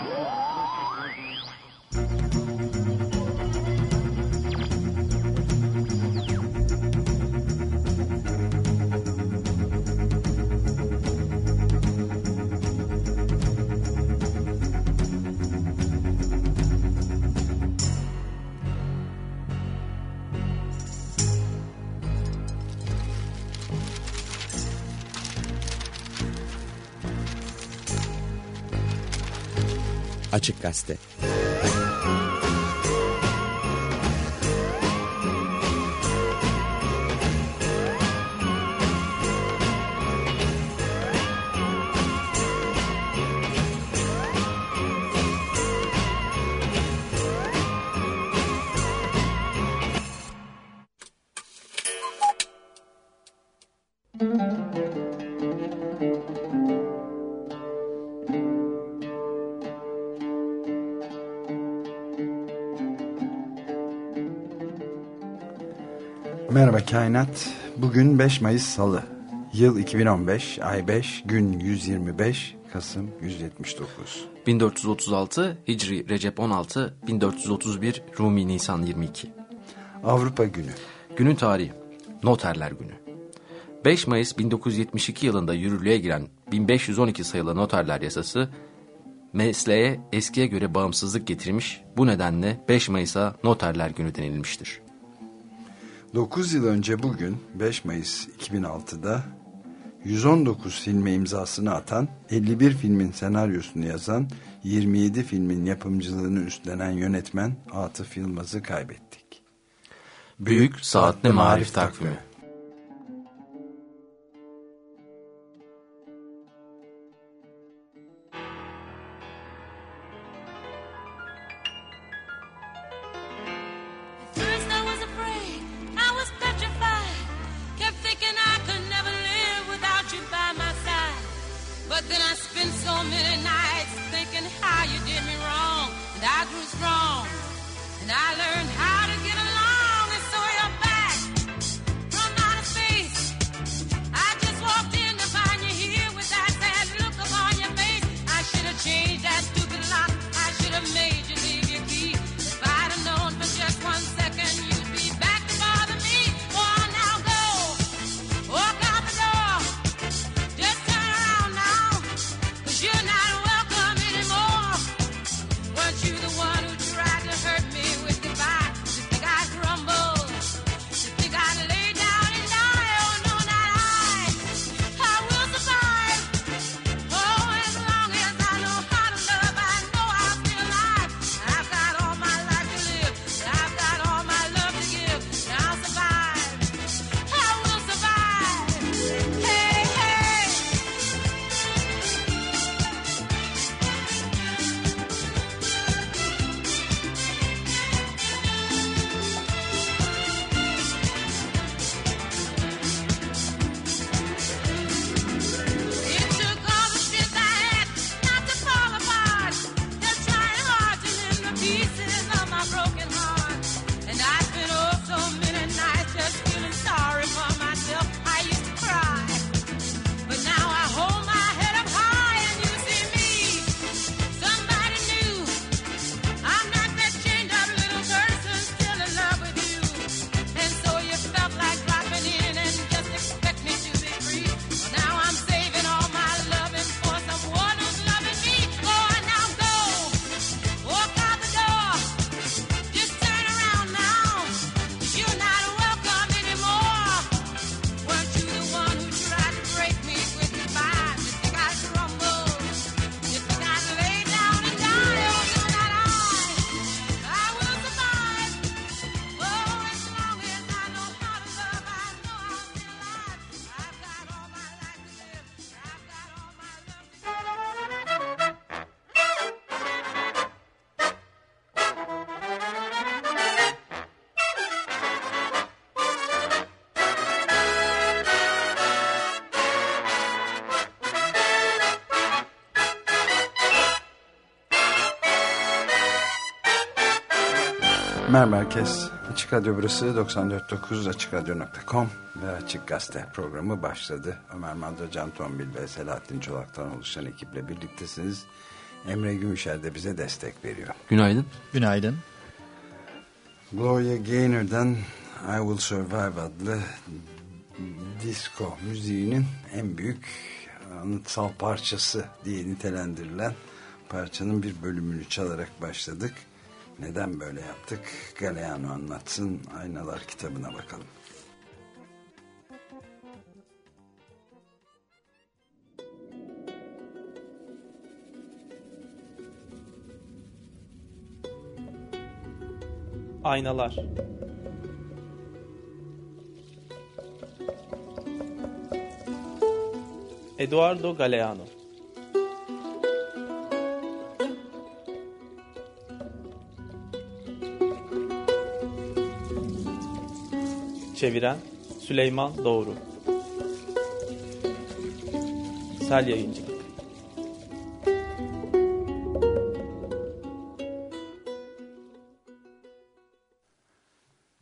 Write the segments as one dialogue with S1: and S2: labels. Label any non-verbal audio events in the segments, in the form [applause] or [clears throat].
S1: Yeah. Açık Gazete.
S2: Kainat bugün 5 Mayıs Salı. Yıl 2015 Ay 5 Gün 125 Kasım 179
S3: 1436 Hicri Recep 16 1431 Rumi Nisan 22
S2: Avrupa Günü.
S3: Günün tarihi Noterler Günü. 5 Mayıs 1972 yılında yürürlüğe giren 1512 sayılı noterler yasası mesleğe eskiye göre bağımsızlık getirmiş bu nedenle 5 Mayıs'a noterler günü denilmiştir.
S2: 9 yıl önce bugün 5 Mayıs 2006'da 119 filme imzasını atan, 51 filmin senaryosunu yazan, 27 filmin yapımcılığını üstlenen yönetmen Atıf Yılmaz'ı kaybettik.
S3: Büyük Saatli Marif Takvimi
S2: Mer Merkez Açık Radyo burası 94.9 AçıkRadyo.com ve Açık Gazete programı başladı. Ömer Madra, Can Tombil ve Selahattin Çolak'tan oluşan ekiple birliktesiniz. Emre Gümüşer de bize destek veriyor.
S4: Günaydın.
S5: Günaydın.
S2: Gloria Gaynor'dan I Will Survive adlı disco müziğinin en büyük anıtsal parçası diye nitelendirilen parçanın bir bölümünü çalarak başladık. Neden böyle yaptık? Galeano anlatsın Aynalar kitabına bakalım.
S6: Aynalar Eduardo Galeano Çeviren Süleyman Doğru Sel Yayıncılık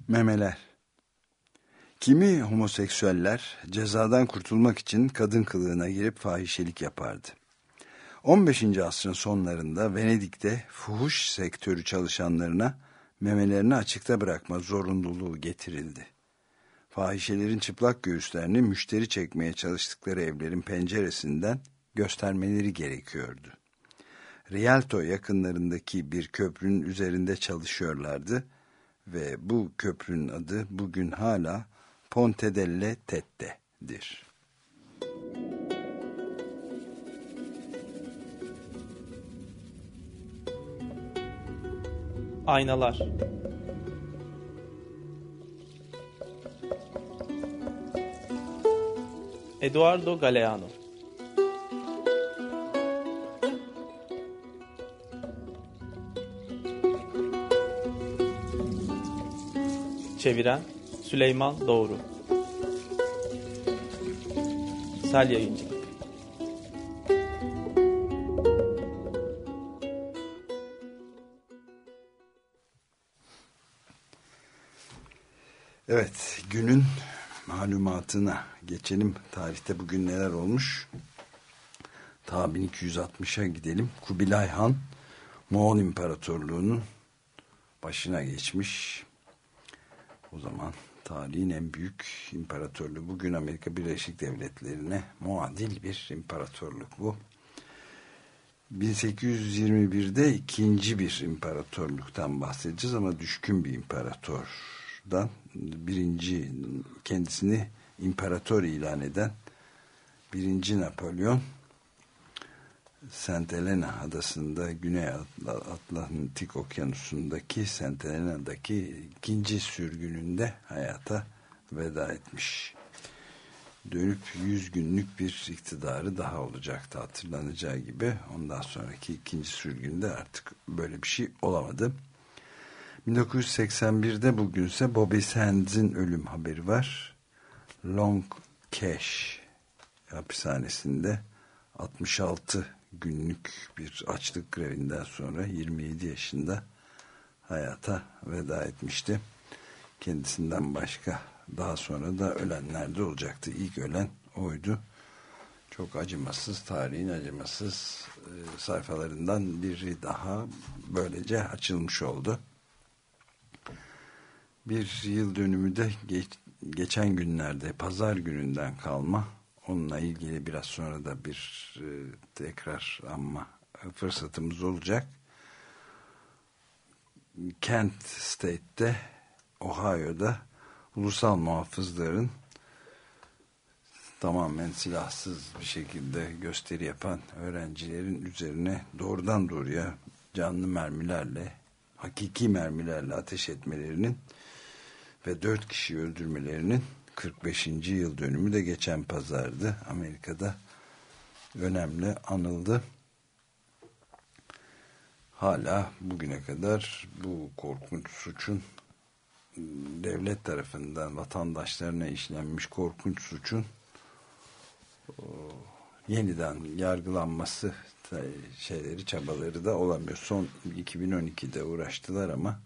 S2: Memeler Kimi homoseksüeller cezadan kurtulmak için kadın kılığına girip fahişelik yapardı. 15. asrın sonlarında Venedik'te fuhuş sektörü çalışanlarına memelerini açıkta bırakma zorunluluğu getirildi. Fahişelerin çıplak göğüslerini müşteri çekmeye çalıştıkları evlerin penceresinden göstermeleri gerekiyordu. Rialto yakınlarındaki bir köprünün üzerinde çalışıyorlardı ve bu köprünün adı bugün hala Ponte delle Tette'dir.
S6: Aynalar Eduardo Galeano. Çeviren Süleyman Doğru. Sel Yayıncılık
S2: Evet, günün malumatına geçelim. Tarihte bugün neler olmuş? Ta 1260'a gidelim. Kubilay Han, Moğol İmparatorluğu'nun başına geçmiş. O zaman tarihin en büyük imparatorluğu. Bugün Amerika Birleşik Devletleri'ne muadil bir imparatorluk bu. 1821'de ikinci bir imparatorluktan bahsedeceğiz ama düşkün bir imparatordan birinci kendisini imparator ilan eden birinci Napolyon Saint Helena adasında Güney Atlantik Okyanusu'ndaki Saint Helena'daki ikinci sürgününde hayata veda etmiş. Dönüp yüz günlük bir iktidarı daha olacaktı hatırlanacağı gibi. Ondan sonraki ikinci sürgünde artık böyle bir şey olamadı. 1981'de bugünse Bobby Sands'in ölüm haberi var. Long Cash hapishanesinde 66 günlük bir açlık grevinden sonra 27 yaşında hayata veda etmişti. Kendisinden başka daha sonra da ölenler de olacaktı. İlk ölen oydu. Çok acımasız, tarihin acımasız e, sayfalarından biri daha böylece açılmış oldu. Bir yıl dönümü de geç, geçen günlerde pazar gününden kalma onunla ilgili biraz sonra da bir e, tekrar ama fırsatımız olacak. Kent State'te Ohio'da ulusal muhafızların tamamen silahsız bir şekilde gösteri yapan öğrencilerin üzerine doğrudan doğruya canlı mermilerle hakiki mermilerle ateş etmelerinin ve dört kişi öldürmelerinin 45. yıl dönümü de geçen pazardı. Amerika'da önemli anıldı. Hala bugüne kadar bu korkunç suçun devlet tarafından vatandaşlarına işlenmiş korkunç suçun yeniden yargılanması şeyleri çabaları da olamıyor. Son 2012'de uğraştılar ama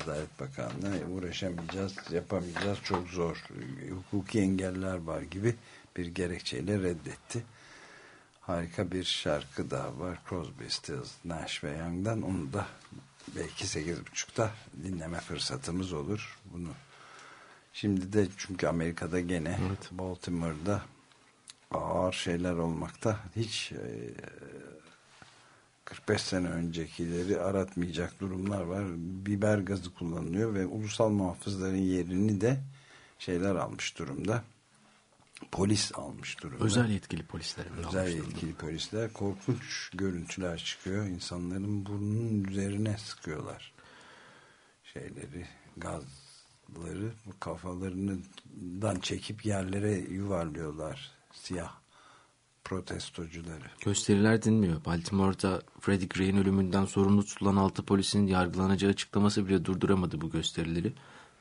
S2: Adalet Bakanlığı uğraşamayacağız, yapamayacağız, çok zor, hukuki engeller var gibi bir gerekçeyle reddetti. harika bir şarkı daha var. Crosby, Stills, Nash ve Young'dan. Onu da belki 8.30'da dinleme fırsatımız olur. Bunu şimdi de çünkü Amerika'da gene Baltimore'da ağır şeyler olmakta. Hiç e, 45 sene öncekileri aratmayacak durumlar var. Biber gazı kullanılıyor ve ulusal muhafızların yerini de şeyler almış durumda. Polis almış durumda.
S4: Özel yetkili polisler.
S2: Özel yetkili polisler korkunç görüntüler çıkıyor. İnsanların burnunun üzerine sıkıyorlar. Şeyleri, gazları kafalarından çekip yerlere yuvarlıyorlar. Siyah protestocuları.
S4: Gösteriler dinmiyor. Baltimore'da Freddie Gray'in ölümünden sorumlu tutulan 6 polisin yargılanacağı açıklaması bile durduramadı bu gösterileri.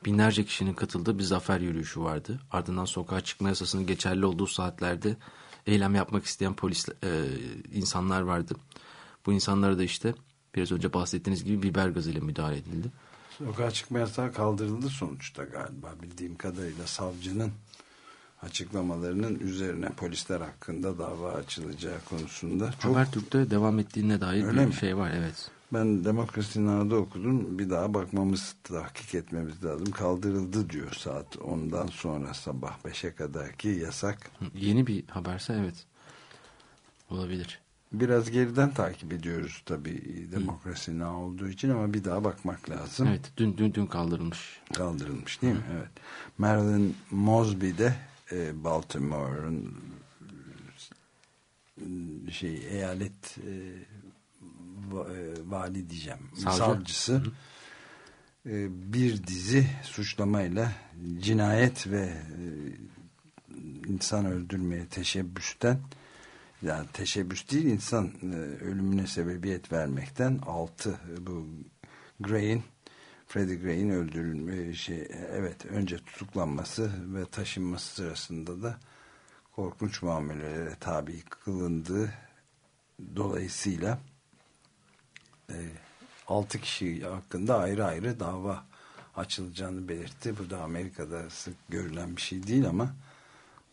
S4: Binlerce kişinin katıldığı bir zafer yürüyüşü vardı. Ardından sokağa çıkma yasasının geçerli olduğu saatlerde eylem yapmak isteyen polis e, insanlar vardı. Bu insanlara da işte biraz önce bahsettiğiniz gibi biber gazıyla müdahale edildi.
S2: Sokağa çıkma yasağı kaldırıldı sonuçta galiba bildiğim kadarıyla savcının açıklamalarının üzerine polisler hakkında dava açılacağı konusunda çok
S4: Habertürk'te devam ettiğine dair
S2: Öyle
S4: bir
S2: mi?
S4: şey var evet.
S2: ben demokrasinin ağda okudum bir daha bakmamız tahkik etmemiz lazım kaldırıldı diyor saat 10'dan sonra sabah 5'e kadarki yasak
S4: Hı, Yeni bir haberse evet. Olabilir.
S2: biraz geriden takip ediyoruz tabi demokrasinin ağı olduğu için ama bir daha bakmak lazım
S4: Evet dün dün dün kaldırılmış.
S2: kaldırılmış değil mi? Evet. Marilyn Mosby de e, Baltimore'un e, şey eyalet e, e, vali diyeceğim
S4: Savcı.
S2: savcısı e, bir dizi suçlamayla cinayet ve e, insan öldürmeye teşebbüsten yani teşebbüs değil insan e, ölümüne sebebiyet vermekten altı e, bu Gray'in Freddie Gray'in öldürülme şey evet önce tutuklanması ve taşınması sırasında da korkunç muamelelere tabi kılındığı dolayısıyla e, 6 kişi hakkında ayrı ayrı dava açılacağını belirtti. Bu da Amerika'da sık görülen bir şey değil ama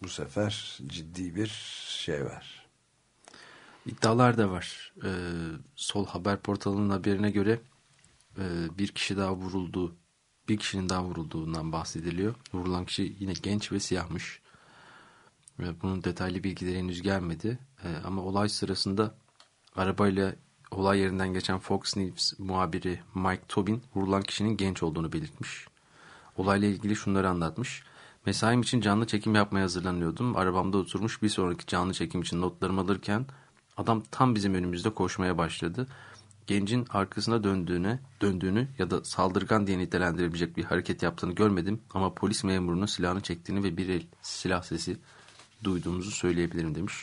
S2: bu sefer ciddi bir şey var.
S4: İddialar da var. Ee, Sol Haber portalının haberine göre bir kişi daha vuruldu. Bir kişinin daha vurulduğundan bahsediliyor. Vurulan kişi yine genç ve siyahmış. Ve bunun detaylı bilgileri henüz gelmedi. Ee, ama olay sırasında arabayla olay yerinden geçen Fox News muhabiri Mike Tobin vurulan kişinin genç olduğunu belirtmiş. Olayla ilgili şunları anlatmış. Mesaim için canlı çekim yapmaya hazırlanıyordum. Arabamda oturmuş bir sonraki canlı çekim için notlarımı alırken adam tam bizim önümüzde koşmaya başladı. Gencin arkasına döndüğüne, döndüğünü ya da saldırgan diye nitelendirebilecek bir hareket yaptığını görmedim ama polis memurunun silahını çektiğini ve bir el silah sesi duyduğumuzu söyleyebilirim demiş.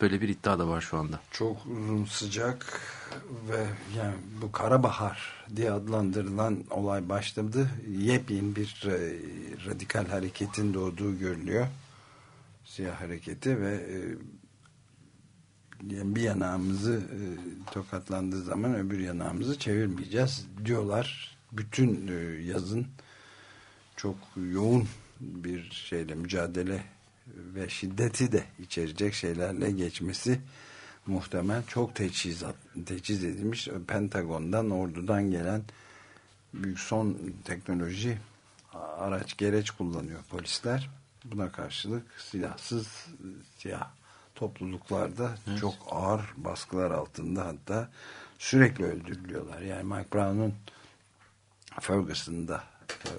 S4: Böyle bir iddia da var şu anda.
S2: çok uzun sıcak ve yani bu Karabahar diye adlandırılan olay başladı. Yepyeni bir e, radikal hareketin doğduğu görülüyor. Siyah hareketi ve e, bir yanağımızı e, tokatlandığı zaman öbür yanağımızı çevirmeyeceğiz diyorlar. Bütün e, yazın çok yoğun bir şeyle mücadele ve şiddeti de içerecek şeylerle geçmesi muhtemel çok teçhizat, teçhiz edilmiş Pentagon'dan ordudan gelen büyük son teknoloji araç gereç kullanıyor polisler buna karşılık silahsız siyah topluluklarda çok ağır baskılar altında hatta sürekli öldürülüyorlar yani Mike Brown'un Ferguson'da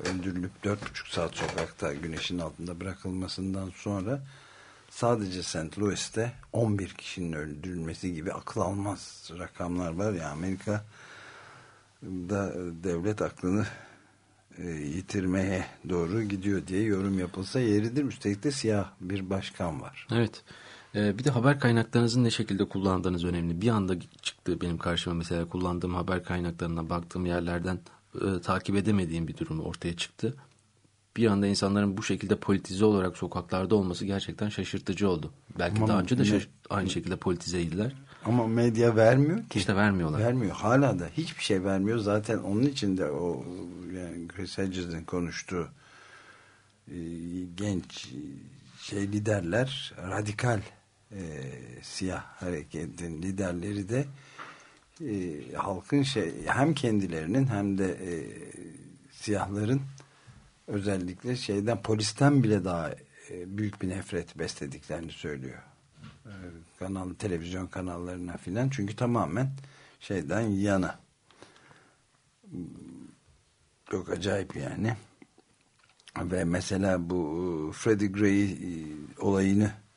S2: öldürülüp dört buçuk saat sokakta güneşin altında bırakılmasından sonra sadece St. Louis'te 11 kişinin öldürülmesi gibi akıl almaz rakamlar var ya Amerika da devlet aklını e, yitirmeye doğru gidiyor diye yorum yapılsa yeridir. Üstelik de siyah bir başkan var.
S4: Evet. Bir de haber kaynaklarınızın ne şekilde kullandığınız önemli. Bir anda çıktı benim karşıma mesela kullandığım haber kaynaklarına baktığım yerlerden e, takip edemediğim bir durum ortaya çıktı. Bir anda insanların bu şekilde politize olarak sokaklarda olması gerçekten şaşırtıcı oldu. Belki
S2: Ama
S4: daha önce de şaş- aynı şekek'de politizeydiler.
S2: Ama medya vermiyor ki.
S4: İşte vermiyorlar.
S2: Vermiyor. Hala da hiçbir şey vermiyor. Zaten onun için de o yani Hedges'in konuştuğu e, genç şey liderler radikal e, siyah hareketin liderleri de e, halkın şey hem kendilerinin hem de e, siyahların özellikle şeyden polisten bile daha e, büyük bir nefret beslediklerini söylüyor. E, kanal televizyon kanallarına filan çünkü tamamen şeyden yana. Çok acayip yani. Ve mesela bu Freddie Gray e, olayını e,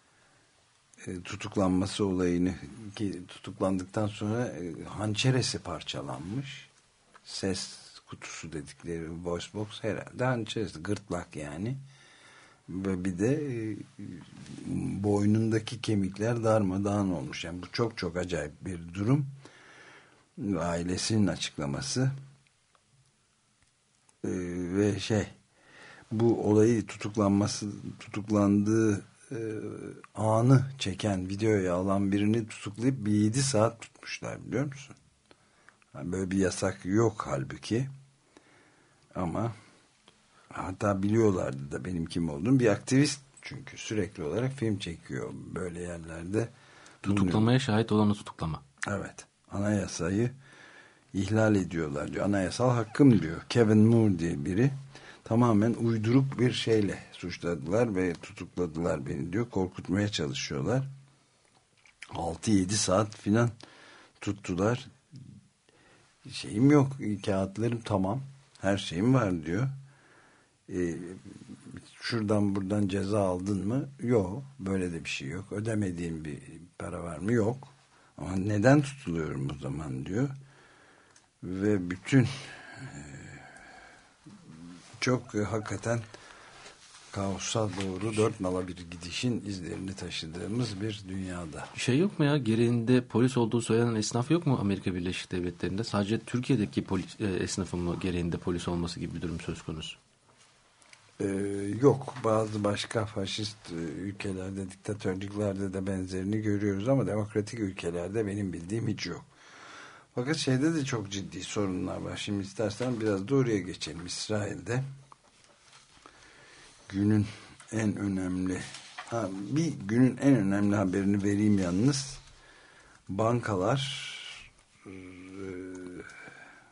S2: tutuklanması olayını ki tutuklandıktan sonra e, hançeresi parçalanmış. Ses kutusu dedikleri voice box herhalde hançeresi gırtlak yani. Ve bir de boynundaki kemikler darmadağın olmuş. Yani bu çok çok acayip bir durum. Ailesinin açıklaması. Ve şey bu olayı tutuklanması tutuklandığı e, anı çeken videoya alan birini tutuklayıp bir 7 saat tutmuşlar biliyor musun? Yani böyle bir yasak yok halbuki ama hatta biliyorlardı da benim kim olduğum bir aktivist çünkü sürekli olarak film çekiyor böyle yerlerde.
S4: Tutuklamaya şahit olanı tutuklama.
S2: Evet. Anayasayı ihlal ediyorlar diyor. Anayasal hakkım diyor. Kevin Moore diye biri tamamen uyduruk bir şeyle suçladılar ve tutukladılar beni diyor. Korkutmaya çalışıyorlar. 6-7 saat filan tuttular. Şeyim yok. Kağıtlarım tamam. Her şeyim var diyor. Ee, şuradan buradan ceza aldın mı? Yok. Böyle de bir şey yok. Ödemediğin bir para var mı? Yok. Ama neden tutuluyorum o zaman diyor. Ve bütün çok e, hakikaten kaosa doğru dört nala bir gidişin izlerini taşıdığımız bir dünyada.
S4: Şey yok mu ya gereğinde polis olduğu söylenen esnaf yok mu Amerika Birleşik Devletleri'nde? Sadece Türkiye'deki polis, e, esnafın mı gereğinde polis olması gibi bir durum söz konusu?
S2: Ee, yok bazı başka faşist e, ülkelerde diktatörlüklerde de benzerini görüyoruz ama demokratik ülkelerde benim bildiğim hiç yok. Fakat şeyde de çok ciddi sorunlar var. Şimdi istersen biraz da oraya geçelim. İsrail'de günün en önemli ha, bir günün en önemli haberini vereyim yalnız. Bankalar e,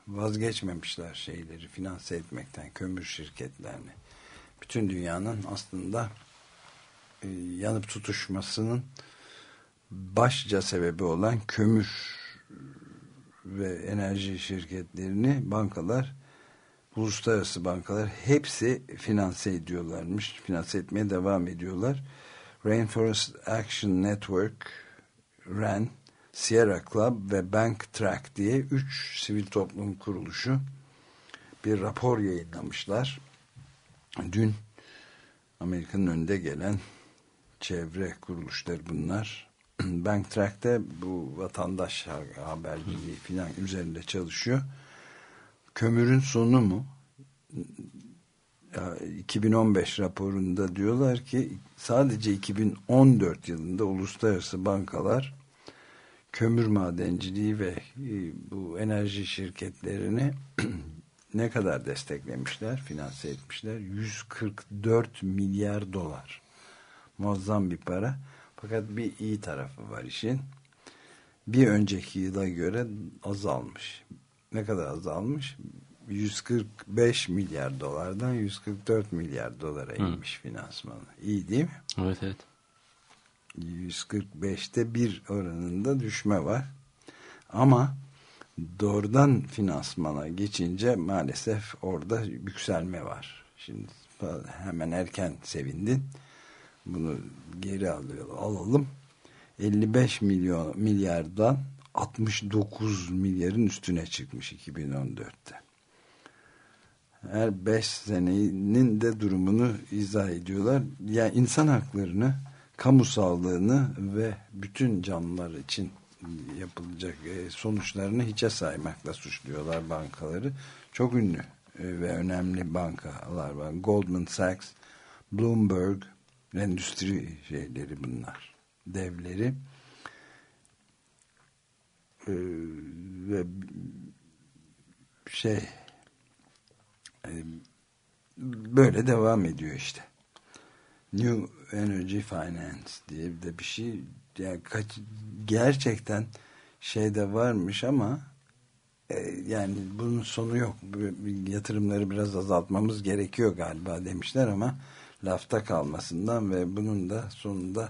S2: vazgeçmemişler şeyleri finanse etmekten, kömür şirketlerini. Bütün dünyanın aslında e, yanıp tutuşmasının başlıca sebebi olan kömür ve enerji şirketlerini bankalar uluslararası bankalar hepsi finanse ediyorlarmış. Finanse etmeye devam ediyorlar. Rainforest Action Network, RAN, Sierra Club ve Bank Track diye üç sivil toplum kuruluşu bir rapor yayınlamışlar. Dün Amerika'nın önde gelen çevre kuruluşları bunlar. [clears throat] Banktrack'te bu vatandaş haberciliği filan üzerinde çalışıyor. Kömürün sonu mu? 2015 raporunda diyorlar ki sadece 2014 yılında uluslararası bankalar kömür madenciliği ve e, bu enerji şirketlerini [clears throat] ne kadar desteklemişler, finanse etmişler? 144 milyar dolar. Muazzam bir para. Fakat bir iyi tarafı var işin. Bir önceki yıla göre azalmış. Ne kadar azalmış? 145 milyar dolardan 144 milyar dolara inmiş Hı. finansmanı. İyi değil mi?
S4: Evet evet.
S2: 145'te bir oranında düşme var. Ama doğrudan finansmana geçince maalesef orada yükselme var. Şimdi hemen erken sevindin bunu geri alıyor, alalım. 55 milyon milyardan 69 milyarın üstüne çıkmış 2014'te. Her 5 senenin de durumunu izah ediyorlar. Yani insan haklarını, kamu sağlığını ve bütün canlılar için yapılacak e, sonuçlarını hiçe saymakla suçluyorlar bankaları. Çok ünlü e, ve önemli bankalar var. Goldman Sachs, Bloomberg, endüstri şeyleri bunlar. Devleri. Ee, ve şey e, böyle devam ediyor işte. New Energy Finance diye de bir şey. Yani kaç, gerçekten şeyde varmış ama e, yani bunun sonu yok. Yatırımları biraz azaltmamız gerekiyor galiba demişler ama lafta kalmasından ve bunun da sonunda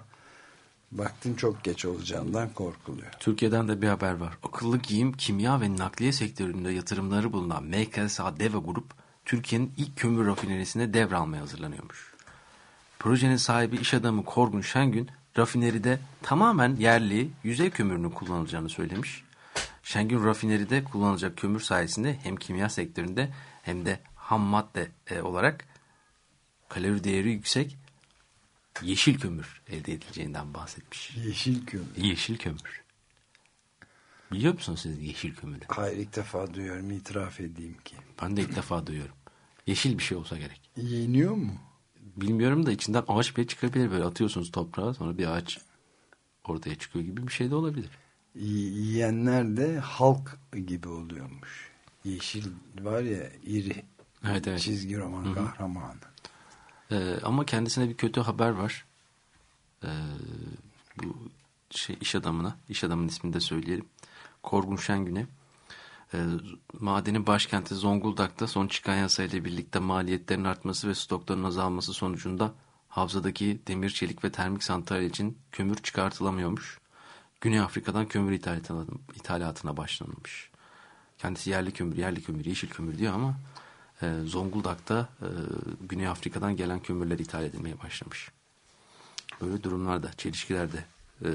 S2: vaktin çok geç olacağından korkuluyor.
S4: Türkiye'den de bir haber var. Akıllı giyim, kimya ve nakliye sektöründe yatırımları bulunan MKSA Deva Grup, Türkiye'nin ilk kömür rafinerisine devralmaya hazırlanıyormuş. Projenin sahibi iş adamı Korgun Şengün, rafineride tamamen yerli yüzey kömürünü kullanılacağını söylemiş. Şengün rafineride kullanılacak kömür sayesinde hem kimya sektöründe hem de ham madde e, olarak kalori değeri yüksek yeşil kömür elde edileceğinden bahsetmiş.
S2: Yeşil kömür.
S4: Yeşil kömür. Biliyor musunuz siz yeşil kömürü?
S2: Hayır ilk defa duyuyorum itiraf edeyim ki.
S4: Ben de ilk defa duyuyorum. Yeşil bir şey olsa gerek.
S2: Yeniyor mu?
S4: Bilmiyorum da içinden ağaç bile çıkabilir böyle atıyorsunuz toprağa sonra bir ağaç ortaya çıkıyor gibi bir şey de olabilir.
S2: Yiyenler de halk gibi oluyormuş. Yeşil var ya iri
S4: Evet, evet.
S2: çizgi roman kahramanı.
S4: Ee, ama kendisine bir kötü haber var. Ee, bu şey iş adamına, iş adamının ismini de söyleyelim. Korgun Şengün'e. Ee, madenin başkenti Zonguldak'ta son çıkan yasayla birlikte maliyetlerin artması ve stokların azalması sonucunda havzadaki demir, çelik ve termik santral için kömür çıkartılamıyormuş. Güney Afrika'dan kömür ithalatına, başlanmış. Kendisi yerli kömür, yerli kömür, yeşil kömür diyor ama Zonguldak'ta e, Güney Afrika'dan gelen kömürler ithal edilmeye başlamış. Böyle durumlarda, çelişkiler de e,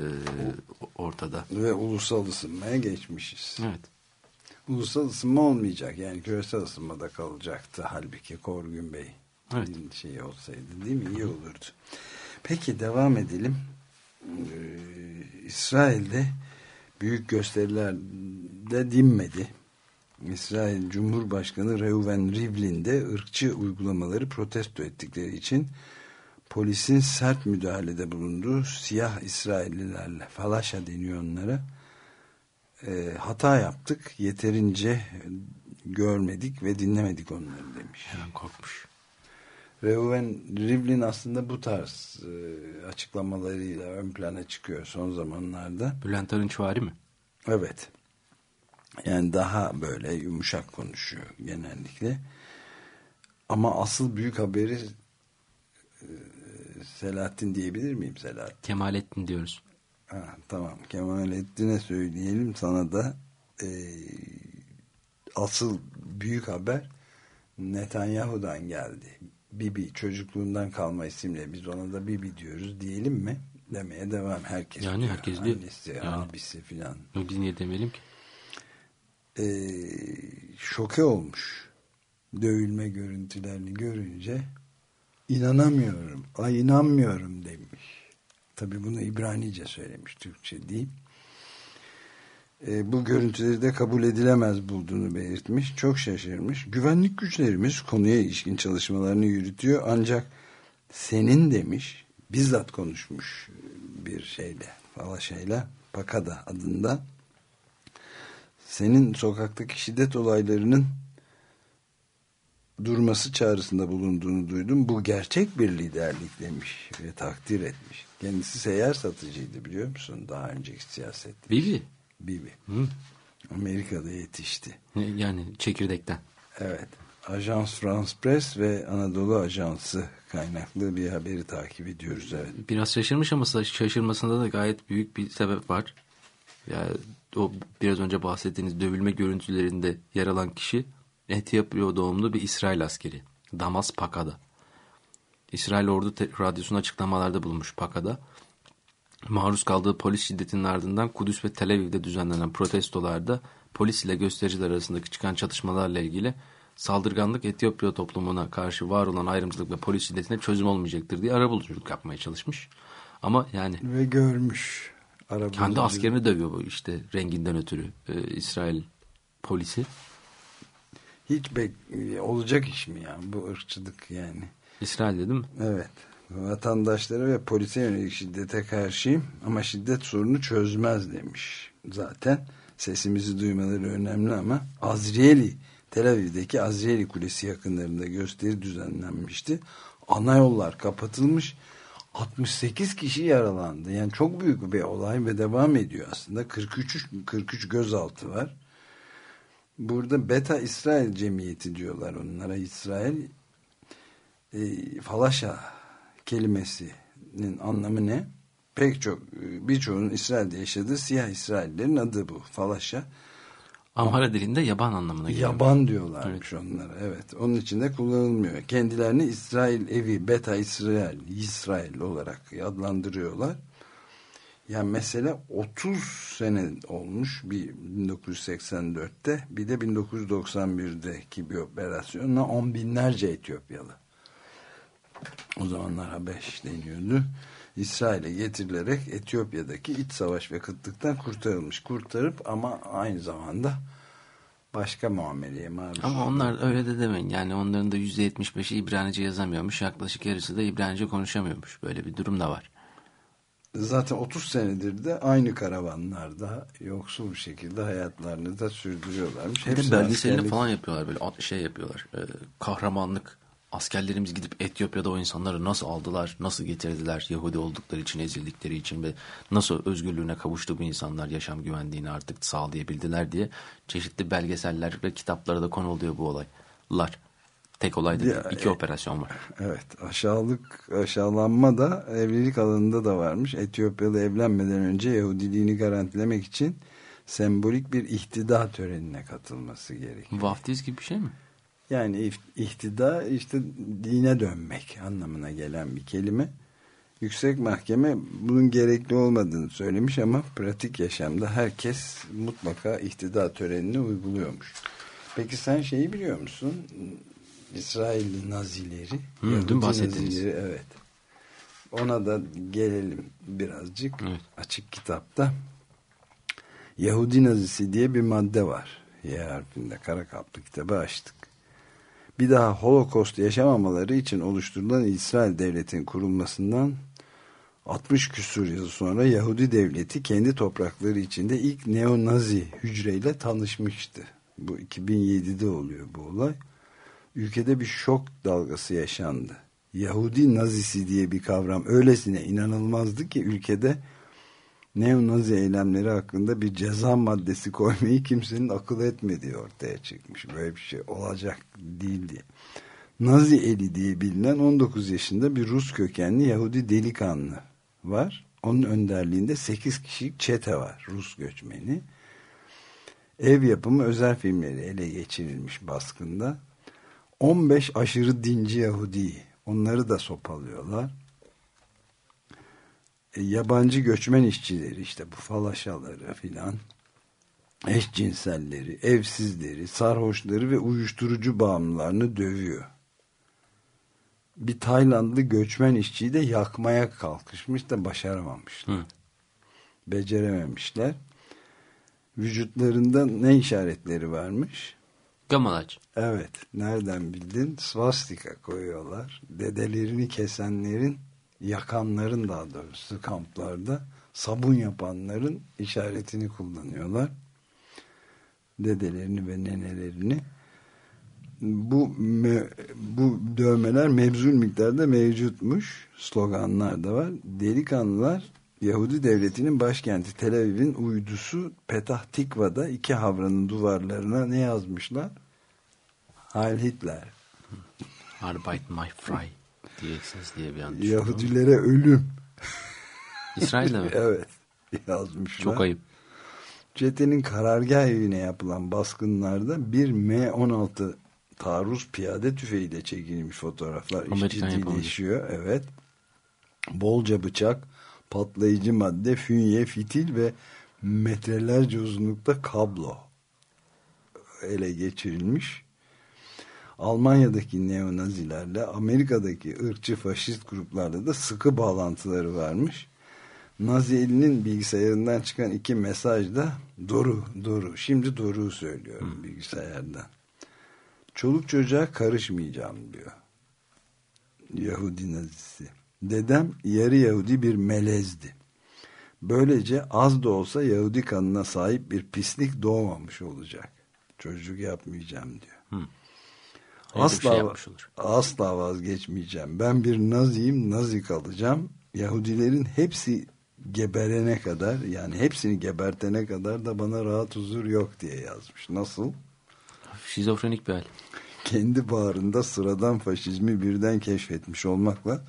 S4: ortada.
S2: Ve ulusal ısınmaya geçmişiz.
S4: Evet.
S2: Ulusal ısınma olmayacak. Yani küresel ısınmada kalacaktı halbuki Korgün Bey.
S4: Evet.
S2: Şey olsaydı değil mi? İyi olurdu. Peki devam edelim. Ee, İsrail'de büyük gösterilerde dinmedi. İsrail Cumhurbaşkanı Reuven Rivlin de ırkçı uygulamaları protesto ettikleri için polisin sert müdahalede bulunduğu siyah İsraillilerle falaşa deniyor onlara e, hata yaptık yeterince görmedik ve dinlemedik onları demiş.
S4: Hemen korkmuş.
S2: Reuven Rivlin aslında bu tarz e, açıklamalarıyla ön plana çıkıyor son zamanlarda.
S4: Bülent Arınçvari mi?
S2: Evet. Yani daha böyle yumuşak konuşuyor genellikle. Ama asıl büyük haberi e, Selahattin diyebilir miyim Selahattin?
S4: Kemalettin diyoruz.
S2: Ha, tamam Kemalettin'e söyleyelim sana da e, asıl büyük haber Netanyahu'dan geldi. Bibi çocukluğundan kalma isimle biz ona da Bibi diyoruz diyelim mi? Demeye devam herkes
S4: Yani
S2: diyor.
S4: herkes diyor.
S2: Annesi,
S4: Yani.
S2: abisi filan.
S4: Biz niye demeyelim ki?
S2: E, şoke olmuş. Dövülme görüntülerini görünce inanamıyorum. Ay inanmıyorum demiş. Tabii bunu İbranice söylemiş Türkçe değil. E, bu görüntüleri de kabul edilemez bulduğunu belirtmiş. Çok şaşırmış. Güvenlik güçlerimiz konuya ilişkin çalışmalarını yürütüyor. Ancak senin demiş bizzat konuşmuş bir şeyle Falaşayla Pakada adında senin sokaktaki şiddet olaylarının durması çağrısında bulunduğunu duydum. Bu gerçek bir liderlik demiş ve takdir etmiş. Kendisi seyyar satıcıydı biliyor musun? Daha önceki siyaset.
S4: Bibi.
S2: Bibi.
S4: Hı?
S2: Amerika'da yetişti.
S4: Yani çekirdekten.
S2: Evet. Ajans France Press ve Anadolu Ajansı kaynaklı bir haberi takip ediyoruz. Evet.
S4: Biraz şaşırmış ama şaşırmasında da gayet büyük bir sebep var. Yani o biraz önce bahsettiğiniz dövülme görüntülerinde yer alan kişi Etiyopya doğumlu bir İsrail askeri. Damas Pakada. İsrail Ordu Radyosu'nun açıklamalarda bulunmuş Pakada. Maruz kaldığı polis şiddetinin ardından Kudüs ve Tel Aviv'de düzenlenen protestolarda polis ile göstericiler arasındaki çıkan çatışmalarla ilgili saldırganlık Etiyopya toplumuna karşı var olan ayrımcılık ve polis şiddetine çözüm olmayacaktır diye arabuluculuk yapmaya çalışmış. Ama yani
S2: Ve görmüş. Araba
S4: kendi askerini dövüyor bu işte renginden ötürü e, İsrail polisi.
S2: Hiç bek olacak iş mi yani bu ırkçılık yani.
S4: İsrail'de değil mi?
S2: Evet. Vatandaşlara ve polise yönelik şiddete karşıyım ama şiddet sorunu çözmez demiş. Zaten sesimizi duymaları önemli ama Azriyeli, Tel Aviv'deki Azriyeli Kulesi yakınlarında gösteri düzenlenmişti. Ana yollar kapatılmış. 68 kişi yaralandı. Yani çok büyük bir olay ve devam ediyor aslında. 43 43 gözaltı var. Burada Beta İsrail Cemiyeti diyorlar onlara. İsrail e, falaşa kelimesinin anlamı ne? Pek çok e, birçoğunun İsrail'de yaşadığı siyah İsraillerin adı bu. Falaşa.
S4: Amhara dilinde yaban anlamına geliyor.
S2: Yaban diyorlarmış onlara. Evet. Onun için de kullanılmıyor. Kendilerini İsrail evi, Beta İsrail, İsrail olarak adlandırıyorlar. Yani mesela 30 sene olmuş bir 1984'te bir de 1991'deki bir operasyonla on binlerce Etiyopyalı. O zamanlar Habeş deniyordu. İsrail'e getirilerek Etiyopya'daki iç savaş ve kıtlıktan kurtarılmış. Kurtarıp ama aynı zamanda başka muameleye maruz.
S4: Ama onlar öyle de demeyin. Yani onların da %75'i İbranice yazamıyormuş. Yaklaşık yarısı da İbranice konuşamıyormuş. Böyle bir durum da var.
S2: Zaten 30 senedir de aynı karavanlarda yoksul bir şekilde hayatlarını da sürdürüyorlarmış.
S4: Bir de belgeselini
S2: askerlik-
S4: falan yapıyorlar böyle şey yapıyorlar. e, kahramanlık. Askerlerimiz gidip Etiyopya'da o insanları nasıl aldılar, nasıl getirdiler Yahudi oldukları için, ezildikleri için ve nasıl özgürlüğüne kavuştu bu insanlar yaşam güvenliğini artık sağlayabildiler diye çeşitli belgeseller ve kitaplara da konu oluyor bu olaylar. Tek olay değil,
S2: Ya,
S4: iki
S2: e-
S4: operasyon var.
S2: Evet aşağılık aşağılanma da evlilik alanında da varmış. Etiyopyalı evlenmeden önce Yahudiliğini garantilemek için sembolik bir ihtida törenine katılması gerekiyor.
S4: Vaftiz gibi bir şey mi?
S2: Yani ihtida işte dine dönmek anlamına gelen bir kelime. Yüksek Mahkeme bunun gerekli olmadığını söylemiş ama pratik yaşamda herkes mutlaka ihtida törenini uyguluyormuş. Peki sen şeyi biliyor musun? İsrail Nazileri.
S4: Hı, dün bahsettiniz.
S2: Nazileri, evet. Ona da gelelim birazcık.
S4: Evet.
S2: Açık kitapta Yahudi Nazisi diye bir madde var. Y harfinde kara kaplı kitabı açtık. Bir daha Holocaust yaşamamaları için oluşturulan İsrail devletinin kurulmasından 60 küsur yıl sonra Yahudi devleti kendi toprakları içinde ilk neo-nazi hücreyle tanışmıştı. Bu 2007'de oluyor bu olay. Ülkede bir şok dalgası yaşandı. Yahudi nazisi diye bir kavram öylesine inanılmazdı ki ülkede neo-nazi eylemleri hakkında bir ceza maddesi koymayı kimsenin akıl etmediği ortaya çıkmış. Böyle bir şey olacak değil diye. Nazi eli diye bilinen 19 yaşında bir Rus kökenli Yahudi delikanlı var. Onun önderliğinde 8 kişilik çete var Rus göçmeni. Ev yapımı özel filmleri ele geçirilmiş baskında. 15 aşırı dinci Yahudi onları da sopalıyorlar. E, yabancı göçmen işçileri işte bu falaşaları filan eşcinselleri, evsizleri, sarhoşları ve uyuşturucu bağımlılarını dövüyor. Bir Taylandlı göçmen işçiyi de yakmaya kalkışmış da başaramamışlar.
S4: Hı.
S2: Becerememişler. Vücutlarında ne işaretleri varmış?
S4: Gamalaç.
S2: Evet. Nereden bildin? Svastika koyuyorlar. Dedelerini kesenlerin, yakanların daha doğrusu kamplarda sabun yapanların işaretini kullanıyorlar. Dedelerini ve nenelerini. Bu me- bu dövmeler mevzul miktarda mevcutmuş. Sloganlar da var. Delikanlılar Yahudi devletinin başkenti Tel Aviv'in uydusu Petah Tikva'da iki havranın duvarlarına ne yazmışlar? Heil Hitler.
S4: Arbeit my Frei diyeceksiniz diye bir an düşündüm.
S2: Yahudilere ölüm.
S4: İsrail'de mi? [laughs]
S2: Evet yazmışlar.
S4: Çok ayıp.
S2: Çetenin karargah evine yapılan baskınlarda bir M16 taarruz piyade tüfeğiyle çekilmiş fotoğraflar.
S4: Amerikan
S2: ciddileşiyor. Evet. Bolca bıçak, patlayıcı madde, fünye, fitil ve metrelerce uzunlukta kablo ele geçirilmiş. Almanya'daki neonazilerle Amerika'daki ırkçı faşist gruplarla da sıkı bağlantıları varmış. Nazi elinin bilgisayarından çıkan iki mesajda Doru, Doru. Şimdi Doru'yu söylüyorum bilgisayardan. Çoluk çocuğa karışmayacağım diyor. Yahudi nazisi. Dedem yarı Yahudi bir melezdi. Böylece az da olsa Yahudi kanına sahip bir pislik doğmamış olacak. Çocuk yapmayacağım diyor.
S4: Öyle bir
S2: Asla,
S4: şey yapmış olur.
S2: asla vazgeçmeyeceğim. Ben bir naziyim, nazi kalacağım. Yahudilerin hepsi geberene kadar yani hepsini gebertene kadar da bana rahat huzur yok diye yazmış. Nasıl?
S4: Şizofrenik bir hal.
S2: Kendi bağrında sıradan faşizmi birden keşfetmiş olmakla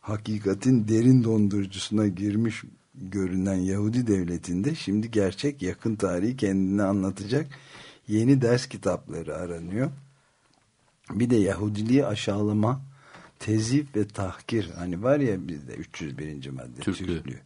S2: hakikatin derin dondurucusuna girmiş görünen Yahudi devletinde şimdi gerçek yakın tarihi kendine anlatacak yeni ders kitapları aranıyor. Bir de Yahudiliği aşağılama, tezif ve tahkir hani var ya bizde 301. madde
S4: Türklüğü.
S2: Türklüğü.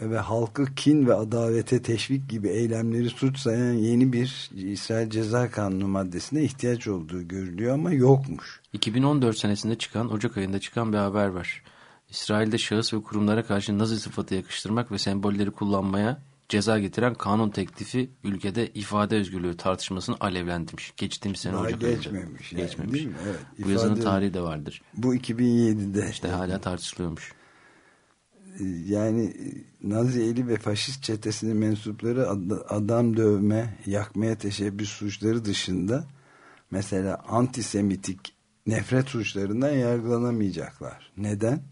S2: Ve halkı kin ve adavete teşvik gibi eylemleri suç sayan yeni bir İsrail Ceza Kanunu maddesine ihtiyaç olduğu görülüyor ama yokmuş.
S4: 2014 senesinde çıkan, Ocak ayında çıkan bir haber var. İsrail'de şahıs ve kurumlara karşı nazi sıfatı yakıştırmak ve sembolleri kullanmaya ceza getiren kanun teklifi ülkede ifade özgürlüğü tartışmasını alevlendirmiş. Geçtiğimiz sene
S2: Daha
S4: Ocak
S2: geçmemiş yani,
S4: Geçmemiş.
S2: değil mi? Evet,
S4: Bu yazının
S2: ifade-
S4: tarihi de vardır.
S2: Bu 2007'de.
S4: İşte hala tartışılıyormuş.
S2: yani Nazi eli ve faşist çetesinin mensupları ad- adam dövme, yakmaya teşebbüs suçları dışında mesela antisemitik nefret suçlarından yargılanamayacaklar. Neden?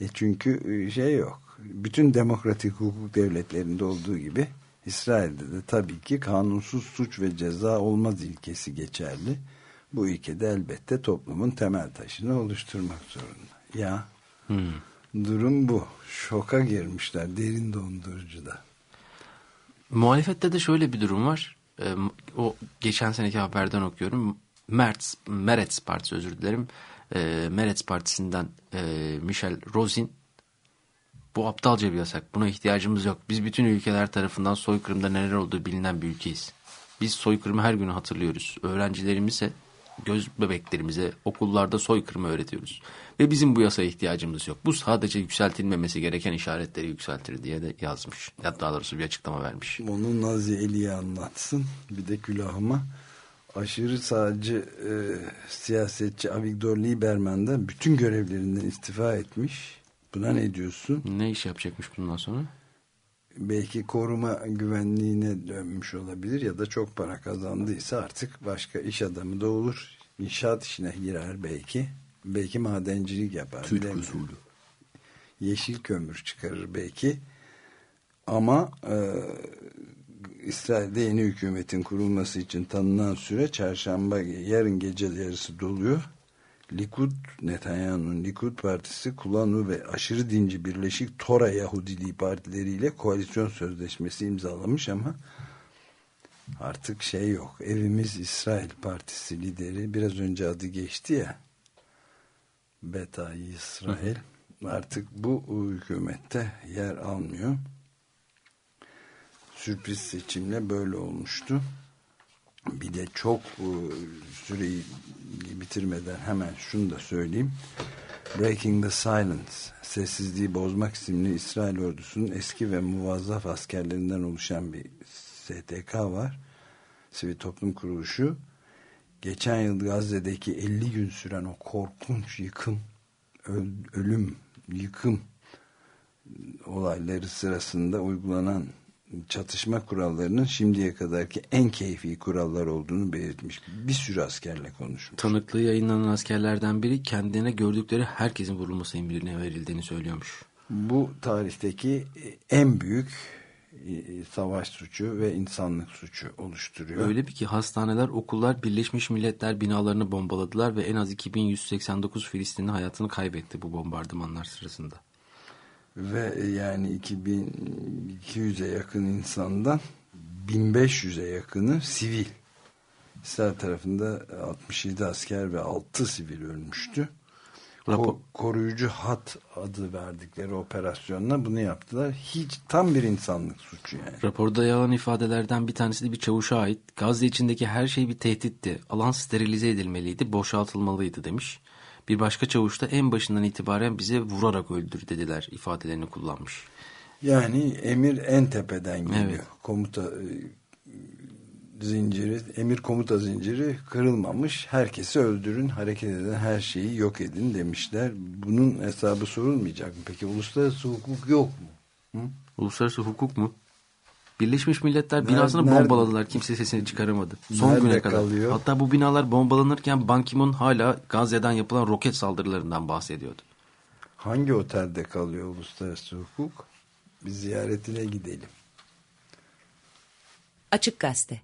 S2: E çünkü e, şey yok. Bütün demokratik hukuk devletlerinde olduğu gibi İsrail'de de tabii ki kanunsuz suç ve ceza olmaz ilkesi geçerli. Bu ilke de elbette toplumun temel taşını oluşturmak zorunda. Ya durum bu. Şoka girmişler derin dondurucuda.
S4: Muhalefette de şöyle bir durum var. Ee, o geçen seneki haberden okuyorum. Merz, Meretz Partisi özür dilerim. Ee, Meretz Partisi'nden e, Michel Rosin bu aptalca bir yasak. Buna ihtiyacımız yok. Biz bütün ülkeler tarafından soykırımda neler olduğu bilinen bir ülkeyiz. Biz soykırımı her gün hatırlıyoruz. Öğrencilerimize, göz bebeklerimize okullarda soykırımı öğretiyoruz. Ve bizim bu yasaya ihtiyacımız yok. Bu sadece yükseltilmemesi gereken işaretleri yükseltir diye de yazmış. Ya daha doğrusu bir açıklama vermiş.
S2: Onu Nazi Eli'ye anlatsın. Bir de külahıma. Aşırı sağcı e, siyasetçi Avigdor Lieberman da bütün görevlerinden istifa etmiş. Buna ne diyorsun?
S4: Ne iş yapacakmış bundan sonra?
S2: Belki koruma güvenliğine dönmüş olabilir ya da çok para kazandıysa artık başka iş adamı da olur. İnşaat işine girer belki. Belki madencilik yapar. bilemiyorum. Yeşil kömür çıkarır belki. Ama e, İsrail'de yeni hükümetin kurulması için tanınan süre çarşamba yarın gece yarısı doluyor. Likud, Netanyahu'nun Likud partisi Kulanu ve aşırı dinci Birleşik Tora Yahudiliği partileriyle koalisyon sözleşmesi imzalamış ama artık şey yok. Evimiz İsrail partisi lideri biraz önce adı geçti ya Beta İsrail artık bu hükümette yer almıyor. Sürpriz seçimle böyle olmuştu. Bir de çok e, süreyi bitirmeden hemen şunu da söyleyeyim. Breaking the Silence, Sessizliği Bozmak isimli İsrail ordusunun eski ve muvazzaf askerlerinden oluşan bir STK var. Sivil Toplum Kuruluşu. Geçen yıl Gazze'deki 50 gün süren o korkunç yıkım, öl- ölüm, yıkım olayları sırasında uygulanan çatışma kurallarının şimdiye kadarki en keyfi kurallar olduğunu belirtmiş. Bir sürü askerle konuşmuş.
S4: Tanıklığı yayınlanan askerlerden biri kendine gördükleri herkesin vurulması emrine verildiğini söylüyormuş.
S2: Bu tarihteki en büyük e, savaş suçu ve insanlık suçu oluşturuyor.
S4: Öyle bir ki hastaneler, okullar, Birleşmiş Milletler binalarını bombaladılar ve en az 2189 Filistinli hayatını kaybetti bu bombardımanlar sırasında.
S2: Ve yani 2200'e yakın insandan 1500'e yakını sivil. İsrail tarafında 67 asker ve 6 sivil ölmüştü. Ko- koruyucu hat adı verdikleri operasyonla bunu yaptılar. Hiç tam bir insanlık suçu yani.
S4: Raporda yer alan ifadelerden bir tanesi de bir çavuşa ait. Gazze içindeki her şey bir tehditti. Alan sterilize edilmeliydi, boşaltılmalıydı demiş. Bir başka çavuş da en başından itibaren bize vurarak öldür dediler ifadelerini kullanmış.
S2: Yani emir en tepeden geliyor.
S4: Evet.
S2: Komuta e, zinciri, emir komuta zinciri kırılmamış. Herkesi öldürün, hareket eden her şeyi yok edin demişler. Bunun hesabı sorulmayacak mı? Peki uluslararası hukuk yok mu?
S4: Uluslararası hukuk mu? Birleşmiş Milletler binasını
S2: nerede-
S4: bombaladılar. Kimse sesini çıkaramadı. Son
S2: Nerede
S4: güne kadar.
S2: kalıyor?
S4: Hatta bu binalar bombalanırken Ban Ki-moon hala Gazze'den yapılan roket saldırılarından bahsediyordu.
S2: Hangi otelde kalıyor uluslararası hukuk? Bir ziyaretine gidelim.
S5: Açık Gazete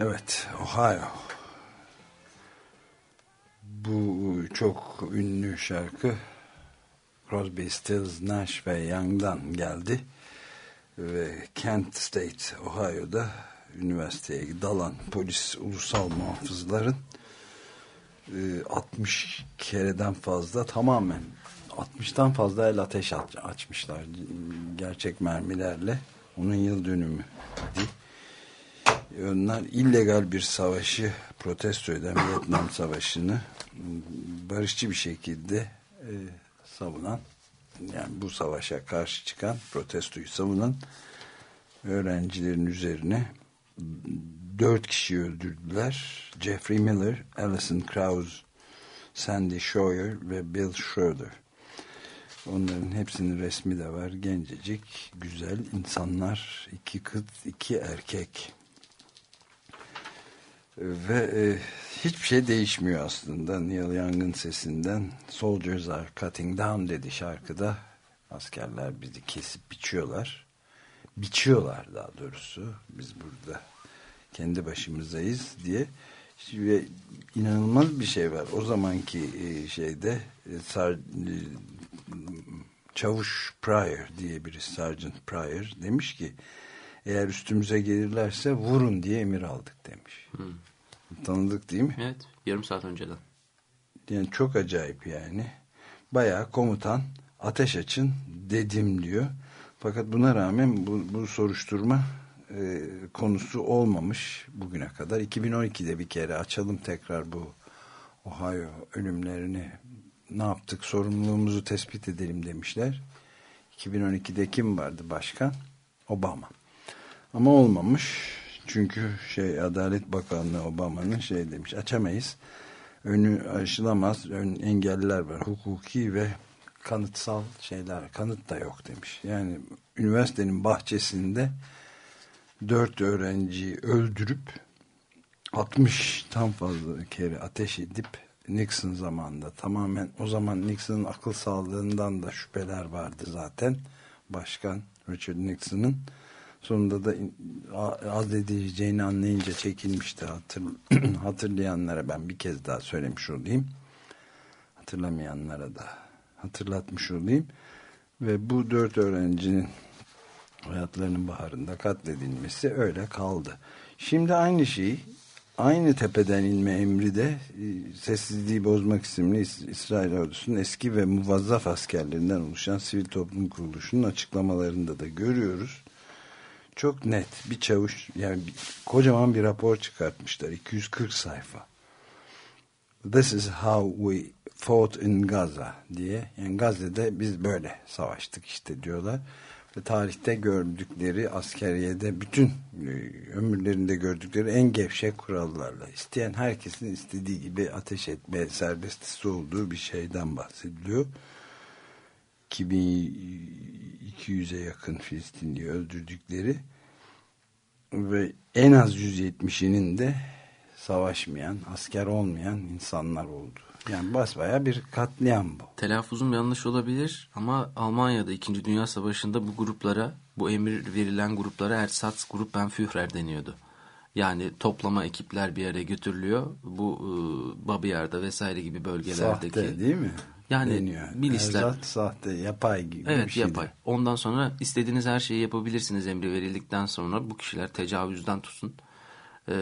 S2: Evet, Ohio. Bu çok ünlü şarkı Crosby, Stills, Nash ve Young'dan geldi. Ve Kent State, Ohio'da üniversiteye dalan polis ulusal muhafızların e, 60 kereden fazla tamamen 60'tan fazla el ateş aç- açmışlar gerçek mermilerle. Onun yıl dönümü değil. Onlar illegal bir savaşı protesto eden Vietnam Savaşı'nı barışçı bir şekilde e, savunan yani bu savaşa karşı çıkan protestoyu savunan öğrencilerin üzerine dört kişi öldürdüler. Jeffrey Miller, Alison Krause, Sandy Schroyer ve Bill Schroeder. Onların hepsinin resmi de var. Gencecik, güzel insanlar. iki kız, iki erkek. Ve e, hiçbir şey değişmiyor aslında. Neil Young'ın sesinden Soldiers are cutting down dedi şarkıda. Askerler bizi kesip biçiyorlar. Biçiyorlar daha doğrusu. Biz burada kendi başımızdayız diye. Ve inanılmaz bir şey var. O zamanki e, şeyde e, sar, e, Çavuş Pryor diye biri Sergeant Pryor demiş ki eğer üstümüze gelirlerse vurun diye emir aldık demiş. Tanıdık değil mi?
S4: Evet. Yarım saat önceden.
S2: Yani çok acayip yani. Bayağı komutan ateş açın dedim diyor. Fakat buna rağmen bu, bu soruşturma e, konusu olmamış bugüne kadar. 2012'de bir kere açalım tekrar bu Ohio ölümlerini ne yaptık sorumluluğumuzu tespit edelim demişler. 2012'de kim vardı başkan? Obama. Ama olmamış. Çünkü şey Adalet Bakanlığı Obama'nın şey demiş açamayız. Önü aşılamaz. Ön engeller var. Hukuki ve kanıtsal şeyler. Kanıt da yok demiş. Yani üniversitenin bahçesinde dört öğrenciyi öldürüp 60'tan fazla kere ateş edip Nixon zamanında tamamen o zaman Nixon'ın akıl sağlığından da şüpheler vardı zaten. Başkan Richard Nixon'ın sonunda da in- a- azledileceğini anlayınca çekilmişti. Hatır, [clears throat] hatırlayanlara ben bir kez daha söylemiş olayım. Hatırlamayanlara da hatırlatmış olayım. Ve bu dört öğrencinin hayatlarının baharında katledilmesi öyle kaldı. Şimdi aynı şey aynı tepeden inme emri de e, sessizliği bozmak isimli İs- İsrail ordusunun eski ve muvazzaf askerlerinden oluşan sivil toplum kuruluşunun açıklamalarında da görüyoruz. Çok net bir çavuş yani bir- kocaman bir rapor çıkartmışlar 240 sayfa. This is how we fought in Gaza diye. Yani Gazze'de biz böyle savaştık işte diyorlar. Ve tarihte gördükleri askeriyede bütün e, ömürlerinde gördükleri en gevşek kurallarla isteyen herkesin istediği gibi ateş etme serbestisi olduğu bir şeyden bahsediliyor. 2200'e yakın Filistinliyi öldürdükleri ve en az 170'inin de savaşmayan, asker olmayan insanlar oldu. Yani basbaya bir katliam bu.
S4: Telaffuzum yanlış olabilir ama Almanya'da 2. Dünya Savaşı'nda bu gruplara, bu emir verilen gruplara Ersatz Gruppenführer deniyordu. Yani toplama ekipler bir araya götürülüyor. Bu e, Babiyar'da vesaire gibi bölgelerdeki.
S2: Sahte değil mi?
S4: Yani
S2: Deniyor.
S4: milisler-
S2: Erzat sahte, yapay gibi bir
S4: Evet
S2: şeydi.
S4: yapay. Ondan sonra istediğiniz her şeyi yapabilirsiniz emri verildikten sonra bu kişiler tecavüzden tutun. e,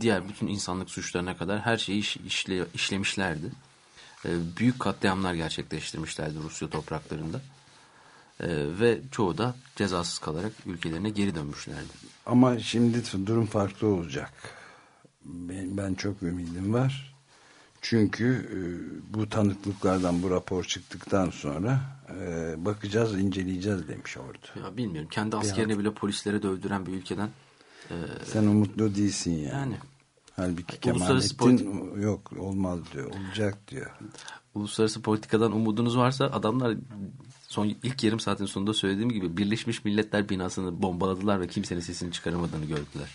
S4: diğer bütün insanlık suçlarına kadar her şeyi iş- işle- işlemişlerdi. E, büyük katliamlar gerçekleştirmişlerdi Rusya topraklarında. E, ve çoğu da cezasız kalarak ülkelerine geri dönmüşlerdi.
S2: Ama şimdi durum farklı olacak. Ben, ben çok ümidim var. Çünkü e, bu tanıklıklardan bu rapor çıktıktan sonra e, bakacağız, inceleyeceğiz demiş ordu.
S4: Ya bilmiyorum kendi askerini bile polislere dövdüren bir ülkeden e,
S2: Sen umutlu değilsin yani.
S4: yani
S2: Halbuki
S4: Uluslararası
S2: Kemalettin yok olmaz diyor, olacak diyor.
S4: uluslararası politikadan umudunuz varsa adamlar son ilk yarım saatin sonunda söylediğim gibi Birleşmiş Milletler binasını bombaladılar ve kimsenin sesini çıkaramadığını gördüler.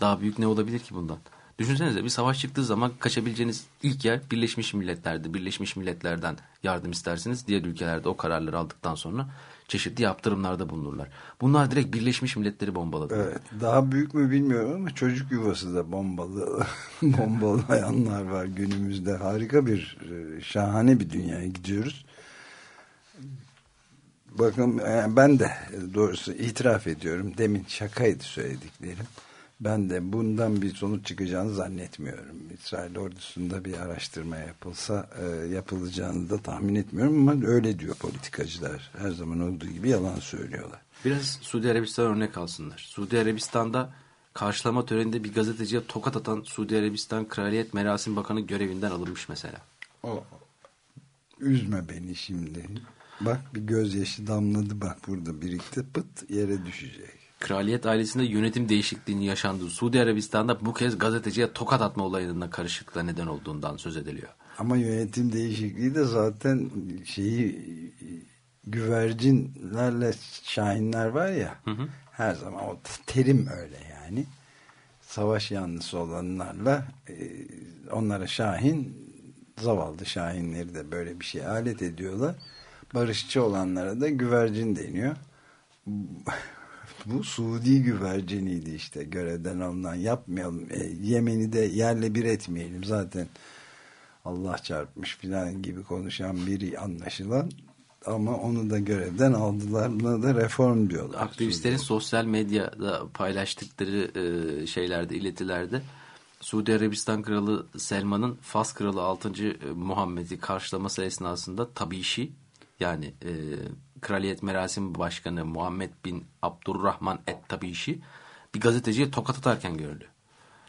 S4: Daha büyük ne olabilir ki bundan? Düşünsenize bir savaş çıktığı zaman kaçabileceğiniz ilk yer Birleşmiş Milletler'di. Birleşmiş Milletler'den yardım istersiniz. Diğer ülkelerde o kararları aldıktan sonra çeşitli yaptırımlarda bulunurlar. Bunlar direkt Birleşmiş Milletleri bombaladı.
S2: Evet, daha büyük mü bilmiyorum ama çocuk yuvası da bombalı [laughs] bombalayanlar var günümüzde. Harika bir, e, şahane bir dünyaya gidiyoruz. Bakın e, ben de doğrusu itiraf ediyorum. Demin şakaydı söylediklerim. Ben de bundan bir sonuç çıkacağını zannetmiyorum. İsrail ordusunda bir araştırma yapılsa e, yapılacağını da tahmin etmiyorum ama öyle diyor politikacılar. Her zaman olduğu gibi yalan söylüyorlar.
S4: Biraz Suudi Arabistan örnek alsınlar. Suudi Arabistan'da karşılama töreninde bir gazeteciye tokat atan Suudi Arabistan Kraliyet Merasim Bakanı görevinden alınmış mesela.
S2: O, üzme beni şimdi. Bak bir gözyaşı damladı bak burada birikti pıt yere düşecek.
S4: Kraliyet ailesinde yönetim değişikliğinin yaşandığı Suudi Arabistan'da bu kez gazeteciye tokat atma olayında karışıklığa neden olduğundan söz ediliyor.
S2: Ama yönetim değişikliği de zaten şeyi güvercinlerle şahinler var ya her zaman o terim öyle yani. Savaş yanlısı olanlarla e, onlara şahin zavallı şahinleri de böyle bir şey alet ediyorlar. Barışçı olanlara da güvercin deniyor. Bu Suudi güverciniydi işte görevden alınan yapmayalım. E, Yemen'i de yerle bir etmeyelim zaten. Allah çarpmış filan gibi konuşan biri anlaşılan ama onu da görevden aldılar. Buna da reform diyorlar.
S4: Aktivistlerin sosyal medyada paylaştıkları e, şeylerde, iletilerde Suudi Arabistan Kralı Selman'ın Fas Kralı 6. Muhammed'i karşılaması esnasında tabişi yani e, Kraliyet Merasim Başkanı Muhammed bin Abdurrahman et-Tabişi bir gazeteciye tokat atarken görüldü.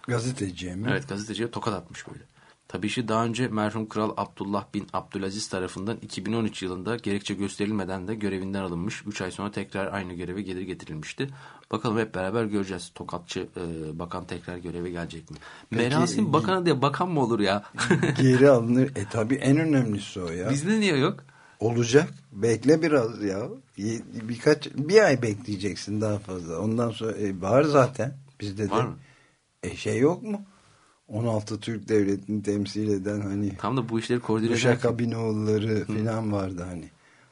S2: Gazeteciye mi?
S4: Evet gazeteciye tokat atmış böyle. Tabii işi daha önce merhum Kral Abdullah bin Abdülaziz tarafından 2013 yılında gerekçe gösterilmeden de görevinden alınmış. 3 ay sonra tekrar aynı göreve gelir getirilmişti. Bakalım hep beraber göreceğiz. Tokatçı e, bakan tekrar göreve gelecek mi? Merasim bakanı diye bakan mı olur ya?
S2: Geri alınır. E tabi en önemlisi o ya.
S4: Bizde niye yok?
S2: Olacak. Bekle biraz ya. Birkaç bir ay bekleyeceksin daha fazla. Ondan sonra e, var zaten bizde de.
S4: Var mı?
S2: E şey yok mu? 16 Türk devletini temsil eden hani
S4: Tam da bu işleri koordine
S2: Uşak
S4: ederken-
S2: Abinoğulları falan vardı hani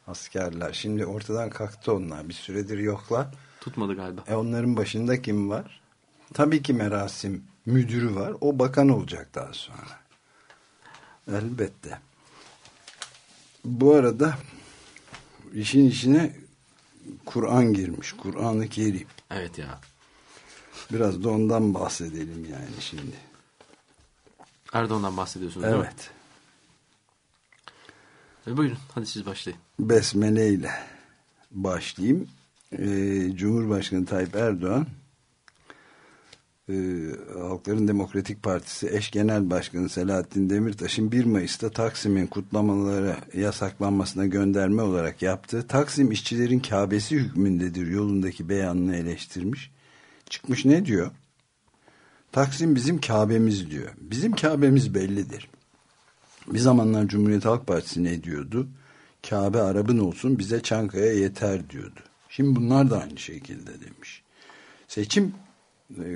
S2: askerler. Şimdi ortadan kalktı onlar. Bir süredir yoklar.
S4: Tutmadı galiba.
S2: E onların başında kim var? Tabii ki merasim müdürü var. O bakan olacak daha sonra. Elbette. Bu arada işin içine Kur'an girmiş. Kur'an-ı Kerim.
S4: Evet ya.
S2: Biraz da ondan bahsedelim yani şimdi.
S4: Erdoğan'dan bahsediyorsunuz değil mi?
S2: Evet.
S4: E, buyurun hadi siz başlayın.
S2: Besmele ile başlayayım. Ee, Cumhurbaşkanı Tayyip Erdoğan e, Halkların Demokratik Partisi eş genel başkanı Selahattin Demirtaş'ın 1 Mayıs'ta Taksim'in kutlamalara yasaklanmasına gönderme olarak yaptığı Taksim işçilerin Kabe'si hükmündedir yolundaki beyanını eleştirmiş. Çıkmış ne diyor? Taksim bizim Kabe'miz diyor. Bizim Kabe'miz bellidir. Bir zamanlar Cumhuriyet Halk Partisi ne diyordu? Kabe Arap'ın olsun bize Çankaya yeter diyordu. Şimdi bunlar da aynı şekilde demiş. Seçim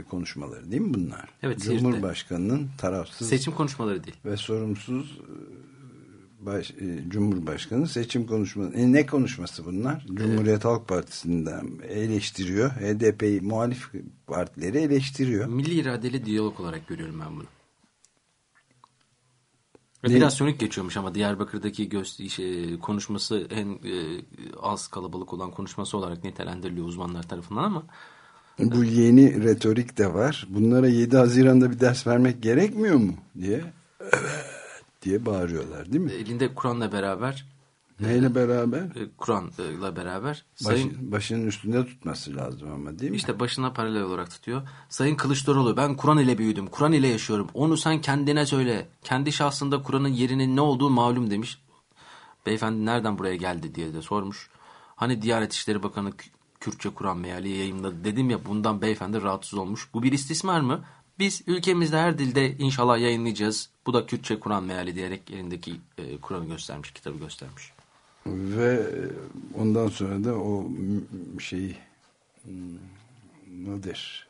S2: konuşmaları değil mi bunlar?
S4: Evet, Siirt'te.
S2: Cumhurbaşkanının tarafsız
S4: Seçim konuşmaları değil.
S2: ve sorumsuz e, baş, e, Cumhurbaşkanı seçim konuşması. E, ne konuşması bunlar? Cumhuriyet Halk Partisi'nden eleştiriyor. HDP'yi muhalif partileri eleştiriyor.
S4: Milli iradeli diyalog olarak görüyorum ben bunu. Ve biraz sönük geçiyormuş ama Diyarbakır'daki şey, konuşması en e, az kalabalık olan konuşması olarak nitelendiriliyor uzmanlar tarafından ama
S2: Bu yeni retorik de var. Bunlara 7 Haziran'da bir ders vermek gerekmiyor mu diye evet diye bağırıyorlar değil mi?
S4: elinde Kur'an'la beraber
S2: Neyle beraber?
S4: e, Kur'an'la beraber
S2: Baş,
S4: Sayın
S2: başının üstünde tutması lazım ama değil mi?
S4: işte başına paralel olarak tutuyor. Sayın Kılıçdaroğlu ben Kur'an ile büyüdüm. Kur'an ile yaşıyorum. Onu sen kendine söyle. Kendi şahsında Kur'an'ın yerinin ne olduğu malum demiş. Beyefendi nereden buraya geldi diye de sormuş. Hani Diyanet İşleri Bakanı Kürtçe Kur'an meali yayınladı. Dedim ya bundan beyefendi rahatsız olmuş. Bu bir istismar mı? Biz ülkemizde her dilde inşallah yayınlayacağız. Bu da Kürtçe Kur'an meali diyerek elindeki e, Kur'an'ı göstermiş, kitabı göstermiş.
S2: Ve ondan sonra da o şey nedir?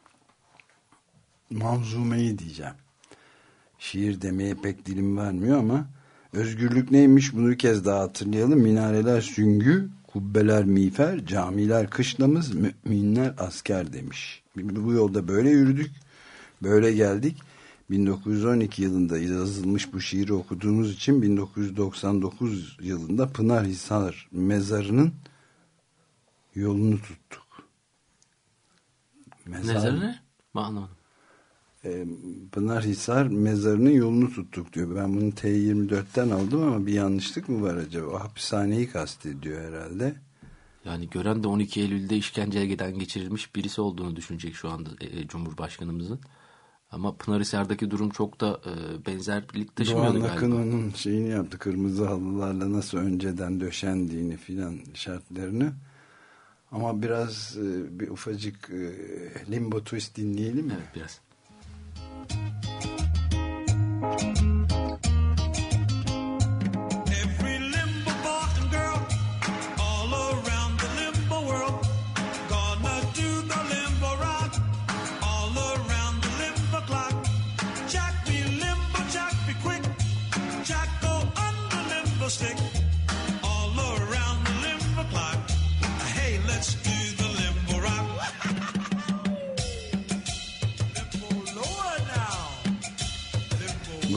S2: Manzumeyi diyeceğim. Şiir demeye pek dilim vermiyor ama özgürlük neymiş bunu bir kez daha hatırlayalım. Minareler süngü, kubbeler miğfer, camiler kışlamız, müminler asker demiş. Bu yolda böyle yürüdük, böyle geldik. 1912 yılında yazılmış bu şiiri okuduğumuz için 1999 yılında Pınarhisar mezarının yolunu tuttuk. Mezar,
S4: Nezarı ne? Ben anlamadım.
S2: E, Pınarhisar mezarının yolunu tuttuk diyor. Ben bunu T24'ten aldım ama bir yanlışlık mı var acaba? Hapishaneyi kastediyor herhalde.
S4: Yani gören de 12 Eylül'de işkenceden geçirilmiş birisi olduğunu düşünecek şu anda e, Cumhurbaşkanımızın. Ama Pınarhisar'daki durum çok da e, benzerlik taşımıyordu
S2: Doğan
S4: galiba.
S2: Akın onun şeyini yaptı. Kırmızı halılarla nasıl önceden döşendiğini filan şartlarını. Ama biraz e, bir ufacık e, limbo twist dinleyelim mi?
S4: Evet biraz.
S5: Thank you.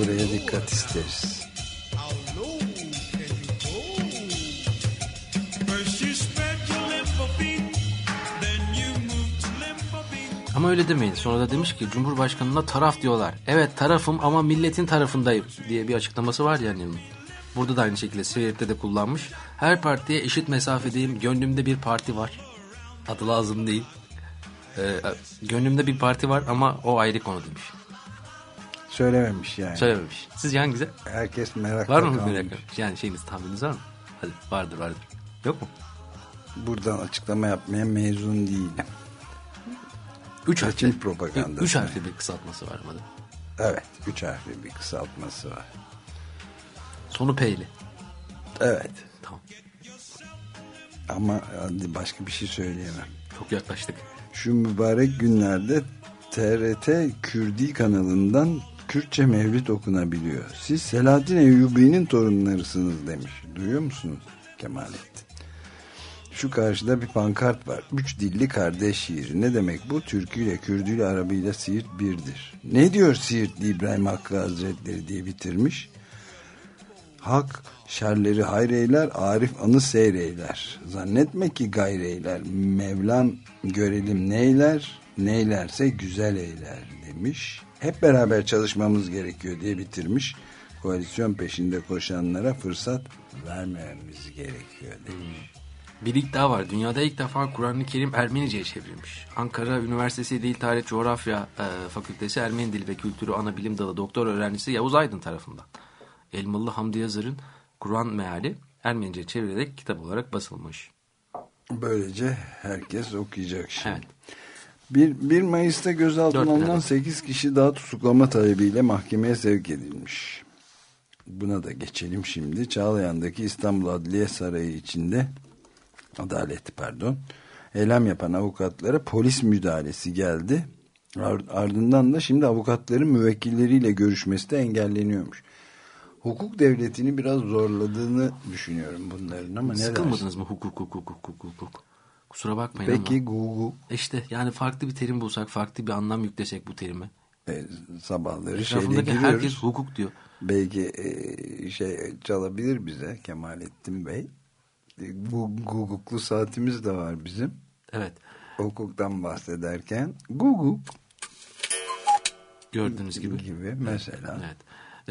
S5: To limbo beat.
S4: Ama öyle demeyin. Sonra da demiş ki Cumhurbaşkanı'na taraf diyorlar. Evet tarafım ama milletin tarafındayım diye bir açıklaması var yani. Burada da aynı şekilde Siirt'te de kullanmış. Her partiye eşit mesafedeyim. Gönlümde bir parti var. Adı lazım değil. Ee, gönlümde bir parti var ama o ayrı konu demiş.
S2: Söylememiş yani.
S4: Söylememiş. Sizce hangisi?
S2: Herkes merakla
S4: Var mı
S2: kalmış.
S4: merak? Yani şeyiniz tahmininiz var mı? Hadi vardır vardır. Yok mu?
S2: Buradan açıklama yapmaya mezun değilim.
S4: Üç
S2: Seçim
S4: harfli.
S2: propagandası.
S4: Üç harfli bir kısaltması var mı?
S2: Evet. Üç harfli bir kısaltması var.
S4: Sonu P'li.
S2: Evet.
S4: Tamam.
S2: Ama başka bir şey söyleyemem.
S4: Çok yaklaştık.
S2: Şu mübarek günlerde TRT Kürdi kanalından Kürtçe mevlid okunabiliyor. Siz Selahattin Eyyubi'nin torunlarısınız demiş. Duyuyor musunuz Kemalettin? Şu karşıda bir pankart var. Üç dilli kardeş şiiri. Ne demek bu? Türküyle, Kürdüyle, Arabıyla Siirt birdir. Ne diyor Siirtli İbrahim Hakkı Hazretleri diye bitirmiş. Hak şerleri hayreyler, Arif anı seyreyler. Zannetme ki gayreyler. Mevlam görelim neyler, neylerse güzel eyler demiş. Hep beraber çalışmamız gerekiyor diye bitirmiş. Koalisyon peşinde koşanlara fırsat vermememiz gerekiyor demiş.
S4: Bir ilk daha var. Dünyada ilk defa Kur'an-ı Kerim Ermenice'ye çevrilmiş. Ankara Üniversitesi Dil Tarih Coğrafya e, Fakültesi Ermeni Dili ve Kültürü Ana Bilim Dalı doktor öğrencisi Yavuz Aydın tarafından. Elmalı Hamdi Yazır'ın Kur'an meali Ermenice çevrilerek kitap olarak basılmış.
S2: Böylece herkes okuyacak şimdi.
S4: Evet.
S2: Bir, 1 Mayıs'ta gözaltına alınan
S4: tane.
S2: 8 kişi daha tutuklama talebiyle mahkemeye sevk edilmiş. Buna da geçelim şimdi. Çağlayan'daki İstanbul Adliye Sarayı içinde adalet pardon eylem yapan avukatlara polis müdahalesi geldi. Ar- Ardından da şimdi avukatların müvekkilleriyle görüşmesi de engelleniyormuş. Hukuk devletini biraz zorladığını düşünüyorum bunların ama ne dersin?
S4: Sıkılmadınız mı hukuk hukuk hukuk hukuk? Kusura bakmayın
S2: Peki
S4: ama.
S2: Google
S4: İşte yani farklı bir terim bulsak, farklı bir anlam yüklesek bu terime.
S2: e, sabahları şeyle giriyoruz.
S4: herkes hukuk diyor.
S2: Belki e, şey çalabilir bize Kemalettin Bey. E, Bu Google'lu saatimiz de var bizim.
S4: Evet.
S2: Hukuktan bahsederken Google
S4: Gördüğünüz gibi.
S2: gibi mesela.
S4: Evet.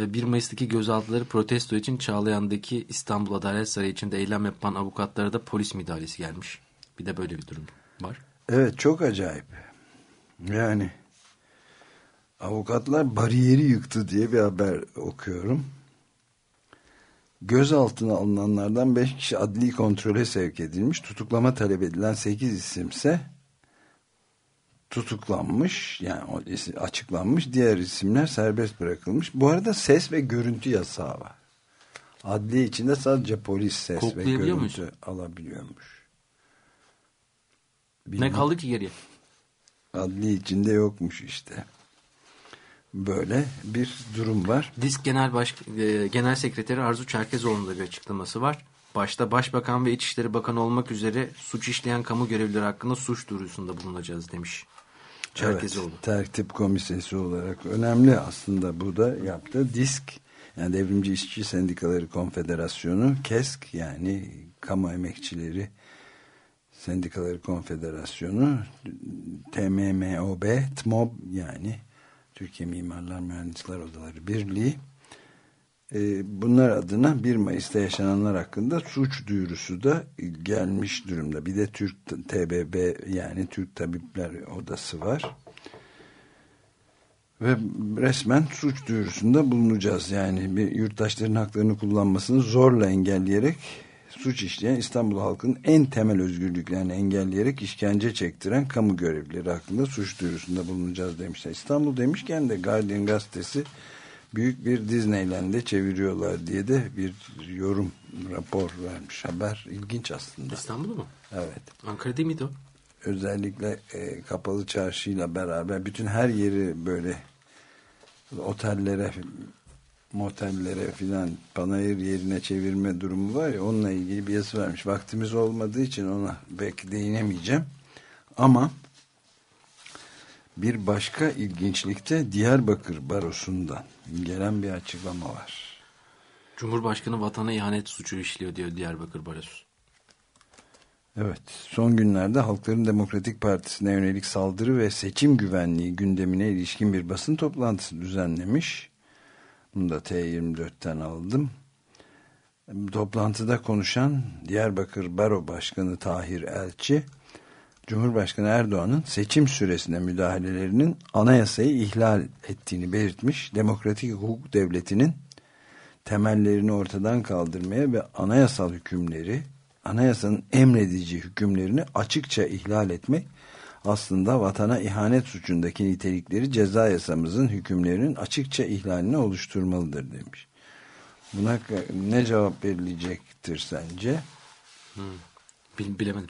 S4: E, 1 Mayıs'taki gözaltıları protesto için Çağlayan'daki İstanbul Adalet Sarayı içinde eylem yapan avukatlara da polis müdahalesi gelmiş. Bir de böyle bir durum var.
S2: Evet çok acayip. Yani avukatlar bariyeri yıktı diye bir haber okuyorum. Gözaltına alınanlardan 5 kişi adli kontrole sevk edilmiş. Tutuklama talep edilen 8 isimse tutuklanmış. Yani açıklanmış. Diğer isimler serbest bırakılmış. Bu arada ses ve görüntü yasağı var. Adli içinde sadece polis ses ve görüntü
S4: muyuz?
S2: alabiliyormuş.
S4: Ne
S2: Bilmem.
S4: kaldı ki geriye?
S2: Adli içinde yokmuş işte. Böyle bir durum var.
S4: Disk Genel Baş e, Genel Sekreteri Arzu Çerkezoğlu'nun da bir açıklaması var. Başta Başbakan ve İçişleri Bakanı olmak üzere suç işleyen kamu görevlileri hakkında suç duyurusunda bulunacağız demiş. Çerkezoğlu.
S2: Evet, tertip komisyesi olarak önemli aslında bu da yaptı. Disk yani Devrimci İşçi Sendikaları Konfederasyonu KESK yani Kamu Emekçileri Sendikaları Konfederasyonu TMMOB TMOB yani Türkiye Mimarlar Mühendisler Odaları Birliği e, bunlar adına 1 Mayıs'ta yaşananlar hakkında suç duyurusu da gelmiş durumda. Bir de Türk TBB yani Türk Tabipler Odası var. Ve resmen suç duyurusunda bulunacağız. Yani bir yurttaşların haklarını kullanmasını zorla engelleyerek suç işleyen İstanbul halkının en temel özgürlüklerini engelleyerek işkence çektiren kamu görevlileri hakkında suç duyurusunda bulunacağız demişler. İstanbul demişken de Guardian gazetesi büyük bir Disneyland'e çeviriyorlar diye de bir yorum rapor vermiş. Haber ilginç aslında.
S4: İstanbul'da mı?
S2: Evet.
S4: Ankara değil miydi o?
S2: Özellikle e, kapalı çarşıyla beraber bütün her yeri böyle otellere motellere filan panayır yerine çevirme durumu var ya onunla ilgili bir yazı vermiş. Vaktimiz olmadığı için ona belki değinemeyeceğim. Ama bir başka ilginçlikte Diyarbakır Barosu'ndan gelen bir açıklama var.
S4: Cumhurbaşkanı vatana ihanet suçu işliyor diyor Diyarbakır Barosu.
S2: Evet, son günlerde Halkların Demokratik Partisi'ne yönelik saldırı ve seçim güvenliği gündemine ilişkin bir basın toplantısı düzenlemiş. Bunu da T24'ten aldım. Toplantıda konuşan Diyarbakır Baro Başkanı Tahir Elçi, Cumhurbaşkanı Erdoğan'ın seçim süresine müdahalelerinin anayasayı ihlal ettiğini belirtmiş. Demokratik hukuk devletinin temellerini ortadan kaldırmaya ve anayasal hükümleri, anayasanın emredici hükümlerini açıkça ihlal etmek aslında vatana ihanet suçundaki nitelikleri ceza yasamızın hükümlerinin açıkça ihlalini oluşturmalıdır demiş. Buna ne cevap verilecektir sence?
S4: Bil- bilemedim.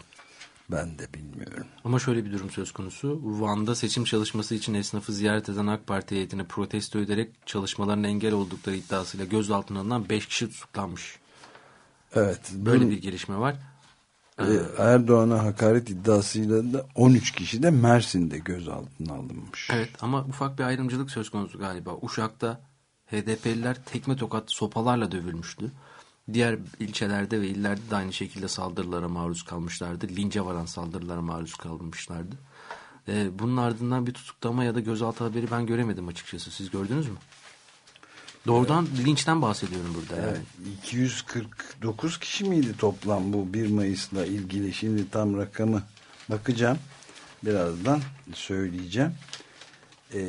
S2: Ben de bilmiyorum.
S4: Ama şöyle bir durum söz konusu. Van'da seçim çalışması için esnafı ziyaret eden AK Parti heyetine protesto ederek çalışmalarına engel oldukları iddiasıyla gözaltına alınan 5 kişi tutuklanmış.
S2: Evet.
S4: Böyle bir gelişme var.
S2: Erdoğan'a hakaret iddiasıyla da 13 kişi de Mersin'de gözaltına alınmış.
S4: Evet ama ufak bir ayrımcılık söz konusu galiba. Uşak'ta HDP'liler tekme tokat sopalarla dövülmüştü. Diğer ilçelerde ve illerde de aynı şekilde saldırılara maruz kalmışlardı. Lince varan saldırılara maruz kalmışlardı. Ee, bunun ardından bir tutuklama ya da gözaltı haberi ben göremedim açıkçası. Siz gördünüz mü? Doğrudan linçten bahsediyorum burada. Yani.
S2: 249 kişi miydi toplam bu 1 Mayıs'la ilgili? Şimdi tam rakamı bakacağım. Birazdan söyleyeceğim. Ee,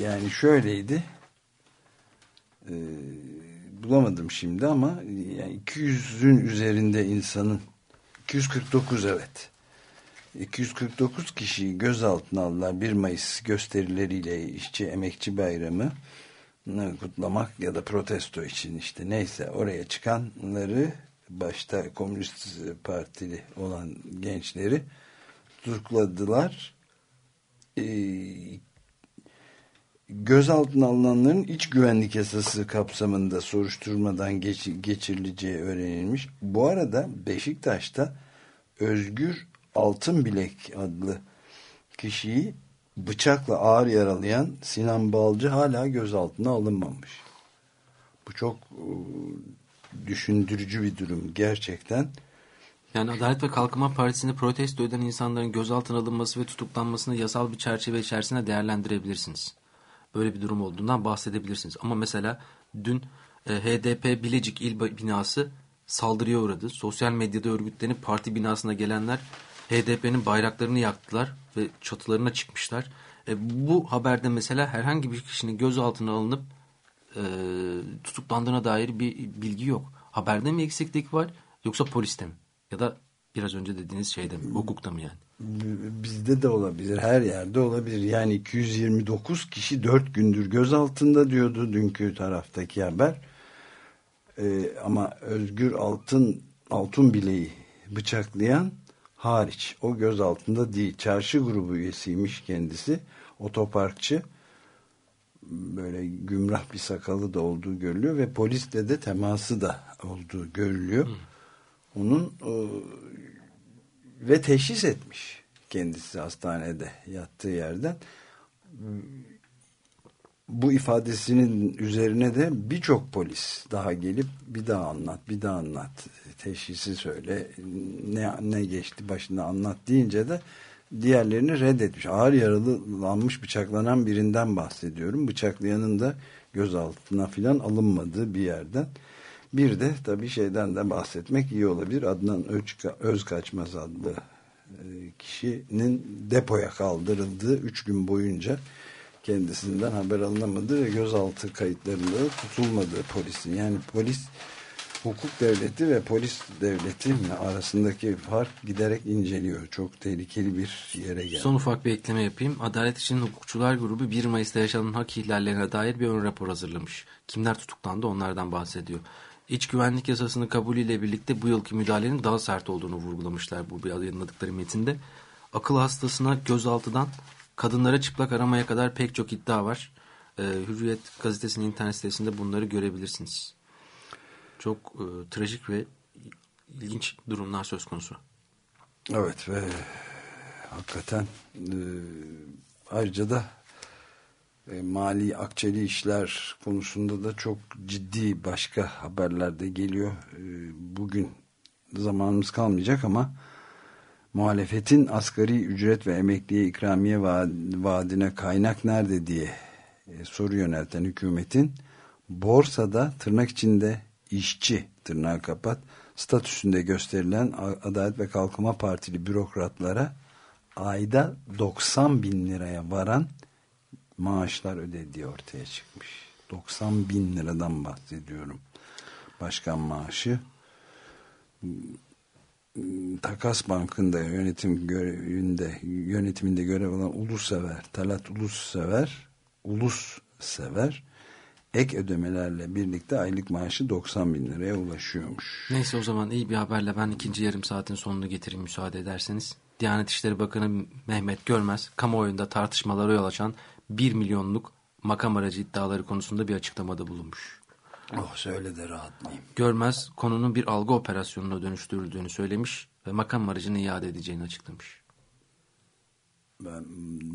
S2: yani şöyleydi. Ee, bulamadım şimdi ama yani 200'ün üzerinde insanın 249 evet. 249 kişiyi gözaltına aldılar 1 Mayıs gösterileriyle işçi emekçi bayramı kutlamak ya da protesto için işte neyse oraya çıkanları başta Komünist Partili olan gençleri tutukladılar. Ee, gözaltına alınanların iç güvenlik yasası kapsamında soruşturmadan geç, geçirileceği öğrenilmiş. Bu arada Beşiktaş'ta Özgür Altınbilek adlı kişiyi bıçakla ağır yaralayan Sinan Balcı hala gözaltına alınmamış. Bu çok e, düşündürücü bir durum gerçekten.
S4: Yani Adalet ve Kalkınma Partisi'ni protesto eden insanların gözaltına alınması ve tutuklanmasını yasal bir çerçeve içerisinde değerlendirebilirsiniz. Böyle bir durum olduğundan bahsedebilirsiniz. Ama mesela dün e, HDP Bilecik İl Binası saldırıya uğradı. Sosyal medyada örgütlenip parti binasına gelenler HDP'nin bayraklarını yaktılar ve çatılarına çıkmışlar. E, bu haberde mesela herhangi bir kişinin gözaltına alınıp e, tutuklandığına dair bir bilgi yok. Haberde mi eksiklik var yoksa poliste mi? Ya da biraz önce dediğiniz şeyde mi? Hukukta mı yani?
S2: Bizde de olabilir, her yerde olabilir. Yani 229 kişi 4 gündür gözaltında diyordu dünkü taraftaki haber. Ee, ama Özgür Altın Altın bileği bıçaklayan hariç. O gözaltında değil. Çarşı grubu üyesiymiş kendisi. Otoparkçı. Böyle gümrah bir sakalı da olduğu görülüyor ve polisle de teması da olduğu görülüyor. Onun e, ve teşhis etmiş kendisi hastanede yattığı yerden. Bu ifadesinin üzerine de birçok polis daha gelip bir daha anlat, bir daha anlat, teşhisi söyle, ne, ne geçti başına anlat deyince de diğerlerini reddetmiş. Ağır yaralanmış, bıçaklanan birinden bahsediyorum. Bıçaklayanın da gözaltına filan alınmadığı bir yerden. Bir de tabii şeyden de bahsetmek iyi olabilir. Adnan Özka, Özkaçmaz adlı e, kişinin depoya kaldırıldığı üç gün boyunca kendisinden haber alınamadığı ve gözaltı kayıtlarında da tutulmadığı polisin. Yani polis hukuk devleti ve polis devleti arasındaki fark giderek inceliyor. Çok tehlikeli bir yere geldi.
S4: Son ufak bir ekleme yapayım. Adalet için Hukukçular Grubu 1 Mayıs'ta yaşanan hak ihlallerine dair bir ön rapor hazırlamış. Kimler tutuklandı onlardan bahsediyor. İç güvenlik yasasının kabulüyle birlikte bu yılki müdahalenin daha sert olduğunu vurgulamışlar bu yayınladıkları metinde. Akıl hastasına gözaltıdan kadınlara çıplak aramaya kadar pek çok iddia var. Ee, Hürriyet gazetesinin internet sitesinde bunları görebilirsiniz. Çok e, trajik ve ilginç durumlar söz konusu.
S2: Evet ve hakikaten e, ayrıca da e, mali akçeli işler konusunda da çok ciddi başka haberler de geliyor. E, bugün zamanımız kalmayacak ama muhalefetin asgari ücret ve emekliye ikramiye vaadine kaynak nerede diye e, soru yönelten hükümetin borsada tırnak içinde işçi tırnağı kapat statüsünde gösterilen Adalet ve Kalkınma Partili bürokratlara ayda 90 bin liraya varan maaşlar ödediği ortaya çıkmış. 90 bin liradan bahsediyorum. Başkan maaşı. Takas Bankı'nda yönetim görevinde yönetiminde görev alan Ulusever, Talat Ulusever, Ulus Sever ek ödemelerle birlikte aylık maaşı 90 bin liraya ulaşıyormuş.
S4: Neyse o zaman iyi bir haberle ben ikinci yarım saatin sonunu getireyim müsaade ederseniz. Diyanet İşleri Bakanı Mehmet Görmez kamuoyunda tartışmalara yol açan 1 milyonluk makam aracı iddiaları konusunda bir açıklamada bulunmuş.
S2: Oh söyle de rahatlayayım.
S4: Görmez konunun bir algı operasyonuna dönüştürüldüğünü söylemiş ve makam aracını iade edeceğini açıklamış.
S2: Ben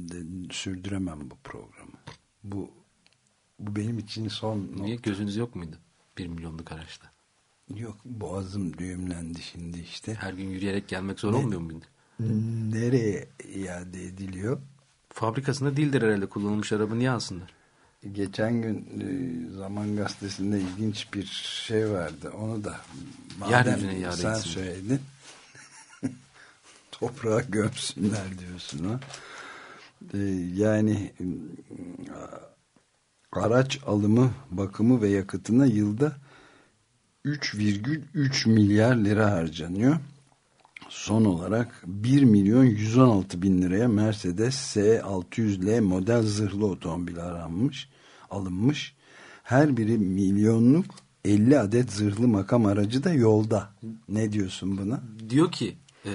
S2: de sürdüremem bu programı. Bu bu benim için son
S4: Niye
S2: nokta.
S4: gözünüz yok muydu 1 milyonluk araçta?
S2: Yok boğazım düğümlendi şimdi işte.
S4: Her gün yürüyerek gelmek zor olmuyor muydu?
S2: Nereye iade ediliyor?
S4: Fabrikasında değildir herhalde kullanılmış araba niye alsınlar?
S2: Geçen gün e, Zaman Gazetesi'nde ilginç bir şey vardı. Onu da
S4: iade
S2: sen
S4: etsin.
S2: söyledin. [laughs] Toprağa gömsünler diyorsun ha. E, yani araç alımı, bakımı ve yakıtına yılda 3,3 milyar lira harcanıyor. Son olarak 1 milyon 116 bin liraya Mercedes S600L model zırhlı otomobil aranmış, alınmış. Her biri milyonluk 50 adet zırhlı makam aracı da yolda. Ne diyorsun buna?
S4: Diyor ki e,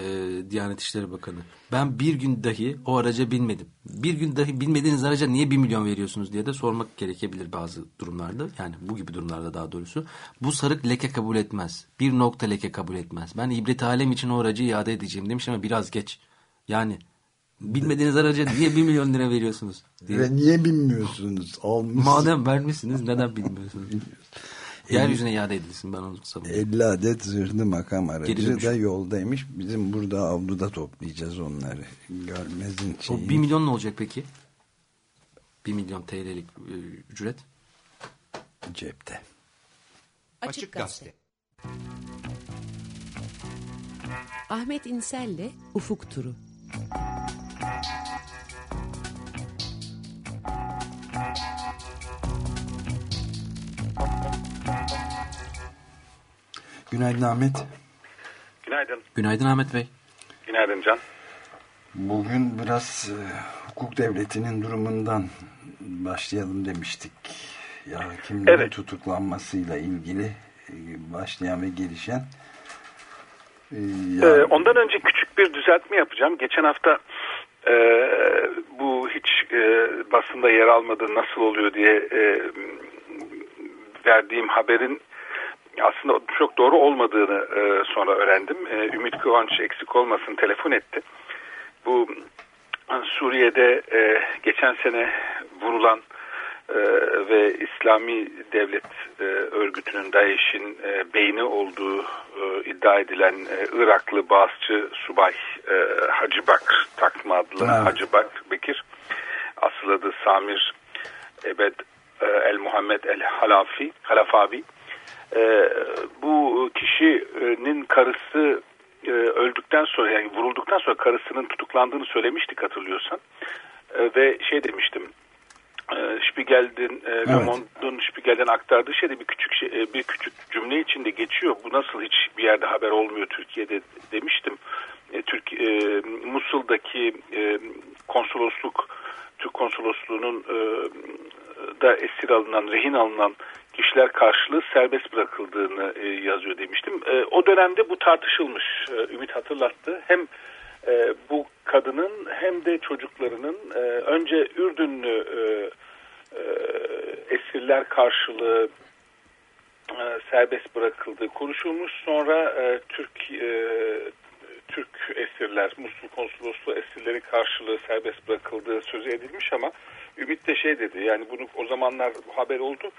S4: Diyanet İşleri Bakanı ben bir gün dahi o araca binmedim. Bir gün dahi binmediğiniz araca niye 1 milyon veriyorsunuz diye de sormak gerekebilir bazı durumlarda. Yani bu gibi durumlarda daha doğrusu. Bu sarık leke kabul etmez. Bir nokta leke kabul etmez. Ben ibret alem için o aracı iade edeceğim demiş ama biraz geç. Yani bilmediğiniz araca niye 1 milyon lira veriyorsunuz? Diye.
S2: Ve niye bilmiyorsunuz? Almış
S4: Madem vermişsiniz neden bilmiyorsunuz? Yeryüzüne iade edilsin ben onu savunuyorum.
S2: 50 adet zırhlı makam aracı da yoldaymış. Bizim burada avluda toplayacağız onları. Görmezin
S4: O
S2: şeyi.
S4: 1 milyon ne olacak peki? 1 milyon TL'lik e, ücret.
S2: cepte.
S7: Açık Gazete. Ahmet İnsel'le Ufuk Turu.
S2: Günaydın Ahmet.
S8: Günaydın.
S4: Günaydın Ahmet Bey.
S8: Günaydın Can.
S2: Bugün biraz e, hukuk devletinin durumundan başlayalım demiştik. Ya kimlerin
S8: Evet.
S2: tutuklanmasıyla ilgili e, başlayan ve gelişen. E,
S8: Ee,
S2: ya-
S8: ondan önce küçük bir düzeltme yapacağım. Geçen hafta e, bu hiç e, basında yer almadı nasıl oluyor diye e, verdiğim haberin aslında çok doğru olmadığını e, sonra öğrendim. E, Ümit Kıvanç eksik olmasın telefon etti. Bu Suriye'de e, geçen sene vurulan e, ve İslami Devlet e, örgütünün DAEŞ'in e, beyni olduğu e, iddia edilen e, Iraklı Bağızçı Subay e, Hacı Bakr takma adlı
S2: Evet.
S8: Hacı Bakr Bekir asıl adı Samir Ebed e, El Muhammed El Halafi Halafabi e, bu kişinin karısı e, öldükten sonra yani vurulduktan sonra karısının tutuklandığını söylemiştik hatırlıyorsan E, ve şey demiştim e, Spiegel'in e, Le
S2: Evet.
S8: Monde'un Spiegel'den aktardığı şeyde bir küçük şey, e, bir küçük cümle içinde geçiyor. Bu nasıl hiç bir yerde haber olmuyor Türkiye'de demiştim. E, Türk e, Musul'daki e, konsolosluk Türk konsolosluğunun e, da esir alınan, rehin alınan kişiler karşılığı serbest bırakıldığını e, yazıyor demiştim. E, o dönemde bu tartışılmış. E, Ümit hatırlattı. Hem e, bu kadının hem de çocuklarının e, önce Ürdünlü e, e, esirler karşılığı e, serbest bırakıldığı konuşulmuş. Sonra e, Türk e, Türk esirler, Musul konsolosluğu esirleri karşılığı serbest bırakıldığı sözü edilmiş ama Ümit de şey dedi yani bunu o zamanlar haber oldu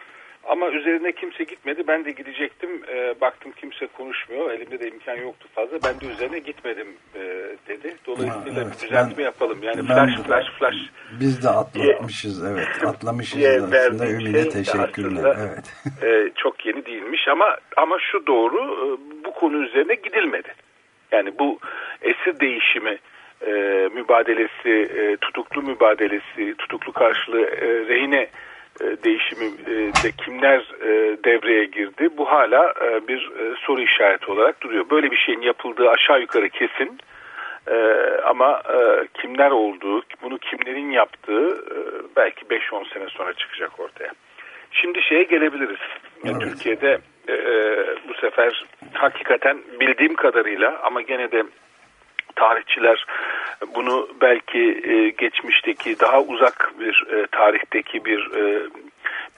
S8: ama üzerine kimse gitmedi ben de gidecektim E, baktım kimse konuşmuyor. Elimde de imkan yoktu fazla. Ben de üzerine gitmedim e, dedi. Dolayısıyla
S2: Ha, evet.
S8: düzeltme
S2: Ben-
S8: yapalım. Yani flash
S2: de-
S8: flash flash.
S2: Biz de atlatmışız evet. [laughs] Atlamışız
S8: diye
S2: aslında. Ümide
S8: şey
S2: teşekkürler.
S8: aslında,
S2: Evet. [laughs]
S8: e, çok yeni değilmiş ama ama şu doğru e, bu konu üzerine gidilmedi. Yani bu esir değişimi e, mübadelesi, e, tutuklu mübadelesi, tutuklu karşılığı e, rehine e, değişimi e, kimler e, devreye girdi? Bu hala bir soru işareti olarak duruyor. Böyle bir şeyin yapıldığı aşağı yukarı kesin. Ama kimler olduğu, bunu kimlerin yaptığı belki 5-10 sene sonra çıkacak ortaya. Şimdi şeye gelebiliriz.
S2: Evet.
S8: Türkiye'de bu sefer hakikaten bildiğim kadarıyla ama gene de tarihçiler bunu belki e, geçmişteki daha uzak bir e, tarihteki bir e,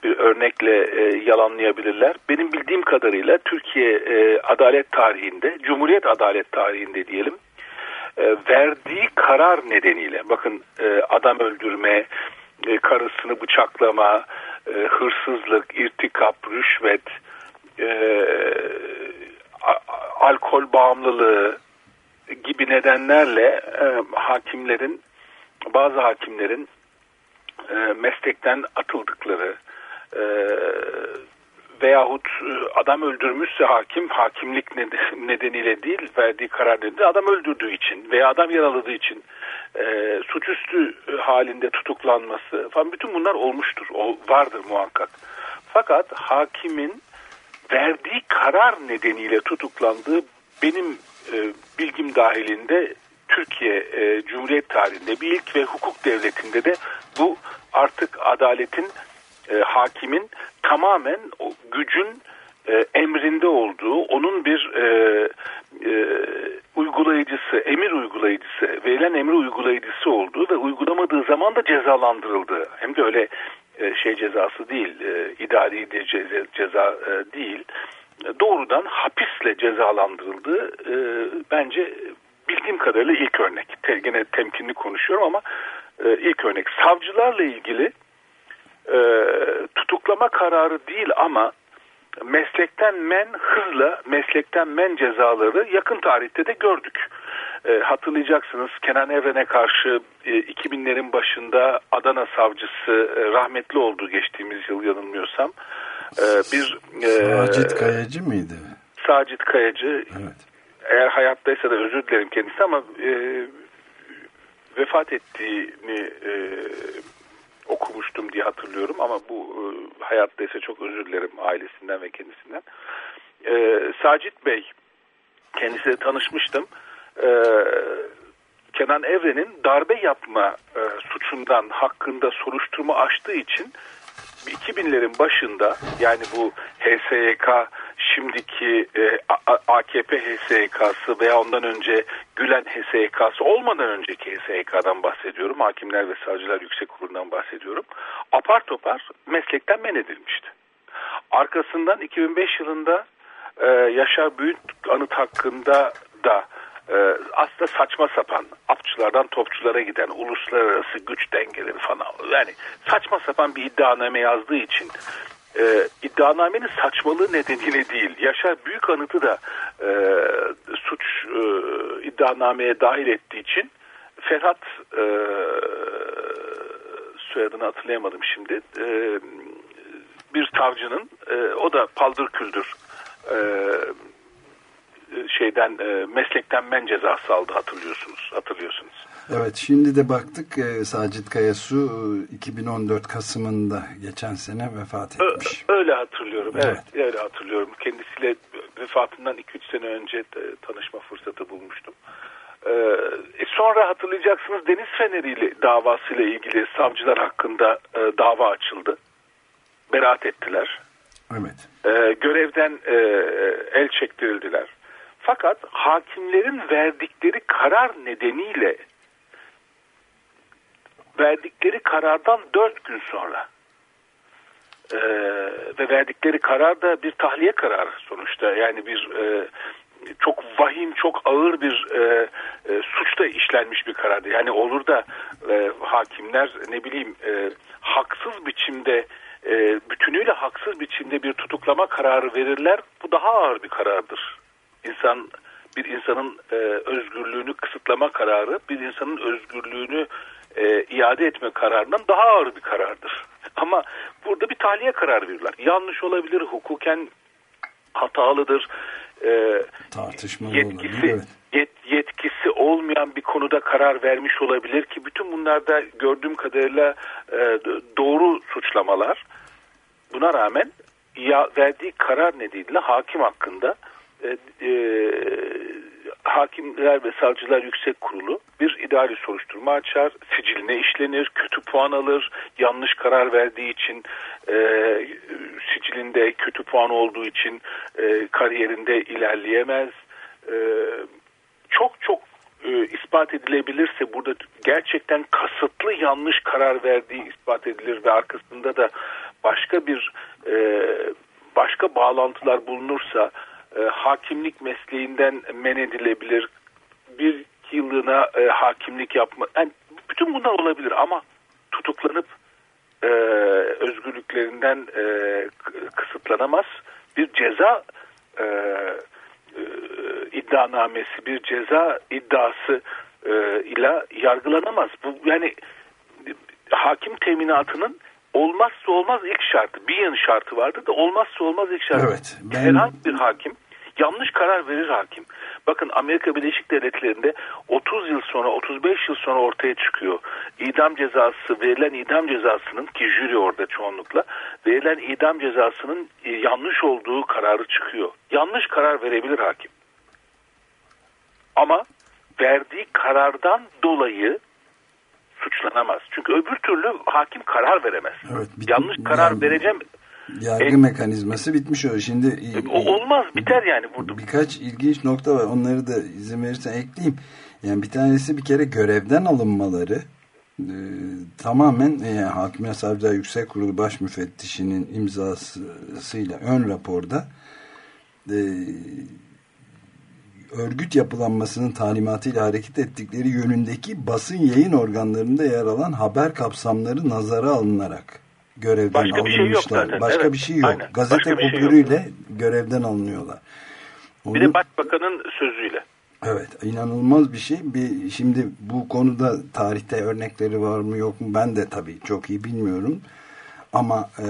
S8: bir örnekle e, yalanlayabilirler. Benim bildiğim kadarıyla Türkiye e, adalet tarihinde, Cumhuriyet adalet tarihinde diyelim, e, verdiği karar nedeniyle, bakın e, adam öldürme, e, karısını bıçaklama, e, hırsızlık, irtikap, rüşvet, e, alkol bağımlılığı gibi nedenlerle e, hakimlerin, bazı hakimlerin e, meslekten atıldıkları e, veyahut e, adam öldürmüşse hakim hakimlik ned- [laughs] nedeniyle değil verdiği karar nedeniyle adam öldürdüğü için veya adam yaraladığı için e, suçüstü e, halinde tutuklanması falan bütün bunlar olmuştur. O vardır muhakkak. Fakat hakimin verdiği karar nedeniyle tutuklandığı benim e, bilgim dahilinde Türkiye e, Cumhuriyet tarihinde bir ilk ve hukuk devletinde de bu artık adaletin e, hakimin tamamen o gücün e, emrinde olduğu, onun bir e, e, uygulayıcısı, emir uygulayıcısı, verilen emri uygulayıcısı olduğu ve uygulamadığı zaman da cezalandırıldığı. Hem de öyle e, şey cezası değil, e, idari ceza, ceza e, değil. Doğrudan hapisle cezalandırıldığı e, bence bildiğim kadarıyla ilk örnek. Gene temkinli konuşuyorum ama e, ilk örnek. Savcılarla ilgili e, tutuklama kararı değil ama meslekten men hızla meslekten men cezaları yakın tarihte de gördük. E, hatırlayacaksınız Kenan Evren'e karşı e, 2000'lerin başında Adana savcısı e, rahmetli oldu geçtiğimiz yıl yanılmıyorsam. Bir e,
S2: Sacit Kayacı mıydı?
S8: Sacit Kayacı
S2: Evet.
S8: eğer hayattaysa da özür dilerim kendisi ama e, vefat ettiğini e, okumuştum diye hatırlıyorum ama bu e, hayattaysa çok özür dilerim ailesinden ve kendisinden. E, Sacit Bey kendisiyle tanışmıştım. E, Kenan Evren'in darbe yapma e, suçundan hakkında soruşturma açtığı için 2000'lerin başında yani bu HSYK şimdiki e, AKP HSYK'sı veya ondan önce Gülen HSYK'sı olmadan önceki HSYK'dan bahsediyorum. Hakimler ve Savcılar Yüksek Kurulu'ndan bahsediyorum. Apar topar meslekten men edilmişti. Arkasından 2005 yılında e, Yaşar Büyük anıt hakkında da aslında saçma sapan apçılardan topçulara giden uluslararası güç dengeleri falan. Yani saçma sapan bir iddianame yazdığı için e, iddianamenin saçmalığı nedeniyle değil Yaşar Büyük anıtı da e, suç e, iddianameye dahil ettiği için Ferhat e, soyadını hatırlayamadım şimdi. E, bir savcının e, o da paldır küldür e, şeyden e, meslekten men cezası aldı hatırlıyorsunuz hatırlıyorsunuz.
S2: Evet şimdi de baktık e, Sacit Kayasu e, 2014 Kasım'ında geçen sene vefat etmiş.
S8: öyle hatırlıyorum. Evet,
S2: Evet.
S8: öyle hatırlıyorum. Kendisiyle vefatından 2-3 sene önce e, tanışma fırsatı bulmuştum. E, sonra hatırlayacaksınız Deniz Feneri davasıyla ilgili savcılar hakkında e, dava açıldı. Beraat ettiler.
S2: Evet.
S8: e, görevden e, el çektirildiler. Fakat hakimlerin verdikleri karar nedeniyle verdikleri karardan dört gün sonra e, ve verdikleri karar da bir tahliye kararı sonuçta yani bir e, çok vahim çok ağır bir e, e, suçta işlenmiş bir karardı. Yani olur da e, hakimler ne bileyim e, haksız biçimde e, bütünüyle haksız biçimde bir tutuklama kararı verirler. Bu daha ağır bir karardır. İnsan bir insanın e, özgürlüğünü kısıtlama kararı bir insanın özgürlüğünü e, iade etme kararından daha ağır bir karardır. [laughs] Ama burada bir tahliye kararı verirler. Yanlış olabilir, hukuken hatalıdır. E,
S2: Tartışmalı
S8: yetkisi
S2: olabilir.
S8: Yet- yetkisi olmayan bir konuda karar vermiş olabilir ki bütün bunlarda gördüğüm kadarıyla e, doğru suçlamalar. Buna rağmen ya verdiği karar nedeniyle hakim hakkında e, e, Hakimler ve Savcılar Yüksek Kurulu bir idari soruşturma açar, siciline işlenir, kötü puan alır, yanlış karar verdiği için e, sicilinde kötü puan olduğu için e, kariyerinde ilerleyemez. E, çok çok e, ispat edilebilirse burada gerçekten kasıtlı yanlış karar verdiği ispat edilir ve arkasında da başka bir e, başka bağlantılar bulunursa e, hakimlik mesleğinden men edilebilir. Bir yıllığına e, hakimlik yapma. Yani bütün bunlar olabilir ama tutuklanıp e, özgürlüklerinden e, kısıtlanamaz. Bir ceza e, e, iddianamesi, bir ceza iddiası e, ile yargılanamaz. Bu yani hakim teminatının olmazsa olmaz ilk şartı. Bir yan şartı vardı da olmazsa olmaz ilk şartı.
S2: Evet, ben-
S8: Herhangi bir hakim yanlış karar verir hakim. Bakın Amerika Birleşik Devletleri'nde 30 yıl sonra 35 yıl sonra ortaya çıkıyor. İdam cezası verilen idam cezasının ki jüri orada çoğunlukla verilen idam cezasının e, yanlış olduğu kararı çıkıyor. Yanlış karar verebilir hakim. Ama verdiği karardan dolayı suçlanamaz. Çünkü öbür türlü hakim karar veremez.
S2: Evet, bir-
S8: Yanlış karar
S2: yani-
S8: vereceğim.
S2: Yargı
S8: E-
S2: mekanizması bitmiş o. Şimdi e,
S8: O olmaz biter yani burada.
S2: birkaç ilginç nokta var. Onları da izin verirsen ekleyeyim. Yani bir tanesi bir kere görevden alınmaları e, tamamen e, Hakimiyet Savcılar Yüksek Kurulu Baş Müfettişinin imzasıyla ön raporda e, örgüt yapılanmasının talimatıyla hareket ettikleri yönündeki basın yayın organlarında yer alan haber kapsamları nazara alınarak görevden
S8: Başka bir şey yok
S2: alınmışlar.
S8: zaten,
S2: Başka
S8: evet,
S2: bir şey yok.
S8: aynen.
S2: Gazete
S8: bir şey
S2: görevden alınıyorlar.
S8: Bir
S2: Onu-
S8: de başbakanın sözüyle.
S2: Evet inanılmaz bir şey. Bir, şimdi bu konuda tarihte örnekleri var mı yok mu ben de tabii çok iyi bilmiyorum. Ama e,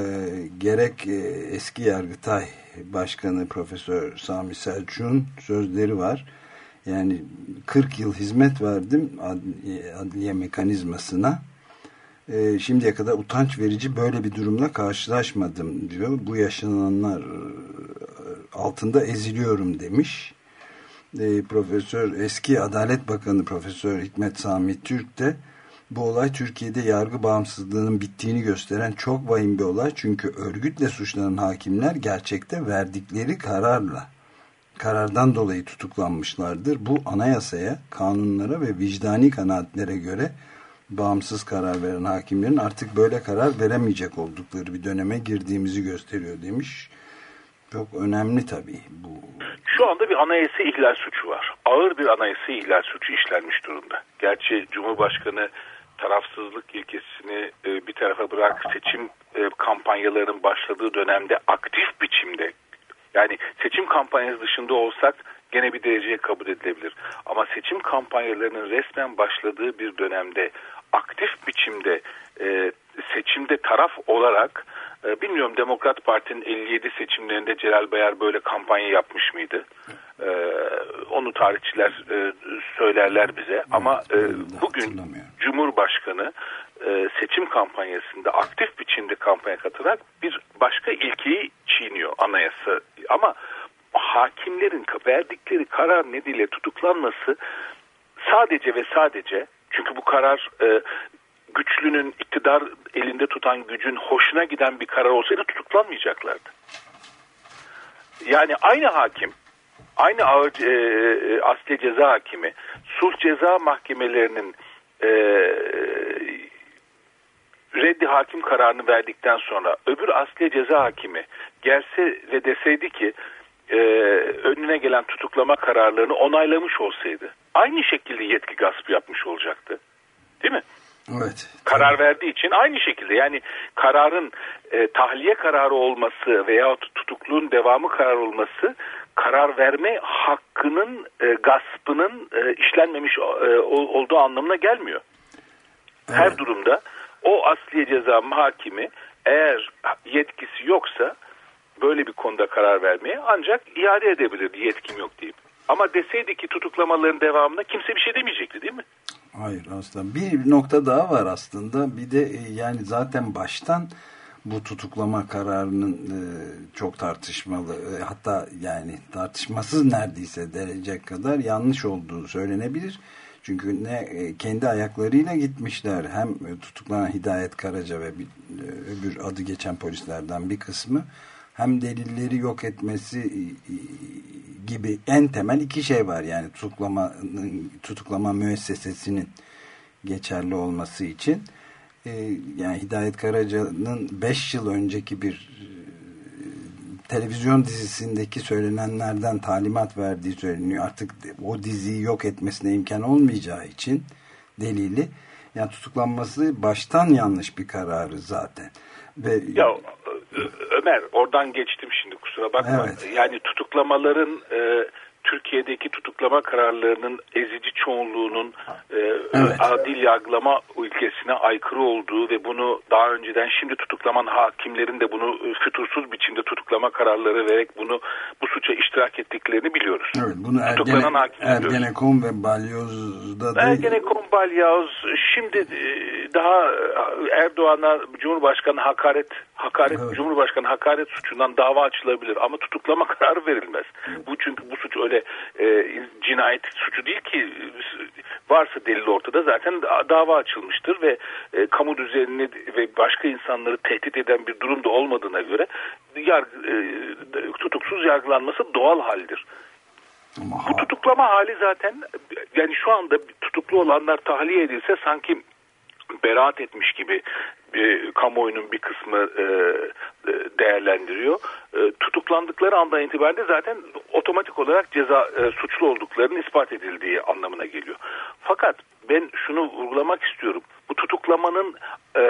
S2: gerek e, eski Yargıtay Başkanı Profesör Sami Selçuk'un sözleri var. Yani 40 yıl hizmet verdim adliye, mekanizmasına. E, şimdiye kadar utanç verici böyle bir durumla karşılaşmadım diyor. Bu yaşananlar e, altında eziliyorum demiş e, Profesör eski Adalet Bakanı Profesör Hikmet Sami Türk de bu olay Türkiye'de yargı bağımsızlığının bittiğini gösteren çok vahim bir olay. Çünkü örgütle suçlanan hakimler gerçekte verdikleri kararla karardan dolayı tutuklanmışlardır. Bu anayasaya, kanunlara ve vicdani kanaatlere göre bağımsız karar veren hakimlerin artık böyle karar veremeyecek oldukları bir döneme girdiğimizi gösteriyor demiş. Çok önemli tabii bu
S8: Şu anda bir anayasa ihlal suçu var. Ağır bir anayasa ihlal suçu işlenmiş durumda. Gerçi Cumhurbaşkanı tarafsızlık ilkesini e, bir tarafa bırak seçim e, kampanyalarının başladığı dönemde aktif biçimde yani seçim kampanyası dışında olsak gene bir dereceye kabul edilebilir. Ama seçim kampanyalarının resmen başladığı bir dönemde aktif biçimde e, seçimde taraf olarak bilmiyorum Demokrat Parti'nin 57 seçimlerinde Celal Bayar böyle kampanya yapmış mıydı? E, onu tarihçiler e, söylerler bize. Ama e, bugün. Cumhurbaşkanı e, seçim kampanyasında aktif biçimde kampanya katılarak bir başka ilkeyi çiğniyor anayasa. Ama hakimlerin verdikleri karar nedeniyle tutuklanması sadece ve sadece çünkü bu karar e, güçlünün iktidar elinde tutan gücün hoşuna giden bir karar olsaydı tutuklanmayacaklardı. Yani aynı hakim, aynı ağır e, asli ceza hakimi, sulh ceza mahkemelerinin e, reddi hakim kararını verdikten sonra öbür asliye ceza hakimi gelse ve deseydi ki e, önüne gelen tutuklama kararlarını onaylamış olsaydı aynı şekilde yetki gaspı yapmış olacaktı. Değil mi?
S2: Evet.
S8: karar verdiği için aynı şekilde yani kararın e, tahliye kararı olması veya tutukluğun devamı kararı olması karar verme hakkının e, gaspının e, işlenmemiş e, ol- olduğu anlamına gelmiyor. Her
S2: Evet.
S8: durumda o asliye ceza hakimi eğer yetkisi yoksa böyle bir konuda karar vermeye ancak iade edebilirdi yetkim yok deyip. Ama deseydi ki tutuklamaların devamında kimse bir şey demeyecekti değil mi?
S2: Hayır aslında bir nokta daha var aslında bir de e, yani zaten baştan bu tutuklama kararının e, çok tartışmalı e, hatta yani tartışmasız neredeyse derece kadar yanlış olduğu söylenebilir. Çünkü ne kendi ayaklarıyla gitmişler hem tutuklanan Hidayet Karaca ve bir, öbür adı geçen polislerden bir kısmı hem delilleri yok etmesi gibi en temel iki şey var yani tutuklama tutuklama müessesesinin geçerli olması için e, yani Hidayet Karaca'nın 5 yıl önceki bir e, televizyon dizisindeki söylenenlerden talimat verdiği söyleniyor. Artık o diziyi yok etmesine imkan olmayacağı için delili yani tutuklanması baştan yanlış bir kararı zaten. Ve
S8: Ya Ömer oradan geçtim şimdi kusura bakma.
S2: Evet.
S8: Yani tutuklamaların e, Türkiye'deki tutuklama kararlarının ezici çoğunluğunun e,
S2: Evet.
S8: adil yargılama ülkesine aykırı olduğu ve bunu daha önceden şimdi tutuklaman hakimlerin de bunu e, fütursuz biçimde tutuklama kararları vererek bunu bu suça iştirak ettiklerini biliyoruz.
S2: evet bunu Ergene. Ergenekon ve Balyoz'da da
S8: Ergenekon Balyaoz şimdi e, daha Erdoğan'a Cumhurbaşkanı hakaret hakaret
S2: Evet.
S8: Cumhurbaşkanı hakaret suçundan dava açılabilir ama tutuklama [laughs] kararı verilmez. Bu çünkü bu suç öyle e, cinayet suçu değil ki varsa delil ortada zaten da- dava açılmıştır ve e, kamu düzenini ve başka insanları tehdit eden bir durumda olmadığına göre yargı, e, tutuksuz yargılanması doğal haldir.
S2: ama
S8: Bu tutuklama hali zaten yani şu anda tutuklu olanlar tahliye edilse sanki beraat etmiş gibi e, kamuoyunun bir kısmı e, e, değerlendiriyor. E, tutuklandıkları andan itibaren de zaten otomatik olarak ceza e, suçlu olduklarının ispat edildiği anlamına geliyor. Fakat ben şunu vurgulamak istiyorum. Bu tutuklamanın e,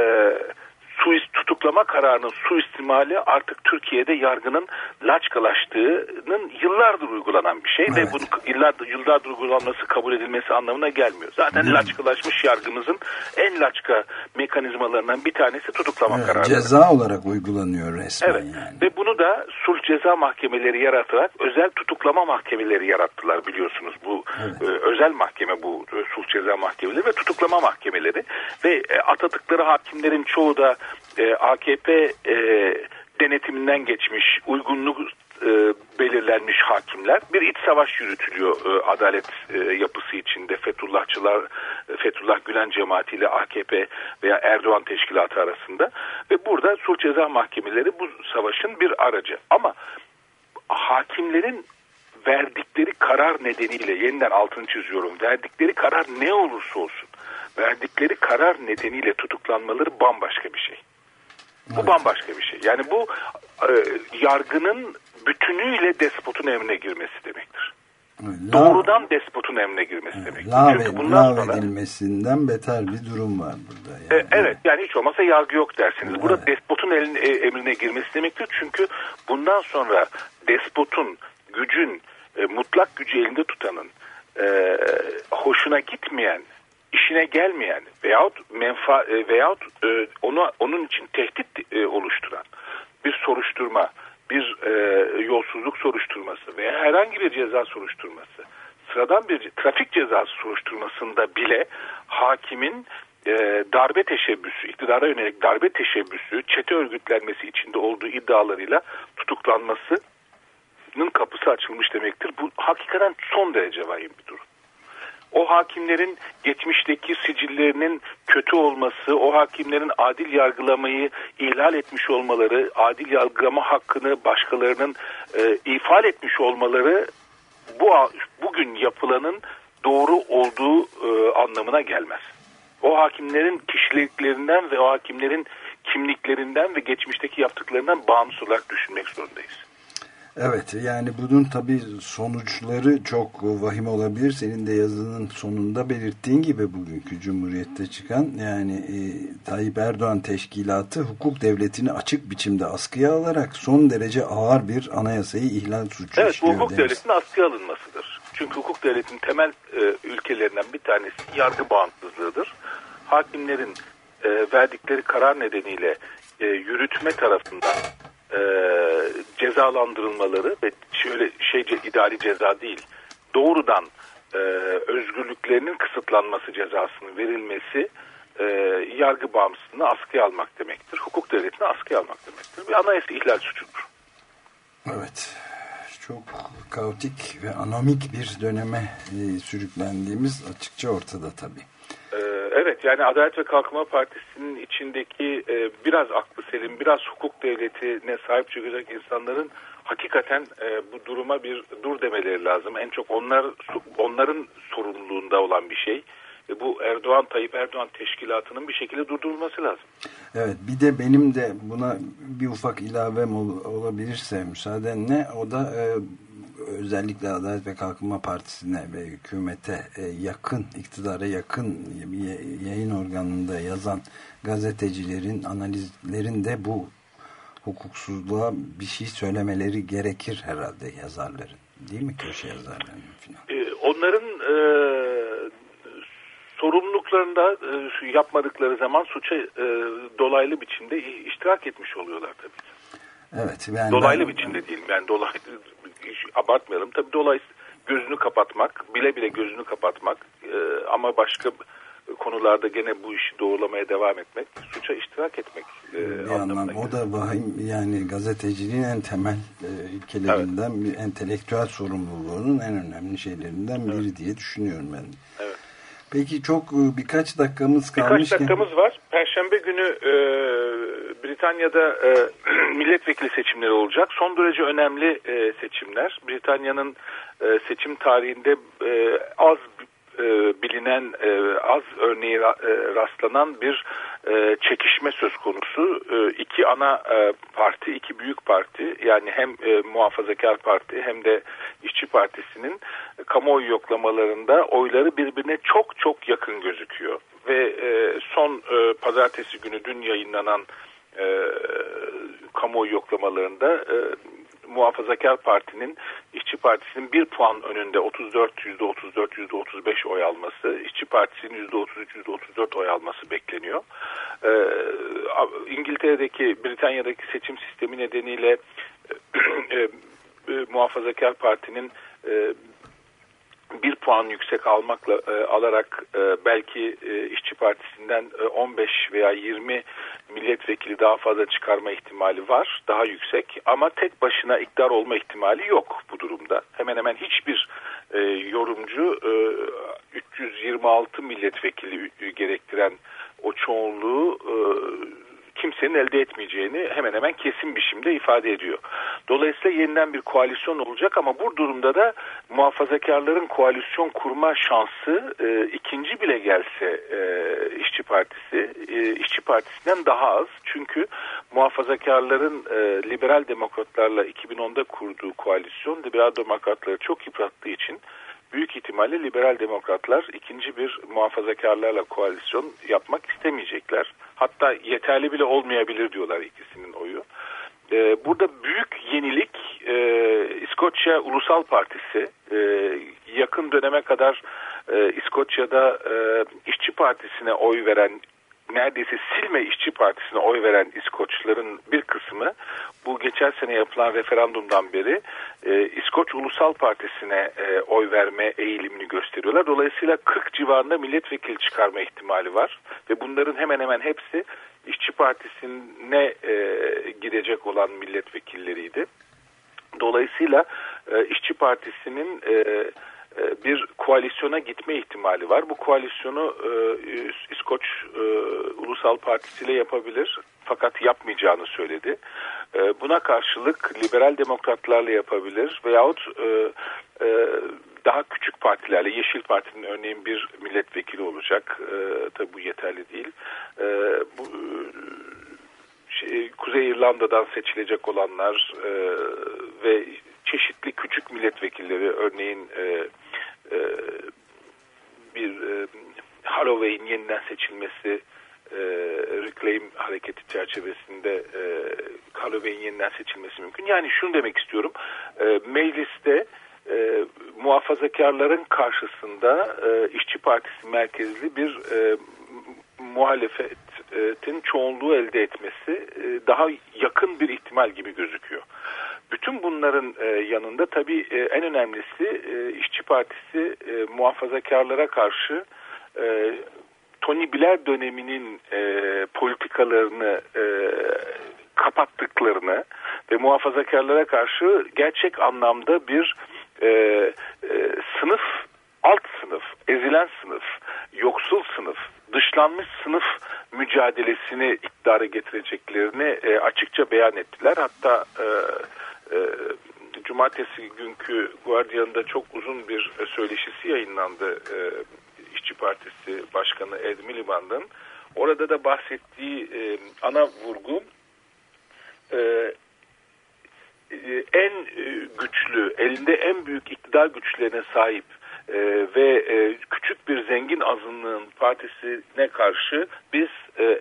S8: suist tutuklama kararının suistimali artık Türkiye'de yargının laçkalaştığının yıllardır uygulanan bir şey ve
S2: Evet.
S8: bunu yıllardır, yıllardır uygulanması kabul edilmesi anlamına gelmiyor. Zaten laçkalaşmış yargımızın en laçka mekanizmalarından bir tanesi tutuklama
S2: Evet,
S8: kararı.
S2: ceza olarak uygulanıyor resmen
S8: Evet
S2: yani.
S8: ve bunu da sulh ceza mahkemeleri yaratarak özel tutuklama mahkemeleri yarattılar biliyorsunuz. Bu
S2: Evet.
S8: e, özel mahkeme bu e, sulh ceza mahkemeleri ve tutuklama mahkemeleri ve e, atadıkları hakimlerin çoğu da e, AKP e, denetiminden geçmiş uygunluk e, belirlenmiş hakimler. Bir iç savaş yürütülüyor e, adalet e, yapısı içinde. Fethullahçılar Fethullah Gülen cemaati ile AKP veya Erdoğan teşkilatı arasında. Ve burada sulh ceza mahkemeleri bu savaşın bir aracı. Ama hakimlerin verdikleri karar nedeniyle yeniden altını çiziyorum verdikleri karar ne olursa olsun verdikleri karar nedeniyle tutuklanmaları bambaşka bir şey. Bu bambaşka bir şey. Yani bu e, yargının bütünüyle despotun emrine girmesi demektir.
S2: Evet,
S8: Doğrudan despotun emrine girmesi demektir.
S2: Lağv,
S8: Çünkü bundan sonra
S2: edilmesinden beter bir durum var burada.
S8: e, evet yani hiç olmazsa yargı yok dersiniz. Burada despotun elin, e, emrine girmesi demektir. Çünkü bundan sonra despotun gücün e, mutlak gücü elinde tutanın e, hoşuna gitmeyen işine gelmeyen veyahut menfa e, veyahut e, onu onun için tehdit e, oluşturan bir soruşturma, bir e, yolsuzluk soruşturması veya herhangi bir ceza soruşturması, sıradan bir trafik cezası soruşturmasında bile hakimin e, darbe teşebbüsü, iktidara yönelik darbe teşebbüsü, çete örgütlenmesi içinde olduğu iddialarıyla tutuklanmasının kapısı açılmış demektir. Bu hakikaten son derece vahim bir durum o hakimlerin geçmişteki sicillerinin kötü olması, o hakimlerin adil yargılamayı ihlal etmiş olmaları, adil yargılama hakkını başkalarının e, ifade etmiş olmaları bu bugün yapılanın doğru olduğu e, anlamına gelmez. O hakimlerin kişiliklerinden ve o hakimlerin kimliklerinden ve geçmişteki yaptıklarından bağımsız olarak düşünmek zorundayız.
S2: Evet yani bunun tabii sonuçları çok vahim olabilir. Senin de yazının sonunda belirttiğin gibi bugünkü Cumhuriyet'te çıkan yani e, Tayyip Erdoğan teşkilatı hukuk devletini açık biçimde askıya alarak son derece ağır bir anayasayı ihlal suçu
S8: Evet bu hukuk
S2: demiş.
S8: devletinin askıya alınmasıdır. Çünkü hukuk devletinin temel e, ülkelerinden bir tanesi yargı bağımsızlığıdır. Hakimlerin e, verdikleri karar nedeniyle e, yürütme tarafından e, cezalandırılmaları ve şöyle şeyce idari ceza değil doğrudan e, özgürlüklerinin kısıtlanması cezasının verilmesi e, yargı bağımsızlığını askıya almak demektir. Hukuk devletini askıya almak demektir. Bir anayasa ihlal suçudur.
S2: Evet. Çok kaotik ve anomik bir döneme e, sürüklendiğimiz açıkça ortada tabii.
S8: Ee, Evet yani Adalet ve Kalkınma Partisi'nin içindeki e, biraz aklı selim, biraz hukuk devletine sahip çıkacak insanların hakikaten e, bu duruma bir dur demeleri lazım. En çok onlar onların sorumluluğunda olan bir şey. E, bu Erdoğan Tayyip Erdoğan teşkilatının bir şekilde durdurulması lazım.
S2: Evet bir de benim de buna bir ufak ilavem ol- olabilirse müsaadenle o da e, özellikle Adalet ve Kalkınma Partisi'ne ve hükümete e, yakın, iktidara yakın bir yayın organında yazan gazetecilerin, analizlerin de bu hukuksuzluğa bir şey söylemeleri gerekir herhalde yazarların. Değil mi köşe yazarlarının falan?
S8: E, onların e, sorumluluklarında e, yapmadıkları zaman suça e, dolaylı biçimde iştirak etmiş oluyorlar tabii.
S2: Evet. Yani
S8: dolaylı
S2: ben-
S8: biçimde değil. Yani dolaylı abartmayalım. Tabii dolay gözünü kapatmak, bile bile gözünü kapatmak e, ama başka konularda gene bu işi doğrulamaya devam etmek, suça iştirak etmek e,
S2: bir
S8: anlamına
S2: anlam o da vahim yani gazeteciliğin en temel e, ilkelerinden bir entelektüel sorumluluğunun en önemli şeylerinden biri diye düşünüyorum ben.
S8: Evet.
S2: Peki çok e, birkaç dakikamız
S8: Birkaç
S2: kalmışken
S8: dakikamız var. Perşembe günü e, Britanya'da e, [clears throat] milletvekili seçimleri olacak. Son derece önemli e, seçimler. Britanya'nın e, seçim tarihinde e, az e, bilinen, e, az örneği ra- e, rastlanan bir e, çekişme söz konusu. E, iki ana e, parti, iki büyük parti yani hem e, muhafazakar parti hem de işçi partisinin kamuoyu yoklamalarında oyları birbirine çok çok yakın gözüküyor. Ve e, son e, pazartesi günü dün yayınlanan e, kamuoyu yoklamalarında e, muhafazakar partinin işçi partisinin bir puan önünde 34 yüzde 34 yüzde 35 oy alması işçi partisinin yüzde 33 yüzde 34 oy alması bekleniyor. E, İngiltere'deki Britanya'daki seçim sistemi nedeniyle e, [clears throat] e, muhafazakar partinin e, bir puan yüksek almakla e, alarak e, belki e, işçi partisinden e, 15 veya 20 milletvekili daha fazla çıkarma ihtimali var daha yüksek. Ama tek başına iktidar olma ihtimali yok bu durumda. Hemen hemen hiçbir e, yorumcu e, 326 milletvekili gerektiren o çoğunluğu e, kimsenin elde etmeyeceğini hemen hemen kesin biçimde ifade ediyor. Dolayısıyla yeniden bir koalisyon olacak ama bu durumda da muhafazakarların koalisyon kurma şansı e, ikinci bile gelse e, işçi partisi e, işçi partisinden daha az. Çünkü muhafazakarların e, liberal demokratlarla 2010'da kurduğu koalisyon liberal demokratları çok yıprattığı için büyük ihtimalle liberal demokratlar ikinci bir muhafazakarlarla koalisyon yapmak istemeyecekler. Hatta yeterli bile olmayabilir diyorlar ikisinin oyu. Ee, burada büyük yenilik e, İskoçya Ulusal Partisi e, yakın döneme kadar e, İskoçya'da e, işçi partisine oy veren neredeyse silme işçi partisine oy veren İskoçların bir kısmı bu geçen sene yapılan referandumdan beri e, İskoç Ulusal Partisi'ne e, oy verme eğilimini gösteriyorlar. Dolayısıyla 40 civarında milletvekili çıkarma ihtimali var ve bunların hemen hemen hepsi işçi partisine e, gidecek olan milletvekilleriydi. Dolayısıyla e, işçi partisinin e, bir koalisyona gitme ihtimali var. Bu koalisyonu e, İskoç e, Ulusal Partisi ile yapabilir fakat yapmayacağını söyledi. E, buna karşılık liberal demokratlarla yapabilir veyahut e, e, daha küçük partilerle Yeşil Parti'nin örneğin bir milletvekili olacak. E, tabi bu yeterli değil. E, bu şey, Kuzey İrlanda'dan seçilecek olanlar e, ve çeşitli küçük milletvekilleri örneğin e, e, bir e, Holloway'in yeniden seçilmesi e, Reclaim hareketi çerçevesinde e, Holloway'in yeniden seçilmesi mümkün. Yani şunu demek istiyorum. E, mecliste e, muhafazakarların karşısında e, İşçi Partisi merkezli bir e, muhalefetin çoğunluğu elde etmesi e, daha yakın bir ihtimal gibi gözüküyor. Bütün bunların e, yanında tabii e, en önemlisi e, İşçi Partisi e, muhafazakarlara karşı e, Tony Blair döneminin e, politikalarını e, kapattıklarını ve muhafazakarlara karşı gerçek anlamda bir e, e, sınıf, alt sınıf, ezilen sınıf, yoksul sınıf, dışlanmış sınıf mücadelesini iktidara getireceklerini e, açıkça beyan ettiler. Hatta e, e, cumartesi günkü Guardian'da çok uzun bir e, söyleşisi yayınlandı e, İşçi Partisi Başkanı Ed Miliband'ın. Orada da bahsettiği e, ana vurgu e, en güçlü, elinde en büyük iktidar güçlerine sahip ve küçük bir zengin azınlığın partisine karşı biz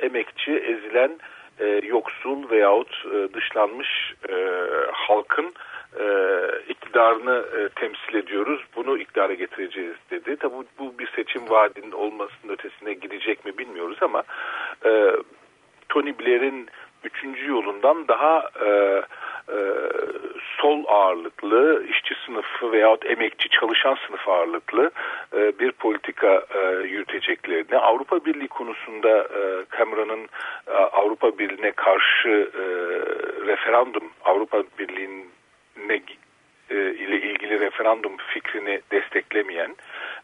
S8: emekçi, ezilen, e, yoksul veyahut e, dışlanmış e, halkın e, iktidarını e, temsil ediyoruz. Bunu iktidara getireceğiz dedi. Tabi bu, bir seçim vaadinin olmasının ötesine gidecek mi bilmiyoruz ama e, Tony Blair'in üçüncü yolundan daha e, e, sol ağırlıklı, işçi sınıfı veyahut emekçi çalışan sınıf ağırlıklı e, bir politika e, yürüteceklerini, Avrupa Birliği konusunda e, Cameron'ın e, Avrupa Birliği'ne karşı e, referandum, Avrupa Birliği'ne e, ile ilgili referandum fikrini desteklemeyen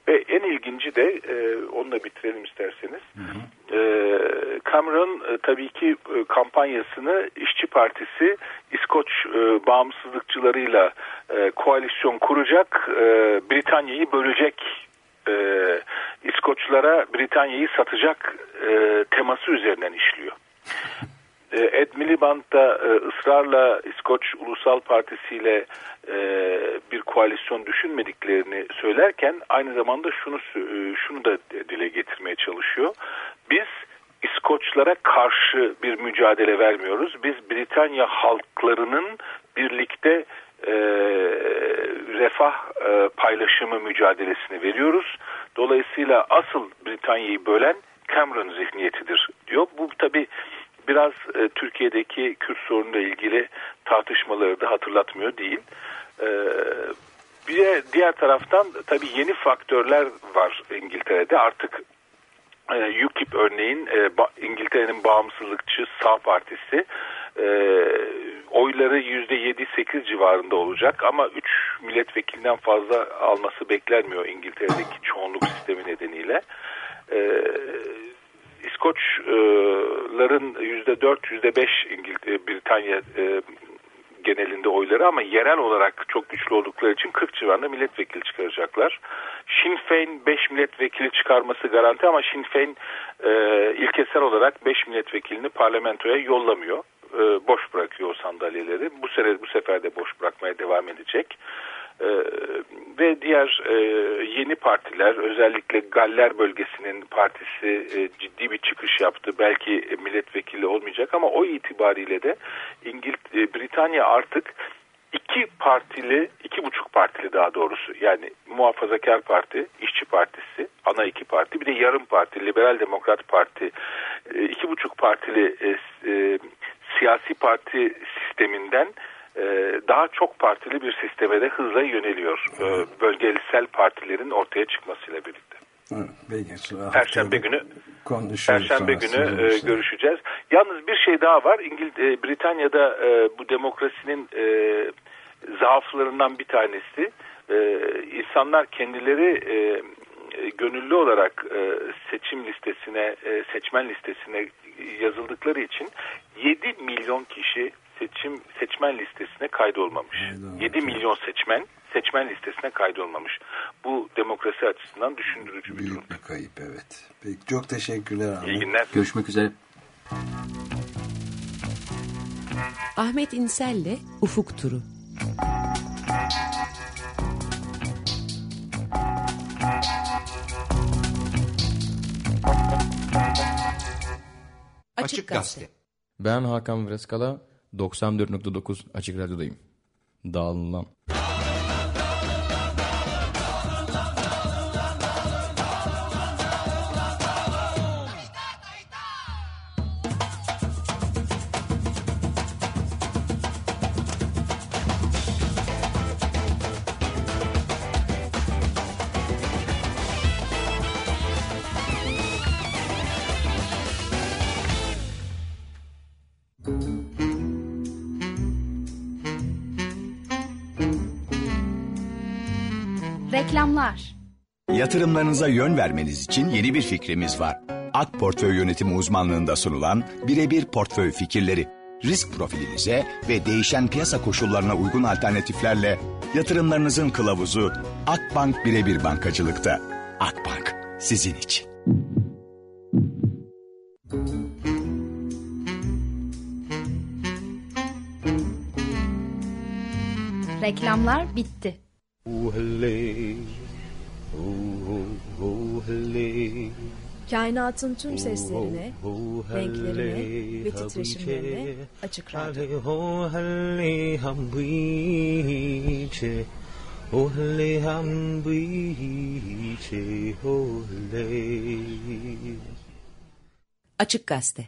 S8: ve en ilginci de e, onunla bitirelim isterseniz. E, Cameron e, tabii ki e, kampanyasını İşçi Partisi İskoç e, bağımsızlıkçılarıyla e, koalisyon kuracak, e, Britanya'yı bölecek e, İskoçlara Britanya'yı satacak e, teması üzerinden işliyor. E, Ed Miliband da e, ısrarla İskoç Ulusal Partisi ile e, bir koalisyon düşünmediklerini söylerken aynı zamanda şunu şunu da dile getirmeye çalışıyor. Biz İskoçlara karşı bir mücadele vermiyoruz. Biz Britanya halklarının birlikte refah paylaşımı mücadelesini veriyoruz. Dolayısıyla asıl Britanya'yı bölen Cameron zihniyetidir diyor. Bu tabi biraz e, Türkiye'deki Kürt sorunuyla ilgili tartışmaları da hatırlatmıyor değil. E, bir de diğer taraftan tabi yeni faktörler var İngiltere'de. Artık e, UKIP örneğin e, ba- İngiltere'nin bağımsızlıkçı sağ partisi e, oyları %7-8 civarında olacak ama 3 milletvekilinden fazla alması beklenmiyor İngiltere'deki çoğunluk sistemi nedeniyle. E, İskoçların %4, %5 İngiltere, Britanya e, genelinde oyları ama yerel olarak çok güçlü oldukları için 40 civarında milletvekili çıkaracaklar. Sinn Féin 5 milletvekili çıkarması garanti ama Sinn Féin e, ilkesel olarak 5 milletvekilini parlamentoya yollamıyor. E, boş bırakıyor sandalyeleri. Bu sene bu sefer de boş bırakmaya devam edecek. E, ve diğer e, yeni partiler özellikle Galler bölgesinin partisi e, ciddi bir çıkış yaptı. Belki milletvekili olmayacak ama o itibariyle de İngilt e, Britanya artık iki partili, iki buçuk partili daha doğrusu yani Muhafazakar Parti, İşçi Partisi, ana iki parti bir de yarım parti, Liberal Demokrat Parti, e, iki buçuk partili e, e, siyasi parti sisteminden daha çok partili bir sisteme de hızla yöneliyor. E, bölgesel partilerin ortaya çıkmasıyla birlikte.
S2: Evet, sonra
S8: Perşembe günü
S2: konuşuruz
S8: Perşembe günü e, görüşeceğiz. Yalnız bir şey daha var. İngil e, Britanya'da e, bu demokrasinin e, zaaflarından bir tanesi e, insanlar kendileri e, e, gönüllü olarak e, seçim listesine, e, seçmen listesine yazıldıkları için 7 milyon kişi seçim seçmen listesine kaydolmamış.
S2: Evet.
S8: 7 milyon seçmen seçmen listesine kaydolmamış. Bu demokrasi açısından düşündürücü bir durum.
S2: Büyük bir kayıp evet. Peki, çok teşekkürler Ahmet.
S8: İyi günler.
S4: Görüşmek üzere.
S7: Ahmet İnsel'le Ufuk Turu. Açık Gazete.
S9: Ben Hakan Vreskala. 94.9 Açık Radyo'dayım. Dağılmam.
S10: Reklamlar
S11: Yatırımlarınıza yön vermeniz için yeni bir fikrimiz var. Ak Portföy Yönetimi uzmanlığında sunulan birebir portföy fikirleri. Risk profilinize ve değişen piyasa koşullarına uygun alternatiflerle yatırımlarınızın kılavuzu Akbank Birebir Bankacılık'ta. Akbank sizin için.
S10: Reklamlar bitti.
S12: Kainatın tüm seslerine, renklerine ve titreşimlerine açık radyo.
S7: Açık Gazete.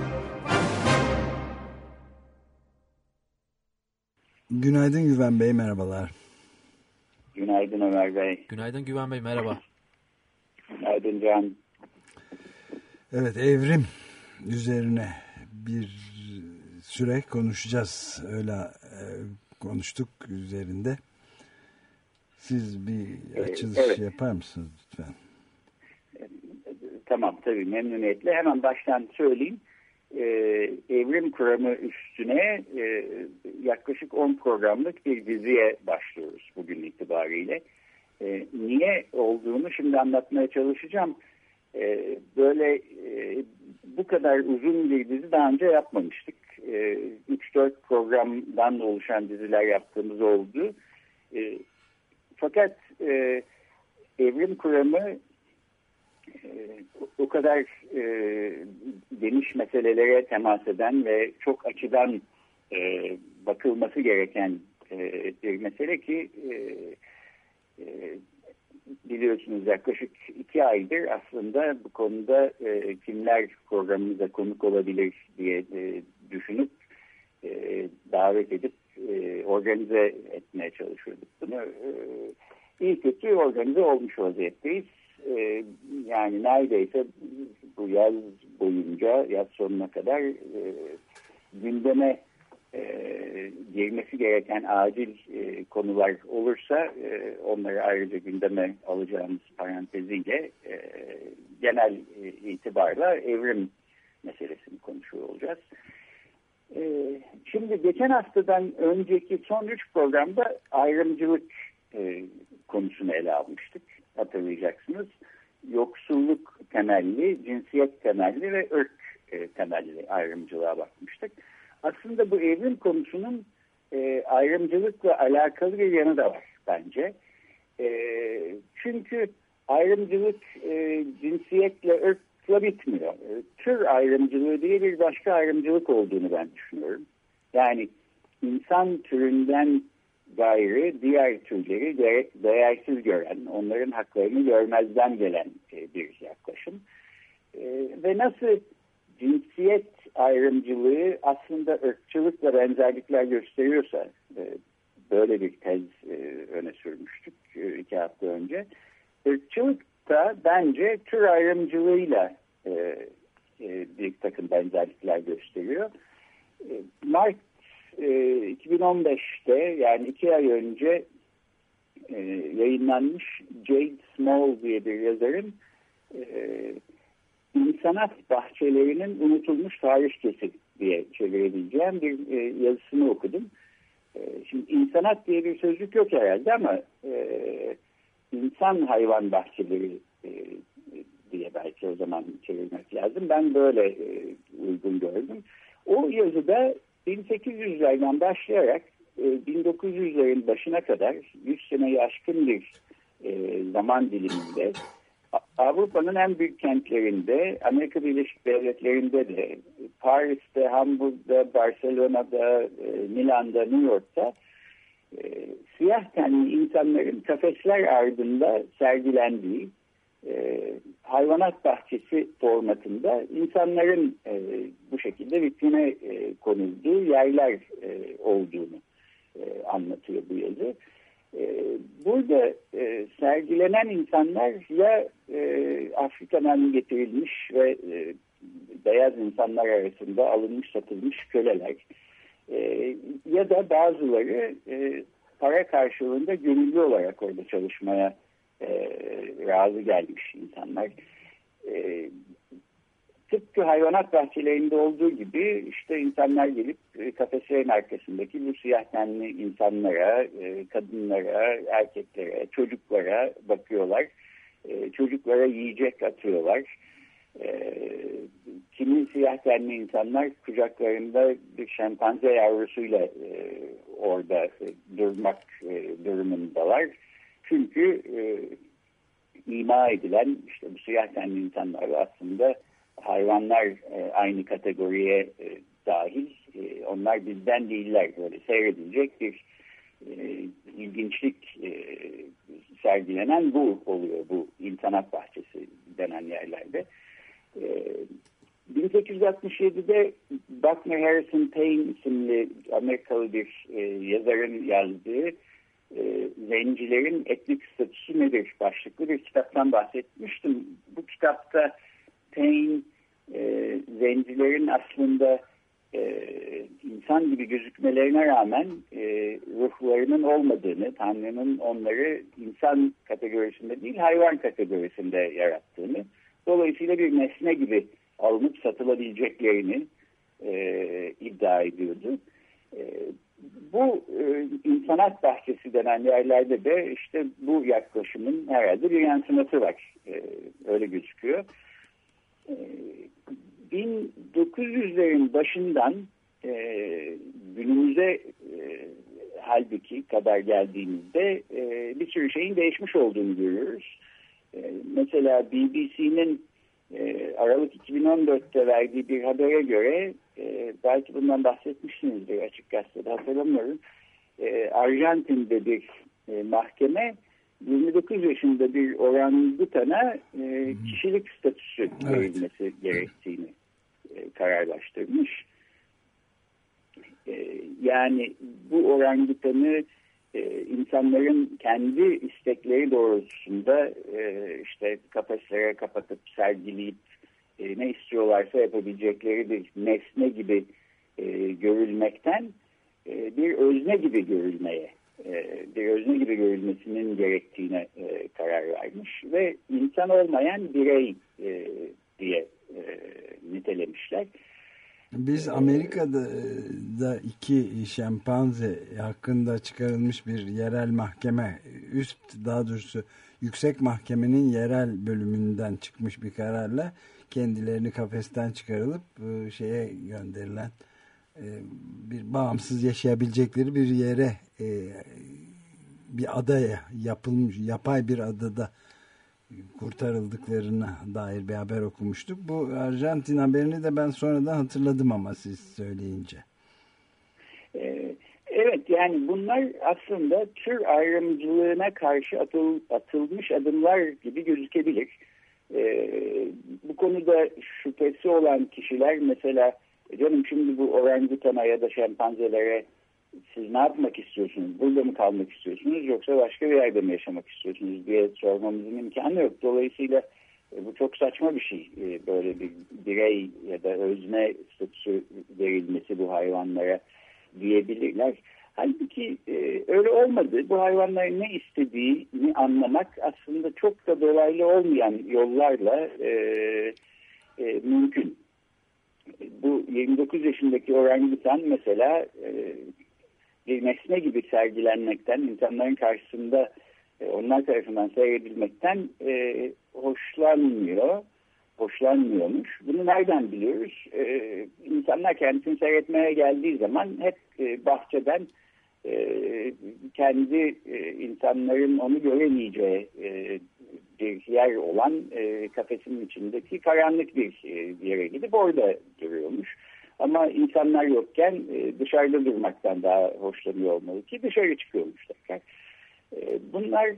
S2: Günaydın Güven Bey, merhabalar.
S13: Günaydın Ömer Bey.
S4: Günaydın Güven Bey, merhaba.
S13: Günaydın Can.
S2: Evet, evrim üzerine bir süre konuşacağız. Öyle e, konuştuk üzerinde. Siz bir açılış
S13: evet.
S2: yapar mısınız lütfen?
S13: Tamam tabii memnuniyetle. Hemen baştan söyleyeyim. Ee, evrim kuramı üstüne e, yaklaşık 10 programlık bir diziye başlıyoruz bugün itibariyle. Ee, niye olduğunu şimdi anlatmaya çalışacağım. Ee, böyle e, bu kadar uzun bir dizi daha önce yapmamıştık. Ee, 3-4 programdan oluşan diziler yaptığımız oldu. Ee, fakat e, evrim kuramı e, o kadar e, geniş meselelere temas eden ve çok açıdan e, bakılması gereken e, bir mesele ki e, e, biliyorsunuz yaklaşık iki aydır aslında bu konuda e, kimler programımıza konuk olabilir diye e, düşünüp e, davet edip e, organize etmeye çalışıyorduk bunu. E, iyi kötü organize olmuş vaziyetteyiz. E, yani neredeyse bu yaz boyunca yaz sonuna kadar e, gündeme e, girmesi gereken acil e, konular olursa e, onları ayrıca gündeme alacağımız paranteziyle e, genel e, itibarla evrim meselesini konuşuyor olacağız. E, şimdi geçen haftadan önceki son üç programda ayrımcılık e, konusunu ele almıştık hatırlayacaksınız. Yoksulluk temelli, cinsiyet temelli ve ırk e, temelli ayrımcılığa bakmıştık. Aslında bu evrim konusunun e, ayrımcılıkla alakalı bir yanı da var bence. E, çünkü ayrımcılık e, cinsiyetle, ırkla bitmiyor. E, tür ayrımcılığı diye bir başka ayrımcılık olduğunu ben düşünüyorum. Yani insan türünden gayrı diğer türleri de, değersiz gören, onların haklarını görmezden gelen e, bir yaklaşım. E, ve nasıl cinsiyet ayrımcılığı aslında ırkçılıkla benzerlikler gösteriyorsa, e, böyle bir tez öne sürmüştük iki hafta önce. Irkçılık da bence tür ayrımcılığıyla bir takım benzerlikler gösteriyor. Marx e, 2015'te yani iki ay önce e, yayınlanmış Jade Small diye bir yazarın e, İnsanat Bahçelerinin Unutulmuş Tarihçesi diye çevirebileceğim bir e, yazısını okudum. E, şimdi insanat diye bir sözcük yok herhalde ama e, insan hayvan bahçeleri e, diye belki o zaman çevirmek lazım. Ben böyle e, uygun gördüm. O yazıda 1800'lerden başlayarak e, 1900'lerin başına kadar 100 seneyi aşkın bir e, zaman diliminde Avrupa'nın en büyük kentlerinde, Amerika Birleşik Devletleri'nde de, Paris'te, Hamburg'da, Barcelona'da, e, Milan'da, New York'ta e, siyah tenli insanların kafesler ardında sergilendiği e, hayvanat bahçesi formatında insanların e, bu şekilde vitrine e, konulduğu yerler e, olduğunu e, anlatıyor bu yazı. E, burada e, sergilenen insanlar ya e, Afrika'dan getirilmiş ve e, beyaz insanlar arasında alınmış satılmış köleler e, ya da bazıları e, para karşılığında gönüllü olarak orada çalışmaya e, razı gelmiş insanlar. E, tıpkı hayvanat bahçelerinde olduğu gibi işte insanlar gelip e, kafeslerin arkasındaki bu siyah tenli insanlara, e, kadınlara, erkeklere, çocuklara bakıyorlar. E, çocuklara yiyecek atıyorlar. E, kimi siyah tenli insanlar kucaklarında bir şempanze yavrusuyla e, orada e, durmak e, durumundalar. Çünkü e, ima edilen işte bu siyah tenli insanlar aslında hayvanlar e, aynı kategoriye e, dahil. E, onlar bizden değiller böyle seyredilecek bir e, ilginçlik e, sergilenen bu oluyor bu insanat bahçesi denen yerlerde. E, 1867'de Buckner Harrison Payne isimli Amerikalı bir e, yazarın yazdığı e, zencilerin etnik statüsü nedir başlıklı bir kitaptan bahsetmiştim. Bu kitapta Payne e, zencilerin aslında e, insan gibi gözükmelerine rağmen e, ruhlarının olmadığını, Tanrı'nın onları insan kategorisinde değil hayvan kategorisinde yarattığını, dolayısıyla bir nesne gibi alınıp satılabileceklerini e, iddia ediyordu. E, bu e, insanat bahçesi denen yerlerde de işte bu yaklaşımın herhalde bir yansıması var. E, öyle gözüküyor. E, 1900'lerin başından e, günümüze e, halbuki kadar geldiğimizde e, bir sürü şeyin değişmiş olduğunu görüyoruz. E, mesela BBC'nin e, Aralık 2014'te verdiği bir habere göre e, belki bundan bahsetmişsinizdir açık gazetede hatırlamıyorum. E, Arjantin'de bir e, mahkeme 29 yaşında bir orangutana e, kişilik statüsü verilmesi gerektiğini e, kararlaştırmış. E, yani bu orangutanı e, insanların kendi istekleri doğrultusunda e, işte kafeslere kapatıp sergileyip e, ne istiyorlarsa yapabilecekleri bir nesne gibi e, görülmekten e, bir özne gibi görülmeye e, bir özne gibi görülmesinin gerektiğine e, karar vermiş ve insan olmayan birey e, diye e, nitelemişler.
S2: Biz Amerika'da da iki şempanze hakkında çıkarılmış bir yerel mahkeme, üst daha doğrusu yüksek mahkemenin yerel bölümünden çıkmış bir kararla kendilerini kafesten çıkarılıp e, şeye gönderilen e, bir bağımsız yaşayabilecekleri bir yere e, bir adaya yapılmış yapay bir adada kurtarıldıklarına dair bir haber okumuştuk. Bu Arjantin haberini de ben sonradan hatırladım ama siz söyleyince.
S13: Evet yani bunlar aslında tür ayrımcılığına karşı atıl, atılmış adımlar gibi gözükebilir. Ee, bu konuda şüphesi olan kişiler mesela canım şimdi bu orangutana ya da şempanzelere siz ne yapmak istiyorsunuz? Burada mı kalmak istiyorsunuz yoksa başka bir yerde mi yaşamak istiyorsunuz diye sormamızın imkanı yok. Dolayısıyla e, bu çok saçma bir şey. E, böyle bir birey ya da özne statüsü verilmesi bu hayvanlara. diyebilirler. Halbuki e, öyle olmadı. Bu hayvanların ne istediğini anlamak aslında çok da dolaylı olmayan yollarla e, e, mümkün. Bu 29 yaşındaki orangutan mesela e, bir nesne gibi sergilenmekten, insanların karşısında e, onlar tarafından seyredilmekten e, hoşlanmıyor, hoşlanmıyormuş. Bunu nereden biliyoruz? E, insanlar kendisini seyretmeye geldiği zaman hep e, bahçeden e, kendi e, insanların onu göremeyeceği e, bir yer olan e, kafesinin içindeki karanlık bir e, yere gidip orada duruyormuş. Ama insanlar yokken e, dışarıda durmaktan daha hoşlanıyor olmalı ki dışarı çıkıyormuş tekrar. E, bunlar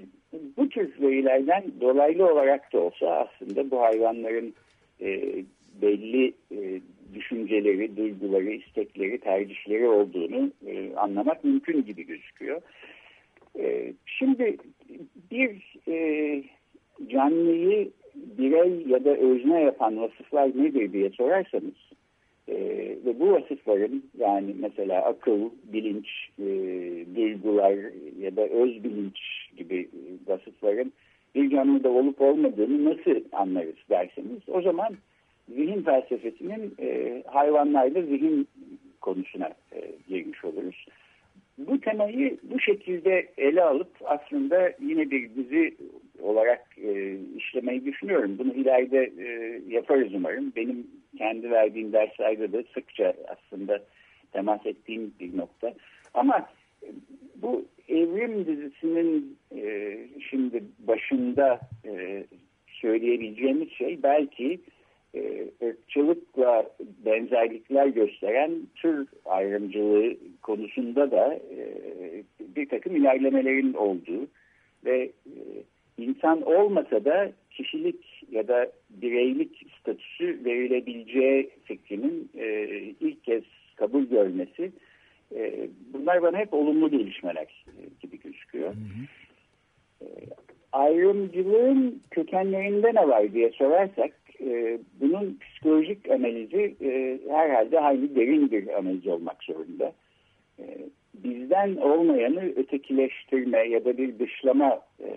S13: bu tür verilerden dolaylı olarak da olsa aslında bu hayvanların e, belli e, düşünceleri, duyguları, istekleri, tercihleri olduğunu anlamak mümkün gibi gözüküyor. Şimdi bir canlıyı birey ya da özne yapan vasıflar nedir diye sorarsanız e, ve bu vasıfların yani mesela akıl, bilinç, e, duygular ya da öz bilinç gibi vasıfların bir canlıda olup olmadığını nasıl anlarız derseniz o zaman zihin felsefesinin e, hayvanlarda zihin konusuna e, girmiş oluruz. Bu temayı bu şekilde ele alıp aslında yine bir dizi olarak e, işlemeyi düşünüyorum. Bunu ileride e, yaparız umarım. Benim kendi verdiğim derslerde de sıkça aslında temas ettiğim bir nokta. Ama bu evrim dizisinin e, şimdi başında e, söyleyebileceğimiz şey belki e, ırkçılıkla benzerlikler gösteren tür ayrımcılığı konusunda da e, bir takım ilerlemelerin olduğu ve e, insan olmasa da kişilik ya da bireylik statüsü verilebileceği fikrinin e, ilk kez kabul görmesi e, bunlar bana hep olumlu gelişmeler e, gibi gözüküyor. E, ayrımcılığın kökenlerinde ne var diye sorarsak e, bunun psikolojik analizi e, herhalde hayli derin bir analiz olmak zorunda. E, bizden olmayanı ötekileştirme ya da bir dışlama e,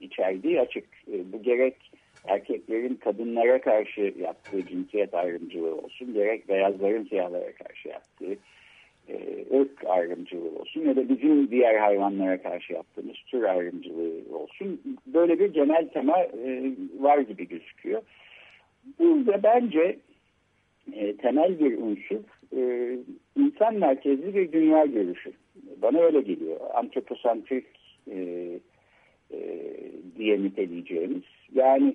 S13: içerdiği açık. E, bu gerek erkeklerin kadınlara karşı yaptığı cinsiyet ayrımcılığı olsun, gerek beyazların siyahlara karşı yaptığı e, ırk ayrımcılığı olsun ya da bizim diğer hayvanlara karşı yaptığımız tür ayrımcılığı olsun. Böyle bir genel tema e, var gibi gözüküyor. Burada bence e, temel bir unsur e, insan merkezli bir dünya görüşü. Bana öyle geliyor. Antroposantrik e, e, diye niteleyeceğimiz. Yani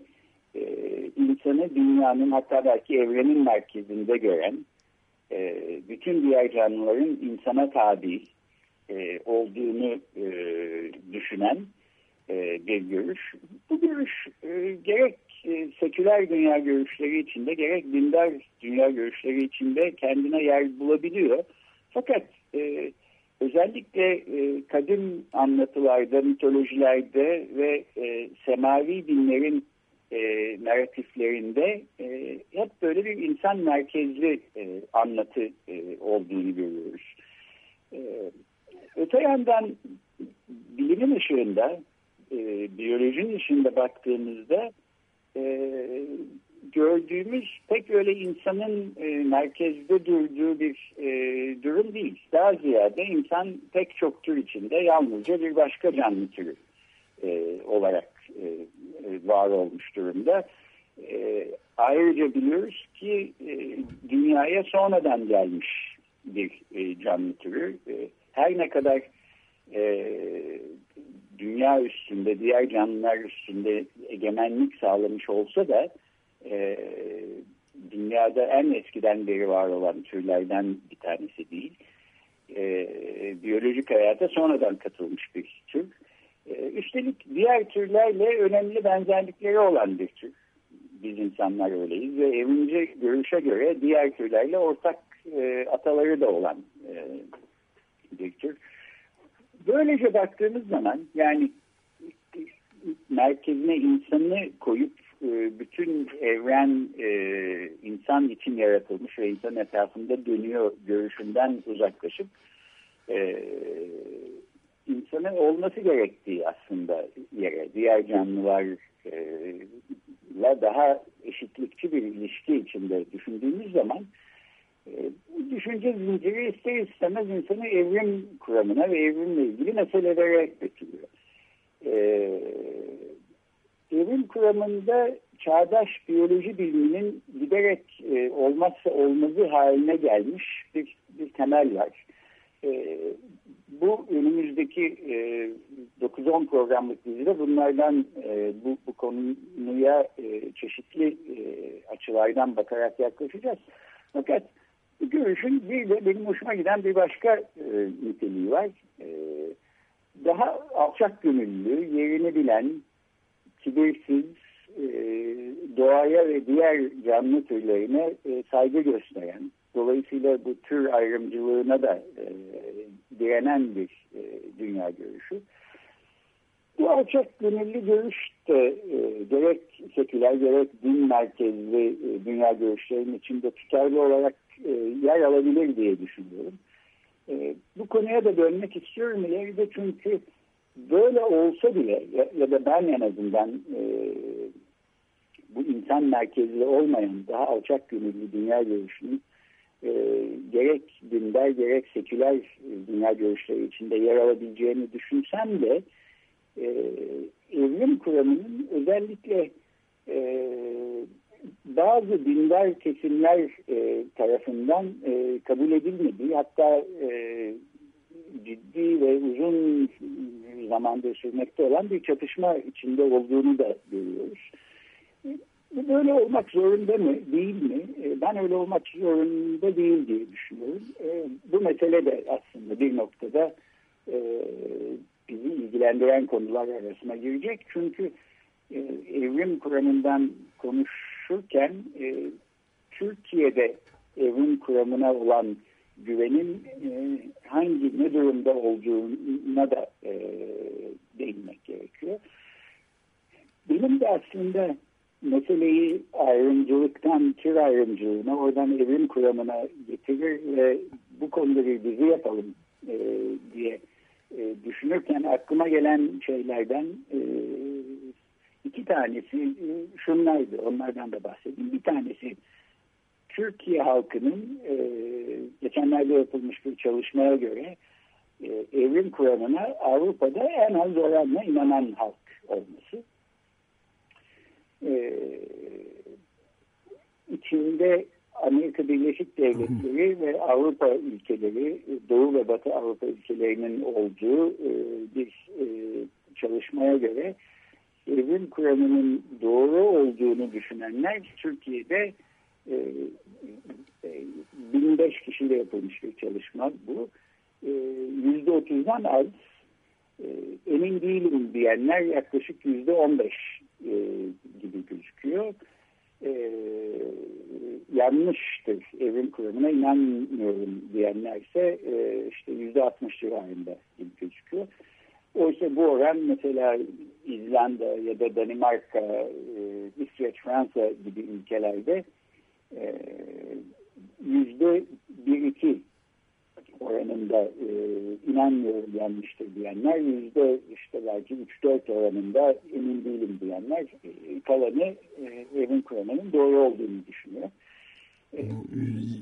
S13: insanı dünyanın hatta belki evrenin merkezinde gören e, bütün diğer canlıların insana tabi e, olduğunu e, düşünen bir görüş. Bu görüş gerek seküler dünya görüşleri içinde gerek dindar dünya görüşleri içinde kendine yer bulabiliyor. Fakat özellikle e, kadim anlatılarda, mitolojilerde ve semavi dinlerin e, narratiflerinde e, hep böyle bir insan merkezli e, anlatı e, olduğunu görüyoruz. E, öte yandan bilimin ışığında, e, biyolojinin ışığında baktığımızda e, gördüğümüz pek öyle insanın e, merkezde durduğu bir e, durum değil. Daha ziyade insan pek çok tür içinde yalnızca bir başka canlı türü e, olarak e, var olmuş durumda. E, ayrıca biliyoruz ki e, dünyaya sonradan gelmiş bir e, canlı türü. E, her ne kadar e, dünya üstünde, diğer canlılar üstünde egemenlik sağlamış olsa da e, dünyada en eskiden beri var olan türlerden bir tanesi değil. E, biyolojik hayata sonradan katılmış bir tür. E, üstelik diğer türlerle önemli benzerlikleri olan bir tür. Biz insanlar öyleyiz ve evrimci görüşe göre diğer türlerle ortak e, ataları da olan e, bir tür. Böylece baktığımız zaman yani merkezine insanı koyup bütün evren insan için yaratılmış ve insan etrafında dönüyor görüşünden uzaklaşıp e, insanın olması gerektiği aslında yere diğer canlılarla daha eşitlikçi bir ilişki içinde düşündüğümüz zaman e, bu düşünce zinciri ister istemez insanı evrim kuramına ve evrimle ilgili meselelere götürüyor. E, evrim kuramında çağdaş biyoloji biliminin giderek e, olmazsa olmazı haline gelmiş bir, bir temel var. E, bu önümüzdeki e, 9-10 programlık dizide bunlardan e, bu, bu konuya e, çeşitli e, açılardan bakarak yaklaşacağız. Fakat bu görüşün bir de benim hoşuma giden bir başka e, niteliği var. E, daha alçak gönüllü, yerini bilen, kibirsiz, e, doğaya ve diğer canlı türlerine e, saygı gösteren, dolayısıyla bu tür ayrımcılığına da e, direnen bir e, dünya görüşü. Bu alçak gönüllü görüş de e, gerek seküler gerek din merkezli e, dünya görüşlerinin içinde tutarlı olarak e, yer alabilir diye düşünüyorum. E, bu konuya da dönmek istiyorum ileride çünkü böyle olsa bile ya, ya da ben en azından e, bu insan merkezli olmayan daha alçak gönüllü dünya görüşünün e, gerek dindar gerek seküler dünya görüşleri içinde yer alabileceğini düşünsem de e, evrim kuramının özellikle e, bazı dindar kesimler e, tarafından e, kabul edilmediği hatta e, ciddi ve uzun zamandır sürmekte olan bir çatışma içinde olduğunu da görüyoruz. Böyle olmak zorunda mı, değil mi? E, Ben öyle olmak zorunda değil diye düşünüyorum. E, Bu mesele de aslında bir noktada e, bizi ilgilendiren konular arasına girecek. Çünkü evrim kuramından konuşurken Türkiye'de evrim kuramına olan güvenin hangi ne durumda olduğuna da değinmek gerekiyor. Benim de aslında meseleyi ayrımcılıktan tür ayrımcılığına, oradan evrim kuramına getirir ve bu konuda bir dizi yapalım e, diye e, düşünürken aklıma gelen şeylerden e, iki tanesi e, şunlardı. Onlardan da bahsedeyim. Bir tanesi Türkiye halkının e, geçenlerde yapılmış bir çalışmaya göre e, evrim kuramına Avrupa'da en az oranla inanan halk olması. E, içinde Amerika Birleşik Devletleri ve Avrupa ülkeleri, Doğu ve Batı Avrupa ülkelerinin olduğu e, bir e, çalışmaya göre evrim kuramının doğru olduğunu düşünenler Türkiye'de e, e, 1005 kişiyle yapılmış bir çalışma bu. E, Yüzde otuzdan az e, emin değilim diyenler yaklaşık yüzde on beş e, gibi gözüküyor. E, yanlıştır evrim kuramına inanmıyorum diyenlerse e, işte yüzde altmış civarında gibi gözüküyor. Oysa bu oran mesela İzlanda ya da Danimarka, e, İsveç, Fransa gibi ülkelerde e, yüzde bir iki oranında e, inanmıyorum yanlıştır diyenler yüzde işte belki üç dört oranında emin değilim diyenler e, kalanı e, evin kuramının doğru olduğunu düşünüyor. E,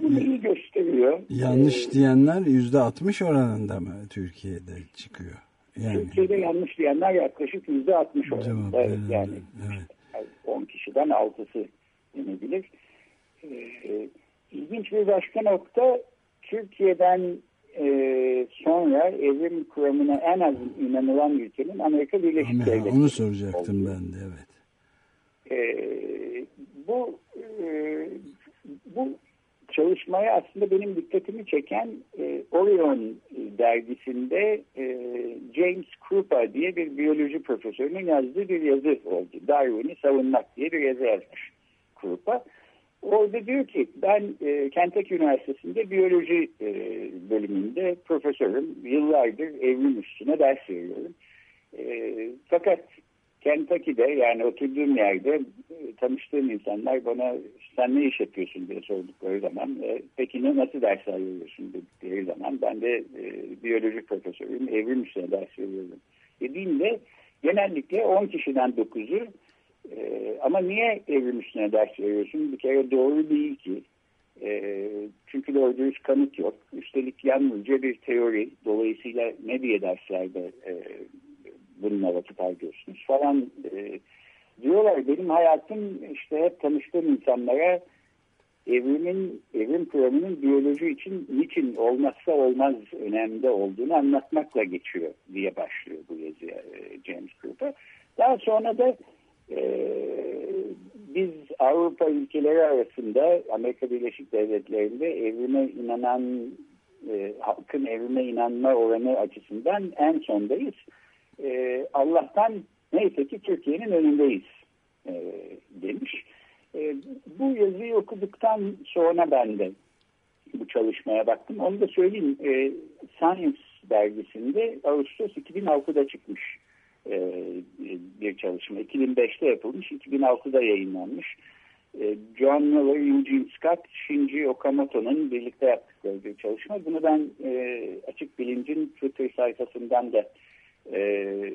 S13: bu neyi gösteriyor?
S2: Yanlış diyenler yüzde 60 oranında mı Türkiye'de çıkıyor? Yani
S13: Türkiye'de yanlış diyenler yaklaşık yüzde 60 oranında.
S2: Cevap verenler,
S13: Yani
S2: evet.
S13: 10 kişiden 6'sı denebilir. Ee, ilginç bir başka nokta Türkiye'den e, sonra evrim kuramına en az inanılan ülkenin Amerika Birleşik
S2: Ama
S13: Devletleri.
S2: onu soracaktım ben de evet.
S13: Ee, bu e, bu çalışmaya aslında benim dikkatimi çeken e, Orion dergisinde e, James Krupa diye bir biyoloji profesörünün yazdığı bir yazı oldu. Darwin'i savunmak diye bir yazı yazmış Krupa. Orada diyor ki ben e, Kentucky Üniversitesi'nde biyoloji e, bölümünde profesörüm. Yıllardır evrim üstüne ders veriyorum. E, fakat Kentucky'de yani oturduğum yerde e, tanıştığım insanlar bana sen ne iş yapıyorsun diye sordukları zaman e, peki ne nasıl ders alıyorsun dedikleri zaman ben de e, biyoloji profesörüyüm evrim üstüne ders veriyorum dediğimde genellikle 10 kişiden 9'u e, ama niye evrim üstüne ders veriyorsun bir kere doğru değil ki e, çünkü doğru dürüst kanıt yok üstelik yalnızca bir teori dolayısıyla ne diye derslerde e, bununla vakit harcıyorsunuz falan e, diyorlar. Benim hayatım işte hep tanıştığım insanlara evrimin, evrim kuramının biyoloji için niçin olmazsa olmaz önemli olduğunu anlatmakla geçiyor diye başlıyor bu yazıya e, James Cooper. Daha sonra da e, biz Avrupa ülkeleri arasında Amerika Birleşik Devletleri'nde evrime inanan e, halkın evrime inanma oranı açısından en sondayız e, Allah'tan neyse ki Türkiye'nin önündeyiz e, demiş. E, bu yazıyı okuduktan sonra ben de bu çalışmaya baktım. Onu da söyleyeyim. E, Science dergisinde Ağustos 2006'da çıkmış e, bir çalışma. 2005'te yapılmış, 2006'da yayınlanmış. E, John Miller, Eugene Scott, Shinji Okamoto'nun birlikte yaptıkları bir çalışma. Bunu ben e, Açık Bilinc'in Twitter sayfasından da e,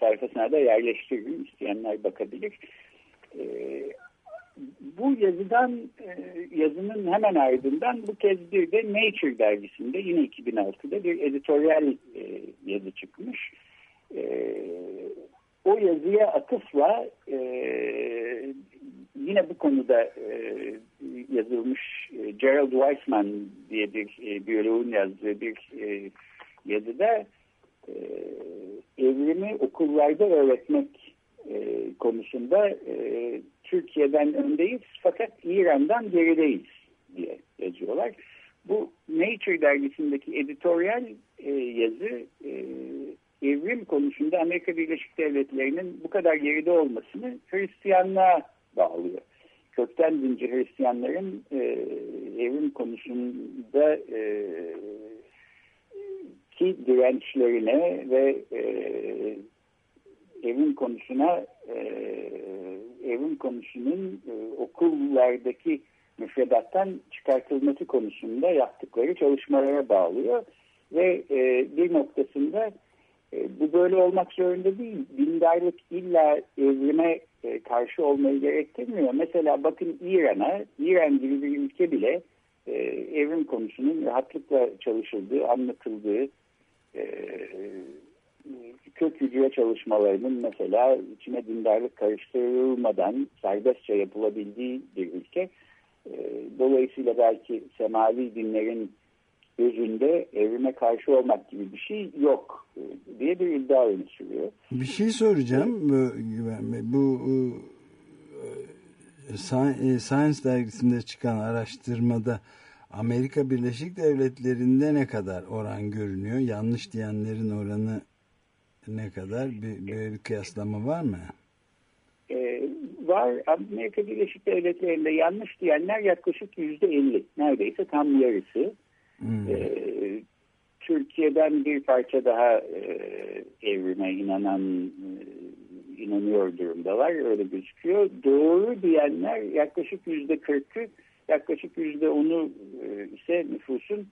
S13: sayfasına da yerleştirdim. İsteyenler bakabilir. E, bu yazıdan e, yazının hemen ardından bu kez bir de Nature dergisinde yine 2006'da bir editoryal e, yazı çıkmış. E, o yazıya atıfla e, yine bu konuda e, yazılmış e, Gerald Weissman diye bir e, biyoloğun yazdığı bir e, yazıda e, evrimi okullarda öğretmek e, konusunda e, Türkiye'den öndeyiz fakat İran'dan gerideyiz diye yazıyorlar. Bu Nature dergisindeki editoryal e, yazı e, evrim konusunda Amerika Birleşik Devletleri'nin bu kadar geride olmasını Hristiyanlığa bağlıyor. Kökten zincir Hristiyanların e, evrim konusunda e, ki dirençlerine ve e, evin konusuna e, evin konusunun e, okullardaki müfredattan çıkartılması konusunda yaptıkları çalışmalara bağlıyor ve e, bir noktasında e, bu böyle olmak zorunda değil. Dindarlık illa evrime e, karşı olmayı gerektirmiyor. Mesela bakın İran'a, İran gibi bir ülke bile e, evrim konusunun rahatlıkla çalışıldığı, anlatıldığı, e, kök hücre çalışmalarının mesela içine dindarlık karıştırılmadan serbestçe yapılabildiği bir ülke. E, dolayısıyla belki semavi dinlerin gözünde evrime karşı olmak gibi bir şey yok e, diye bir iddia öne sürüyor.
S2: Bir şey soracağım. Bu, bu e, Science dergisinde çıkan araştırmada Amerika Birleşik Devletleri'nde ne kadar oran görünüyor? Yanlış diyenlerin oranı ne kadar? Bir, böyle bir kıyaslama var mı?
S13: Ee, var. Amerika Birleşik Devletleri'nde yanlış diyenler yaklaşık yüzde elli. Neredeyse tam yarısı. Hmm. Ee, Türkiye'den bir parça daha e, evrime inanan e, inanıyor durumdalar. Öyle gözüküyor. Doğru diyenler yaklaşık yüzde kırkı yaklaşık yüzde onu e, ise nüfusun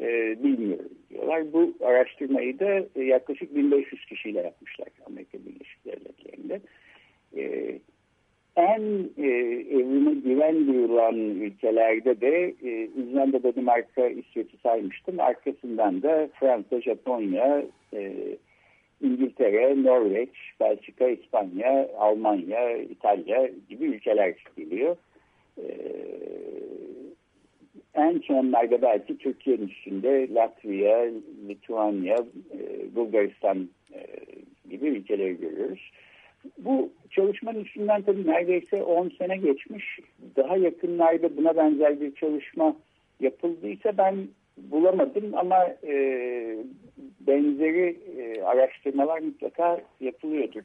S13: e, bilmiyorum diyorlar. Bu araştırmayı da e, yaklaşık 1500 kişiyle yapmışlar Amerika Birleşik Devletleri'nde. E, en e, evrime güven duyulan ülkelerde de e, İzlanda, Danimarka, İsveç'i saymıştım. Arkasından da Fransa, Japonya, e, İngiltere, Norveç, Belçika, İspanya, Almanya, İtalya gibi ülkeler geliyor. Ee, en sonlarda belki Türkiye'nin üstünde Latvia, Litvanya, e, Bulgaristan e, gibi ülkeleri görüyoruz. Bu çalışmanın üstünden tabii neredeyse 10 sene geçmiş. Daha yakınlarda buna benzer bir çalışma yapıldıysa ben bulamadım ama e, benzeri e, araştırmalar mutlaka yapılıyordur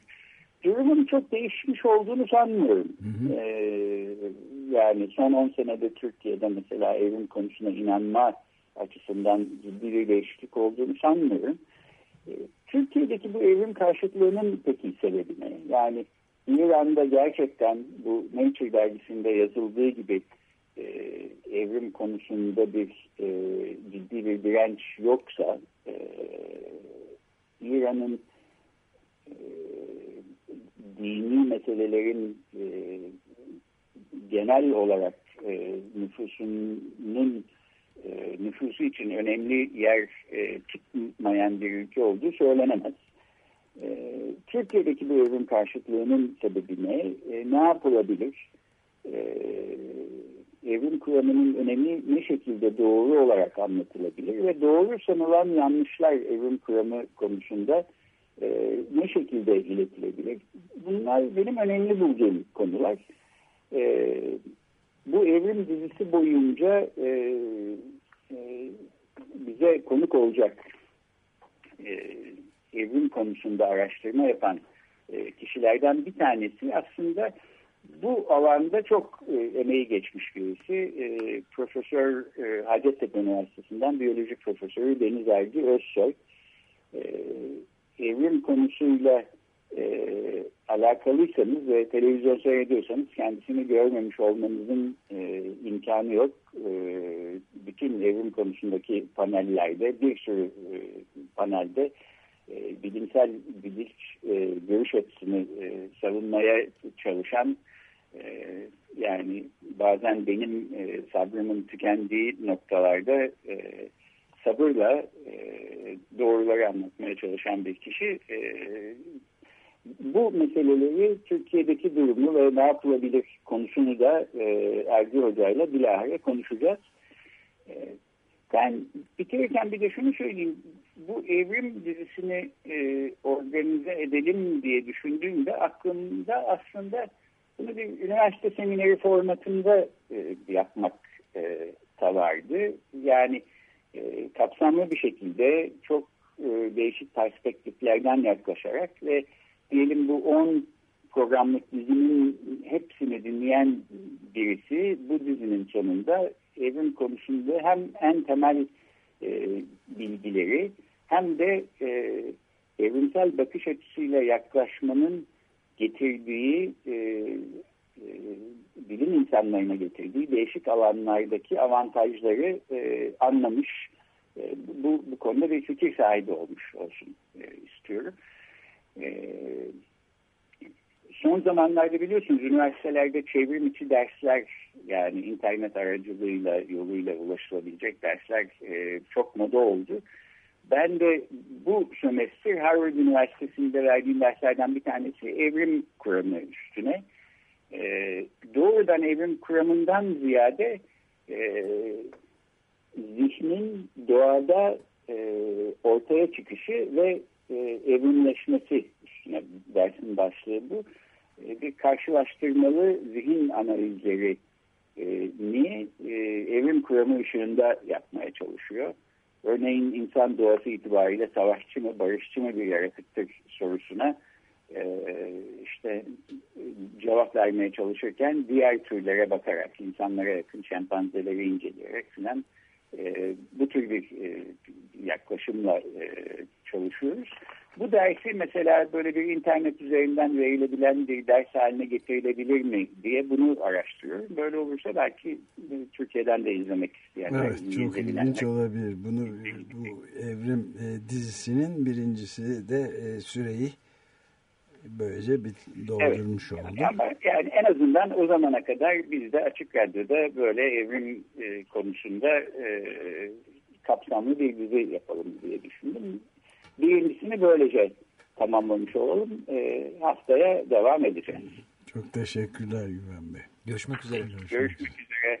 S13: durumun çok değişmiş olduğunu sanmıyorum. Hı hı. Ee, yani son 10 senede Türkiye'de mesela evrim konusuna inanma açısından ciddi bir değişiklik olduğunu sanmıyorum. Ee, Türkiye'deki bu evrim karşıtlığının peki sebebi ne? Yani İran'da gerçekten bu Nature dergisinde yazıldığı gibi e, evrim konusunda bir e, ciddi bir direnç yoksa e, İran'ın e, dini meselelerin e, genel olarak e, nüfusunun e, nüfusu için önemli yer e, tutmayan bir ülke olduğu söylenemez. E, Türkiye'deki bu evrim karşıtlığının sebebi ne? E, ne yapılabilir? E, evrim kuramının önemi ne şekilde doğru olarak anlatılabilir ve doğru sanılan yanlışlar evrim kuramı konusunda e, ne şekilde iletilebilir? Bunlar benim önemli bulduğum konular. E, bu evrim dizisi boyunca e, e, bize konuk olacak e, evrim konusunda araştırma yapan e, kişilerden bir tanesi aslında bu alanda çok e, emeği geçmiş birisi. E, Profesör e, Hacettepe Üniversitesi'nden biyoloji profesörü Deniz Ergi Özsoy. E, evrim konusuyla e, alakalıysanız ve televizyon seyrediyorsanız kendisini görmemiş olmanızın e, imkanı yok. E, bütün evrim konusundaki panellerde bir sürü e, panelde e, bilimsel bilinç e, görüş açısını e, savunmaya çalışan e, yani bazen benim e, sabrımın tükendiği noktalarda e, sabırla e, doğruları anlatmaya çalışan bir kişi e, bu meseleleri Türkiye'deki durumu ve ne yapılabilir konusunu da e, Ergi Hoca ile bilahare konuşacağız. E, ben bitirirken bir de şunu söyleyeyim. Bu evrim dizisini e, organize edelim diye düşündüğümde aklımda aslında bunu bir üniversite semineri formatında e, yapmak e, da. Yani e, kapsamlı bir şekilde çok e, değişik perspektiflerden yaklaşarak ve diyelim bu 10 programlık dizinin hepsini dinleyen birisi bu dizinin sonunda evrim konusunda hem en temel e, bilgileri hem de e, evrimsel bakış açısıyla yaklaşmanın getirdiği e, e, bilim insanlarına getirdiği değişik alanlardaki avantajları e, anlamış e, bu, bu konuda bir fikir sahibi olmuş olsun e, istiyorum. E, son zamanlarda biliyorsunuz üniversitelerde çevrim içi dersler yani internet aracılığıyla yoluyla ulaşılabilecek dersler e, çok moda oldu. Ben de bu sömestr Harvard Üniversitesi'nde verdiğim derslerden bir tanesi evrim kuramı üstüne. E, doğrudan evrim kuramından ziyade e, zihnin doğada e, ortaya çıkışı ve e, evrimleşmesi üstüne dersin başlığı bu. E, bir karşılaştırmalı zihin analizleri e, ni e, evrim kuramı ışığında yapmaya çalışıyor. Örneğin insan doğası itibariyle savaşçı mı, barışçı mı bir yaratıktır sorusuna e, işte cevap vermeye çalışırken diğer türlere bakarak, insanlara yakın şempanzeleri inceleyerek falan e, bu tür bir e, yaklaşımla e, çalışıyoruz. Bu dersi mesela böyle bir internet üzerinden verilebilen bir ders haline getirilebilir mi diye bunu araştırıyorum. Böyle olursa belki Türkiye'den de izlemek isteyenler.
S2: Evet çok ilginç olabilir. Bunu bu evrim e, dizisinin birincisi de e, süreyi böylece bir doldurmuş
S13: evet.
S2: oldu.
S13: Ama yani en azından o zamana kadar biz de Açık Radyo'da böyle evrim e, konusunda e, kapsamlı bir dizi yapalım diye düşündüm. Birincisini böylece tamamlamış olalım. E, haftaya devam edeceğiz.
S2: Çok teşekkürler Güven Bey.
S4: Görüşmek üzere.
S13: Görüşmek üzere.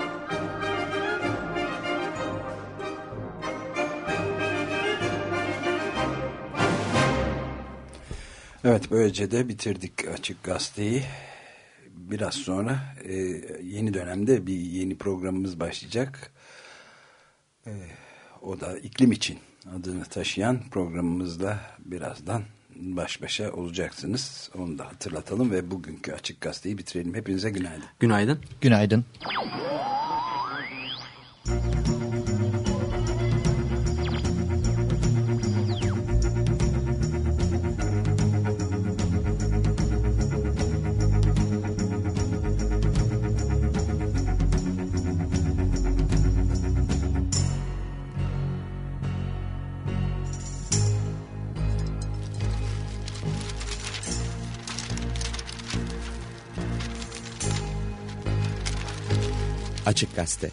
S2: Evet böylece de bitirdik Açık Gazete'yi. Biraz sonra e, yeni dönemde bir yeni programımız başlayacak. E, o da iklim için adını taşıyan programımızla birazdan baş başa olacaksınız. Onu da hatırlatalım ve bugünkü Açık Gazete'yi bitirelim. Hepinize günaydın.
S4: Günaydın.
S14: Günaydın.
S1: Açık Gazete.